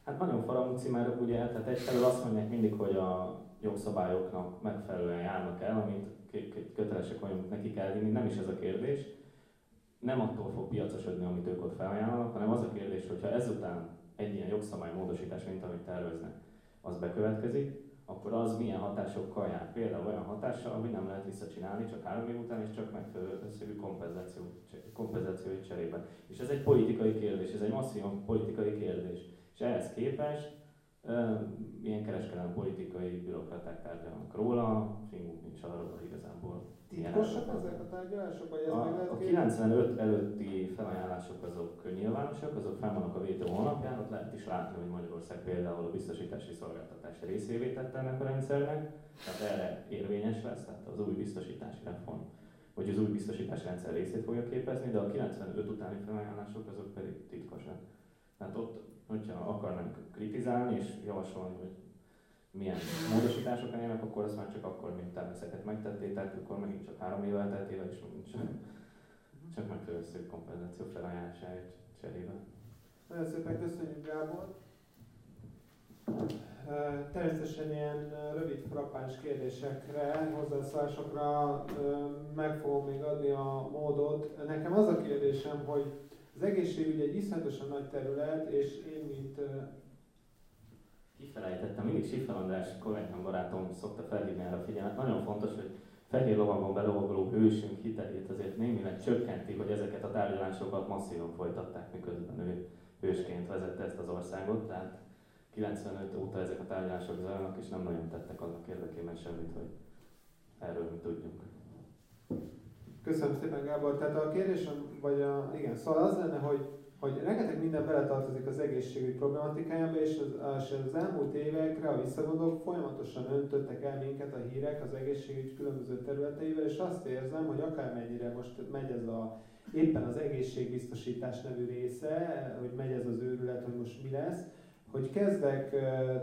Speaker 7: Hát nagyon faramúci már ugye, tehát egyfelől azt mondják mindig, hogy a jogszabályoknak megfelelően járnak el, amit kötelesek vagyunk nekik elvinni, nem is ez a kérdés. Nem attól fog piacosodni, amit ők ott felajánlanak, hanem az a kérdés, hogyha ezután egy ilyen jogszabálymódosítás, mint amit terveznek, az bekövetkezik, akkor az milyen hatásokkal jár. Például olyan hatással, hogy nem lehet visszacsinálni csak három év után, és csak megfelelő összegű kompenzáció, kompenzációi cserében. És ez egy politikai kérdés, ez egy masszív politikai kérdés. És ehhez képest ilyen kereskedelmi politikai bürokraták tárgyalnak róla, fingunk nincs arról, igazából
Speaker 1: Titkosak ezek a tárgyalások, vagy ez
Speaker 7: a,
Speaker 1: meg lehet
Speaker 7: a 95 előtti felajánlások azok nyilvánosak, azok fel vannak a WTO honlapján, ott lehet is látni, hogy Magyarország például a biztosítási szolgáltatás részévé tette ennek a rendszernek, tehát erre érvényes lesz, tehát az új biztosítási reform, vagy az új biztosítási rendszer részét fogja képezni, de a 95 utáni felajánlások azok pedig titkosak. Tehát ott, hogyha akarnánk kritizálni és javasolni, hogy milyen módosítások legyenek, akkor azt már csak akkor, mint természeket megtették, tehát akkor megint csak három év elteltével is megint csak, csak megfelelő szép kompenzáció felajánlásáért cserébe.
Speaker 1: Nagyon szépen köszönjük Gábor! Természetesen ilyen rövid, frappáns kérdésekre, hozzászólásokra meg fogom még adni a módot. Nekem az a kérdésem, hogy az egészségügy egy iszonyatosan nagy terület, és én, mint
Speaker 7: kifelejtettem, mindig Siffer András kollégám barátom szokta felhívni erre a figyelmet. Nagyon fontos, hogy fehér lovagon belovagoló hősünk hitelét azért némileg csökkenti, hogy ezeket a tárgyalásokat masszívan folytatták, miközben ő hősként vezette ezt az országot. Tehát 95 óta ezek a tárgyalások zajlanak, és nem nagyon tettek annak érdekében semmit, hogy erről mi tudjunk.
Speaker 1: Köszönöm szépen, Gábor. Tehát a kérdésem, vagy a, igen, szóval az lenne, hogy hogy rengeteg minden beletartozik az egészségügy problematikájába, és az, és az elmúlt évekre, a visszagondolok, folyamatosan öntöttek el minket a hírek az egészségügy különböző területeivel, és azt érzem, hogy akármennyire most megy ez a éppen az egészségbiztosítás nevű része, hogy megy ez az őrület, hogy most mi lesz, hogy kezdek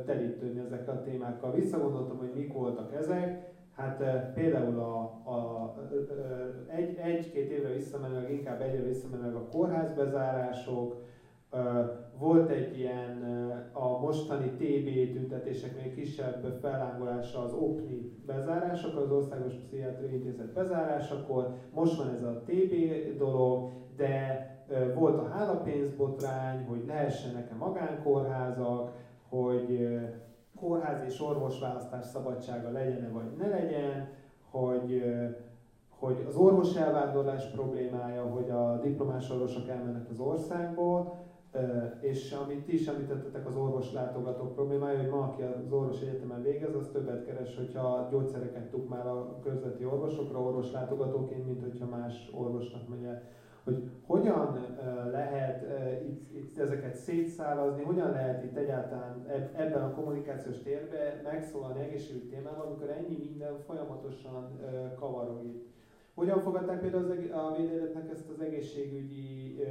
Speaker 1: telítődni ezekkel a témákkal. Visszagondoltam, hogy mik voltak ezek, Hát például a, a, egy, egy-két évre visszamenőleg, inkább egy évre visszamenőleg a kórházbezárások, volt egy ilyen a mostani TB tüntetéseknél kisebb fellángolása az OPNI bezárások, az Országos Pszichiátriai Intézet bezárásakor, most van ez a TB dolog, de volt a hálapénzbotrány, hogy lehessenek-e magánkórházak, hogy kórház és orvosválasztás szabadsága legyen vagy ne legyen, hogy, hogy az orvos elvándorlás problémája, hogy a diplomás orvosok elmennek az országból, és amit ti is említettetek, az orvos látogatók problémája, hogy ma, aki az orvos egyetemen végez, az többet keres, hogyha gyógyszereket már a körzeti orvosokra, orvos látogatóként, mint hogyha más orvosnak megy el hogy hogyan lehet itt, itt ezeket szétszálazni, hogyan lehet itt egyáltalán ebben a kommunikációs térben megszólalni egészségügyi témával, amikor ennyi minden folyamatosan kavarog itt. Hogyan fogadták például az, a védeletnek ezt az egészségügyi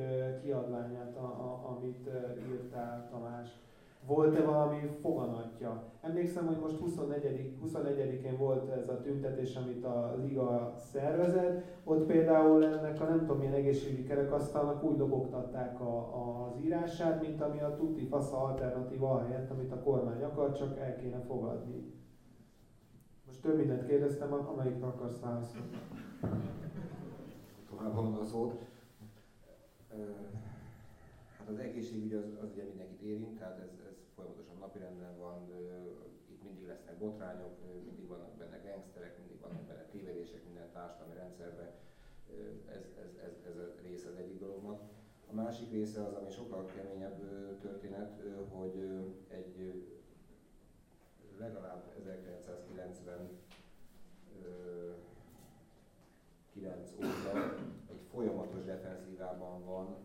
Speaker 1: kiadványát, a, a, amit írtál Tamás? Volt-e valami foganatja. Emlékszem, hogy most 24. 24-én volt ez a tüntetés, amit a Liga szervezett, ott például ennek a nem tudom milyen egészségügyi kerekasztalnak úgy dobogtatták a, a, az írását, mint ami a tuti fasza alternatíva helyett, amit a kormány akar, csak el kéne fogadni. Most több mindent kérdeztem, amelyikre akarsz válaszolni.
Speaker 3: Tovább a szót. Hát az egészségügy az, az ugye mindenkit érint, tehát ez folyamatosan napirenden van, itt mindig lesznek botrányok, mindig vannak benne gangsterek, mindig vannak benne tévedések minden társadalmi rendszerben. Ez, ez, ez, ez a része az egyik dolognak. A másik része az, ami sokkal keményebb történet, hogy egy legalább 1999 óta egy folyamatos defenzívában van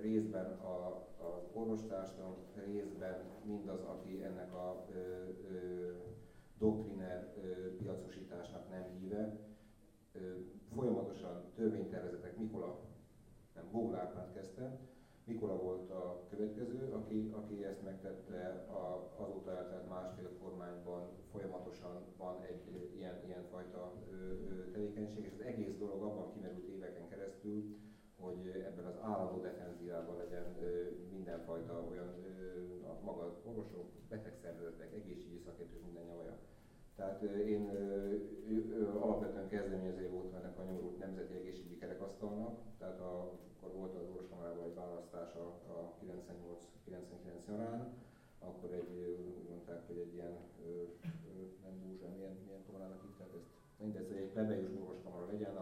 Speaker 3: részben a, az orvostársadalom, részben mindaz, aki ennek a ö, ö, doktriner ö, piacosításnak nem híve. Ö, folyamatosan törvénytervezetek, Mikola, nem, Bóglárpát kezdte, Mikola volt a következő, aki, aki ezt megtette a, azóta eltelt másfél kormányban folyamatosan van egy ilyen, ilyen fajta ö, ö, tevékenység, és az egész dolog abban kimerült éveken keresztül, hogy ebben az állandó defenzívában legyen mindenfajta olyan a maga orvosok, betegszervezetek, egészségügyi szakértők, minden nyavaja. Tehát én alapvetően kezdeményező voltam ennek a nyomorult nemzeti egészségügyi kerekasztalnak, tehát a, akkor volt az orvoskamarában egy választás a, a 98-99 nyarán, akkor egy, úgy mondták, hogy egy ilyen, nem búzsa, milyen, milyen kamarának hívták ezt, mindez, hogy egy plebejus orvoskamara legyen,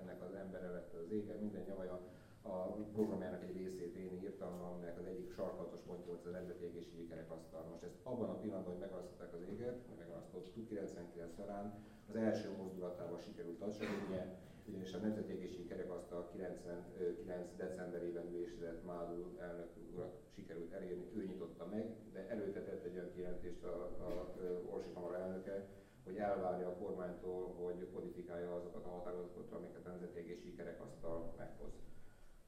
Speaker 3: ennek az embere lett az ége, minden nyavaja, a programjának egy részét én írtam, aminek az egyik sarkatos pontja volt az Nemzeti Egészségügyi Kerekasztal. Most ezt abban a pillanatban, hogy megválasztották az éget, megválasztottuk 99 során, az első mozdulatával sikerült az ugyanis a Nemzeti Egészségügyi Kerekasztal 99. decemberében ülésezett Mádul elnök urat sikerült elérni, ő nyitotta meg, de előtetett egy olyan kijelentést a, a, a Orsi Kamara elnöke, hogy elvárja a kormánytól, hogy kodifikálja azokat a határozatokat, amiket a Nemzeti Egészségügyi Kerekasztal meghoz.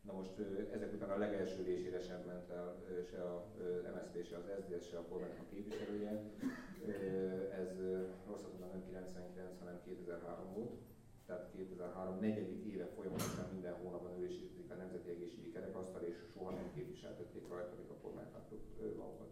Speaker 3: Na most ezek után a legelső ülésére sem ment el se a MSZP, se az SZDSZ, se a kormánynak a képviselője. Ez rosszat mondom, nem 99, hanem 2003 volt. Tehát 2003 negyedik éve folyamatosan minden hónapban ülésítik a Nemzeti Egészségügyi Kerekasztal, és soha nem képviseltették rajta, amik a kormánypártok magukat.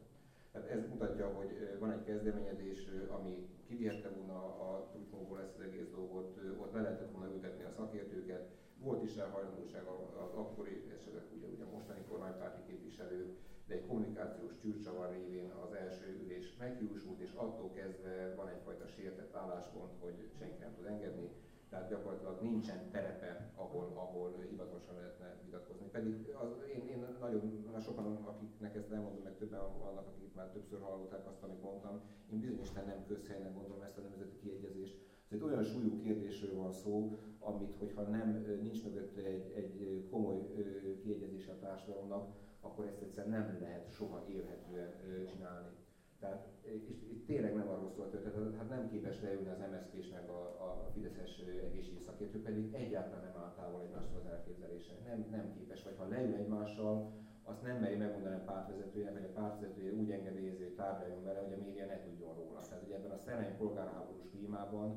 Speaker 3: Tehát ez mutatja, hogy van egy kezdeményezés, ami kivihette volna a trutymóból ezt az egész dolgot, ott le lehetett volna ültetni a szakértőket, volt is elhajlandóság az akkori, esetleg ugye, ugye mostani kormánypárti képviselő, de egy kommunikációs csűrcsavar révén az első ülés meghiúsult, és attól kezdve van egyfajta sértett álláspont, hogy senki nem tud engedni, tehát gyakorlatilag nincsen terepe, ahol, ahol hivatalosan lehetne vitatkozni. Pedig az, én, én nagyon, sokan, akiknek ezt nem mondom, meg többen vannak, akik már többször hallották azt, amit mondtam, én bizonyosan nem közhelynek gondolom ezt a nemzeti kiegyezést. Ez egy olyan súlyú kérdésről van szó, amit, hogyha nem nincs mögötte egy, egy komoly kiegyezés a társadalomnak, akkor ezt egyszerűen nem lehet soha élhetően csinálni. Tehát és itt tényleg nem arról szólt, hogy hát nem képes leülni az MSZP-s meg a, a Fideszes egészségügyi szakértő, pedig egyáltalán nem áll távol egymástól az elképzelése. Nem, nem képes, vagy ha leül egymással, azt nem meri megmondani a pártvezetőjének, hogy a pártvezetője úgy engedélyezi, hogy tárgyaljon vele, hogy a média ne tudjon róla. Tehát hogy ebben a szerény polgárháborús klímában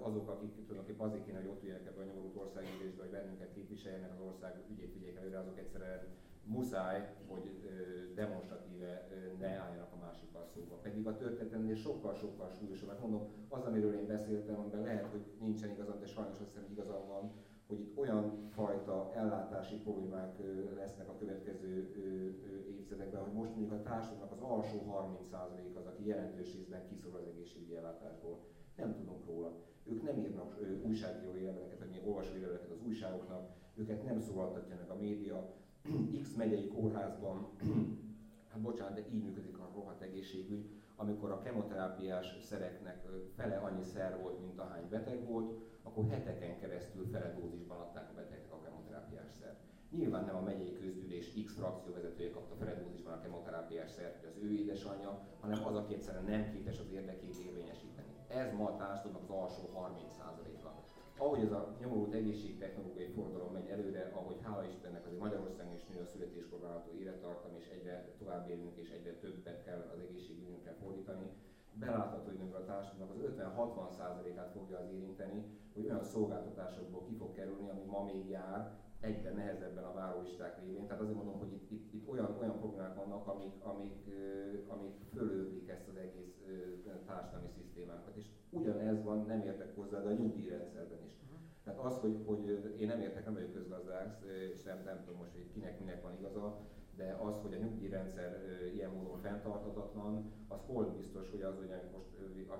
Speaker 3: azok, akik tulajdonképpen azért kéne, hogy ott üljenek ebben a nyomorult országgyűlésben, hogy bennünket képviseljenek az ország ügyét vigyék előre, azok egyszerűen muszáj, hogy demonstratíve ne álljanak a másikkal szóba. Pedig a történetemnél sokkal-sokkal súlyosabb. Mert mondom, az, amiről én beszéltem, amiben lehet, hogy nincsen igazam, de sajnos azt hiszem, hogy igazam van, hogy itt olyan fajta ellátási problémák lesznek a következő évtizedekben, hogy most mondjuk a társadalomnak az alsó 30% az, aki jelentős részben kiszorul az egészségügyi ellátásból. Nem tudunk róla. Ők nem írnak újságírói leveleket, vagy mi olvasói leveleket az újságoknak, őket nem szólaltatja meg a média, X megyei kórházban, hát bocsánat, de így működik a rohadt egészségügy, amikor a kemoterápiás szereknek fele annyi szer volt, mint ahány beteg volt, akkor heteken keresztül fele dózisban adták a betegek a kemoterápiás szert. Nyilván nem a megyei közgyűlés X frakcióvezetője kapta fele dózisban a kemoterápiás szert, az ő édesanyja, hanem az, aki egyszerűen nem képes az érdekét érvényesíteni. Ez ma a társadalomnak az alsó 30%-a ahogy ez a nyomorult egészségtechnológiai forradalom megy előre, ahogy hála Istennek azért Magyarországon is nő a születéskor várható élettartam, és egyre tovább élünk, és egyre többet kell az egészségügyünkre fordítani, belátható, hogy a társadalomnak az 50-60%-át fogja az érinteni, hogy olyan szolgáltatásokból ki fog kerülni, ami ma még jár, egyre nehezebben a várólisták révén. Tehát azért mondom, hogy itt, itt, itt olyan, olyan problémák vannak, amik, amik, amik fölöblik ezt az egész társadalmi szisztémánkat. És ugyanez van, nem értek hozzá, de a nyugdíjrendszerben is. Tehát az, hogy, hogy én nem értek, nem vagyok közgazdász, és nem, nem tudom most, hogy kinek minek van igaza, de az, hogy a nyugdíjrendszer ilyen módon fenntarthatatlan, az hol biztos, hogy az, hogy most,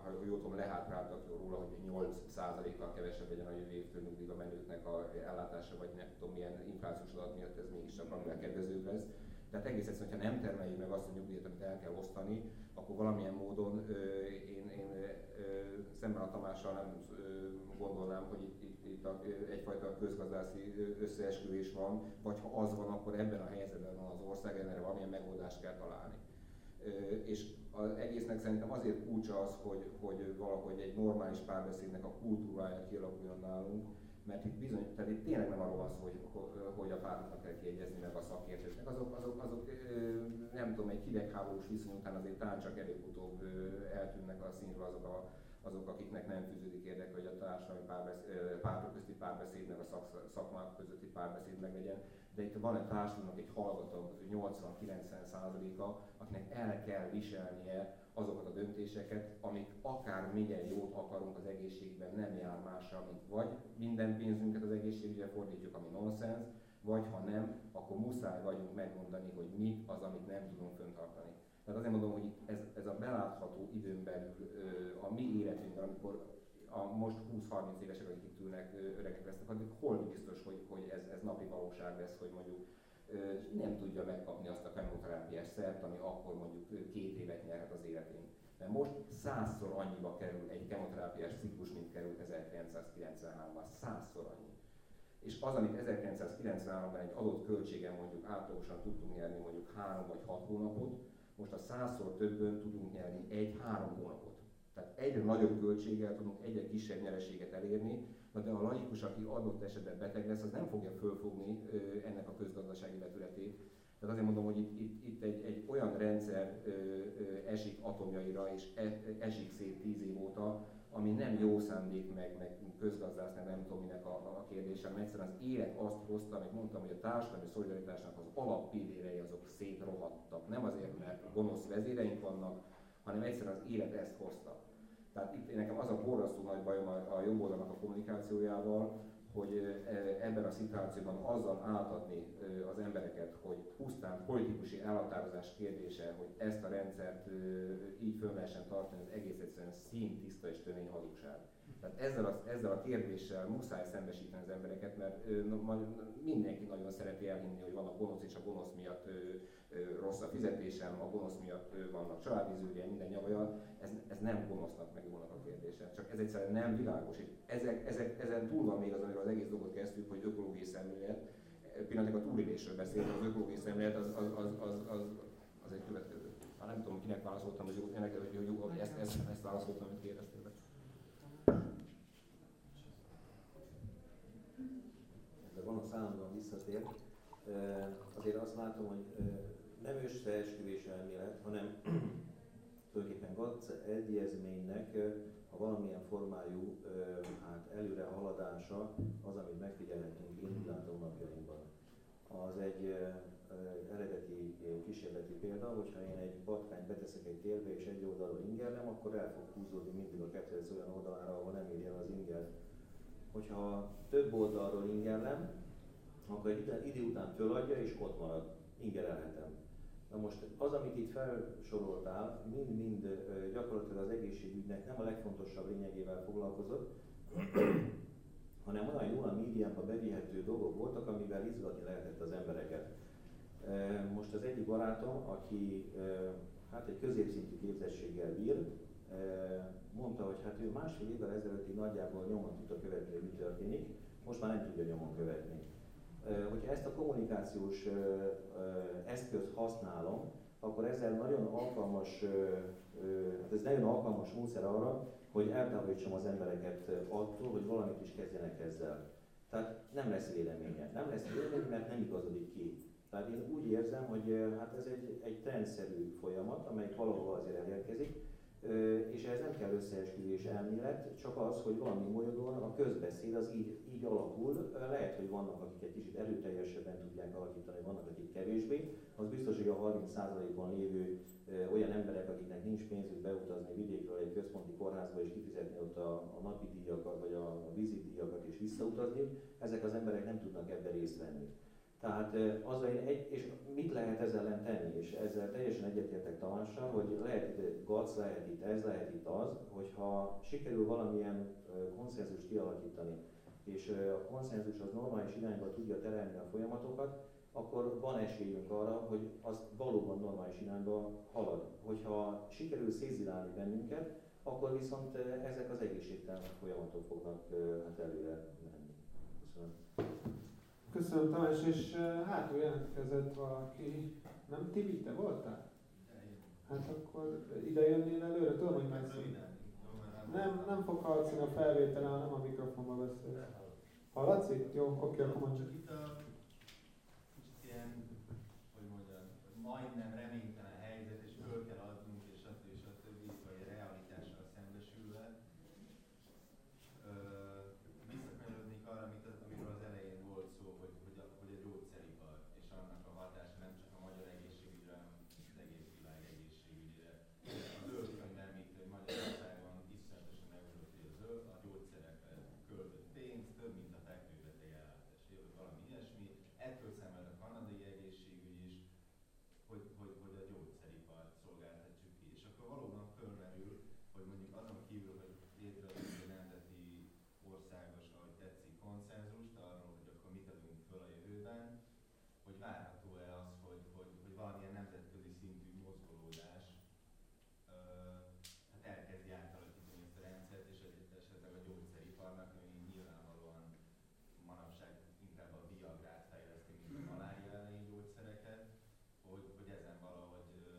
Speaker 3: ha jól tudom, lehátráltak róla, hogy 8%-kal kevesebb legyen a jövő évtől nyugdíjba menőknek a ellátása, vagy nem tudom milyen inflációs adat miatt ez mégiscsak valamivel kedvezőbb lesz. Tehát egész egyszerűen, hogyha nem termeljük meg azt a nyugdíjat, amit el kell osztani, akkor valamilyen módon ö, én, én ö, szemben a Tamással nem ö, gondolnám, hogy itt, itt, itt a, egyfajta közgazdászi összeesküvés van, vagy ha az van, akkor ebben a helyzetben van az ország, erre valamilyen megoldást kell találni. Ö, és az egésznek szerintem azért kulcsa az, hogy, hogy valahogy egy normális párbeszédnek a kultúrája kialakuljon nálunk, mert itt bizony, tehát itt tényleg nem arról van szó, hogy, hogy a pártoknak kell kiegyezni meg a szakértőknek. Azok, azok, azok nem tudom, egy hidegháborús viszony után azért talán csak előbb-utóbb eltűnnek a színről azok, a, azok, akiknek nem fűződik érdeke, hogy a társadalmi párbeszéd, pártok közti párbeszéd, meg a szak, szakmák közötti párbeszéd meglegyen. De itt van egy társadalomnak egy hallgató, 80-90 százaléka, akinek el kell viselnie azokat a döntéseket, amik akár milyen jót akarunk az egészségben, nem jár mással, mint vagy minden pénzünket az egészségügyre fordítjuk, ami nonsens, vagy ha nem, akkor muszáj vagyunk megmondani, hogy mi az, amit nem tudunk föntartani. Tehát azért mondom, hogy ez, ez a belátható időn belül a mi életünkben, amikor a most 20-30 évesek, akik itt ülnek, öregek lesznek, addig hol biztos, hogy, hogy ez, ez napi valóság lesz, hogy mondjuk nem tudja megkapni azt a kemoterápiás szert, ami akkor mondjuk két évet nyerhet az életén. Mert most százszor annyiba kerül egy kemoterápiás ciklus, mint került 1993-ban. Százszor annyi. És az, amit 1993-ban egy adott költségen mondjuk átlagosan tudtunk nyerni mondjuk három vagy hat hónapot, most a százszor többön tudunk nyerni egy-három hónapot. Tehát egyre nagyobb költséggel tudunk egyre kisebb nyereséget elérni, de a laikus, aki adott esetben beteg lesz, az nem fogja fölfogni ennek a közgazdasági vetületét. Tehát azért mondom, hogy itt, itt, itt egy, egy olyan rendszer ö, ö, esik atomjaira, és e, esik szét tíz év óta, ami nem jó szándék, meg, meg közgazdász, meg nem tudom minek a, a kérdése, hanem egyszerűen az élet azt hozta, amit mondtam, hogy a társadalmi szolidaritásnak az alappillérei azok szétrohadtak. Nem azért, mert gonosz vezéreink vannak, hanem egyszerűen az élet ezt hozta. Tehát itt nekem az a borzasztó nagy bajom a, a jobb oldalnak a kommunikációjával, hogy e, ebben a szituációban azzal átadni az embereket, hogy pusztán politikusi elhatározás kérdése, hogy ezt a rendszert így föl lehessen tartani, az egész egyszerűen szín, tiszta és tömény hazugság. Tehát ezzel a, ezzel a kérdéssel muszáj szembesíteni az embereket, mert mindenki nagyon szereti elhinni, hogy van a gonosz és a gonosz miatt rossz a fizetésem, a gonosz miatt vannak családizője, minden nyavaja, ez, ez nem gonosznak meg jónak a kérdése. Csak ez egyszerűen nem világos. És ezek, ezek, ezen túl van még az, amiről az egész dolgot kezdtük, hogy ökológiai szemlélet. Pillanatig a túlélésről beszéltem, az ökológiai szemlélet az, az, az, az, az, az egy következő. Már nem tudom, kinek válaszoltam, hogy, hogy, hogy, jó, ezt, ezt, ezt válaszoltam, amit kérdeztél.
Speaker 2: Ez a gonosz állandóan visszatér. Azért azt látom, hogy nem összeesküvés elmélet, hanem tulajdonképpen GATS egyezménynek a valamilyen formájú hát előre haladása az, amit megfigyelhetünk indulátó napjainkban. Az egy eredeti kísérleti példa, hogyha én egy patkányt beteszek egy térbe és egy oldalról ingerlem, akkor el fog húzódni mindig a kettőz olyan oldalára, ahol nem érjen az inger. Hogyha több oldalról ingerlem, akkor egy idő után föladja és ott marad, ingerelhetem. Na most az, amit itt felsoroltál, mind-mind gyakorlatilag az egészségügynek nem a legfontosabb lényegével foglalkozott, hanem olyan jól a médiában bevihető dolgok voltak, amivel izgatni lehetett az embereket. Most az egyik barátom, aki hát egy középszintű képzettséggel bír, mondta, hogy hát ő másfél évvel ezelőttig nagyjából nyomon tudta követni, hogy mi történik, most már nem tudja nyomon követni hogyha ezt a kommunikációs eszközt használom, akkor ezzel nagyon alkalmas, hát ez nagyon alkalmas módszer arra, hogy eltávolítsam az embereket attól, hogy valamit is kezdjenek ezzel. Tehát nem lesz véleménye. Nem lesz véleménye, mert nem igazodik ki. Tehát én úgy érzem, hogy hát ez egy, egy trendszerű folyamat, amely valahol azért elérkezik, és ez nem kell összeesküvés elmélet, csak az, hogy valami módon a közbeszéd az így, így alakul. Lehet, hogy vannak, akik egy kicsit erőteljesebben tudják alakítani, vannak, akik kevésbé. Az biztos, hogy a 30%-ban lévő olyan emberek, akiknek nincs pénzük beutazni vidékről egy központi kórházba és kifizetni ott a, a napi díjakat, vagy a, a vízi díjakat és visszautazni, ezek az emberek nem tudnak ebben részt venni. Tehát az egy, és mit lehet ezzel ellen tenni, és ezzel teljesen egyetértek Tamással, hogy lehet itt gac, lehet itt ez, lehet itt az, hogyha sikerül valamilyen konszenzust kialakítani, és a konszenzus az normális irányba tudja terelni a folyamatokat, akkor van esélyünk arra, hogy az valóban normális irányba halad. Hogyha sikerül szézilálni bennünket, akkor viszont ezek az egészségtelen folyamatok fognak hát előre menni. Köszönöm.
Speaker 1: Köszönöm Tamás, és hátul jelentkezett valaki. Nem Tibi, te voltál? Hát akkor ide jönnél előre, tudom, hogy messze. Nem, nem fog hallatszni a felvételen, hanem a mikrofonba beszél. Hallatszik? Jó, oké, akkor mondjuk.
Speaker 5: Csak itt a kicsit ilyen, hogy mondjam, majdnem reménytelen helyzet, és föl kell adnunk, és stb. stb. vagy realitással szembesülve. Ö, visszakanyarodnék arra, amit az, amiről az elején volt szó, hogy, hogy, a, hogy a gyógyszeripar és annak a hatása nem csak a magyar egészségügyre, hanem az egész világ egészségügyére. A zöld könyv említi, hogy Magyarországon iszonyatosan megugrott, hogy a, zöld, a gyógyszerekre költött pénz több, mint a fekvőbeteg ellátás, vagy valami ilyesmi. Ettől szenved a kanadai egészségügy is, hogy, hogy, hogy a gyógyszeripart szolgáltatjuk ki. És akkor valóban fölmerül, hogy mondjuk azon kívül, hogy létrehozni egy nemzeti országos, ahogy tetszik, konszenzust arról, hogy akkor mit adunk föl a jövőben, hogy várható-e az, hogy, hogy, hogy valamilyen nemzetközi szintű mozgolódás ö, hát elkezdi átalakítani ezt a rendszert, és egy- esetleg a gyógyszeriparnak, ami nyilvánvalóan manapság inkább a Viagrát fejleszti, mint a malária elleni gyógyszereket, hogy, hogy ezen valahogy ö,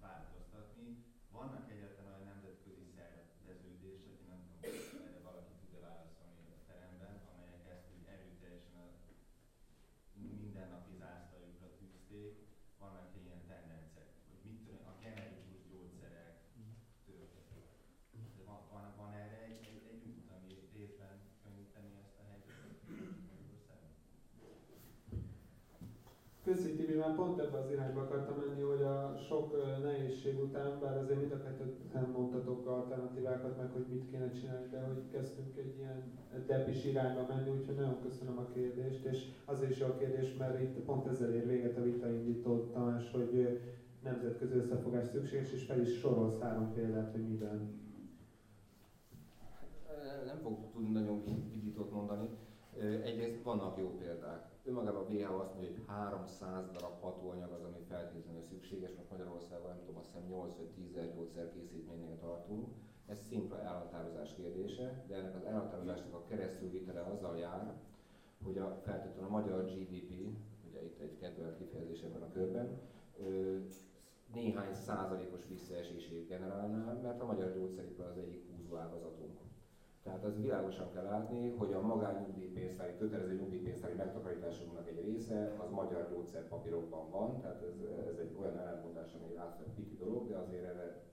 Speaker 5: változtatni. Vannak egyáltalán olyan nemzetközi szerveződések, én nem tudom, hogy erre valaki tud-e válaszolni a teremben, amelyek ezt úgy erőteljesen a mindennapi zászlajukra tűzték. Vannak ilyen tendencek, hogy mit tudom, én, a generikus gyógyszerek történik. De van, van, van erre egy, egy, egy út, ami részben könnyíteni ezt a helyzetet Magyarországon?
Speaker 1: Köszi Tibi, már pont ebbe az irányba akartam menni, hogy a sok nehézség után, bár azért mind a kettőt mondtatok alternatívákat, meg hogy mit kéne csinálni, de hogy kezdtünk egy ilyen depis irányba menni, úgyhogy nagyon köszönöm a kérdést, és azért is a kérdés, mert itt pont ezzel ér véget a vitaindító Tamás, hogy nemzetközi összefogás szükséges, és fel is sorolsz három példát, hogy miben.
Speaker 3: Nem fogok tudni nagyon vidítót mondani. Egyrészt vannak jó példák. Önmagában a WHO azt mondja, hogy 300 darab hatóanyag az, ami feltétlenül szükséges, most Magyarországon nem tudom, azt hiszem 8 vagy 10 ezer gyógyszerkészítménynél tartunk. Ez szimpla elhatározás kérdése, de ennek az elhatározásnak a keresztülvitele azzal jár, hogy a, feltétlenül a magyar GDP, ugye itt egy kedvelt kifejezés ebben a körben, néhány százalékos visszaesését generálná, mert a magyar gyógyszeripar az egyik húzó ágazatunk. Tehát az világosan kell látni, hogy a magánnyugdíjpénztári, kötelező nyugdíjpénztári megtakarításunknak egy része az magyar gyógyszerpapírokban van, tehát ez, ez egy olyan ellentmondás, ami látszólag piki dolog, de azért erre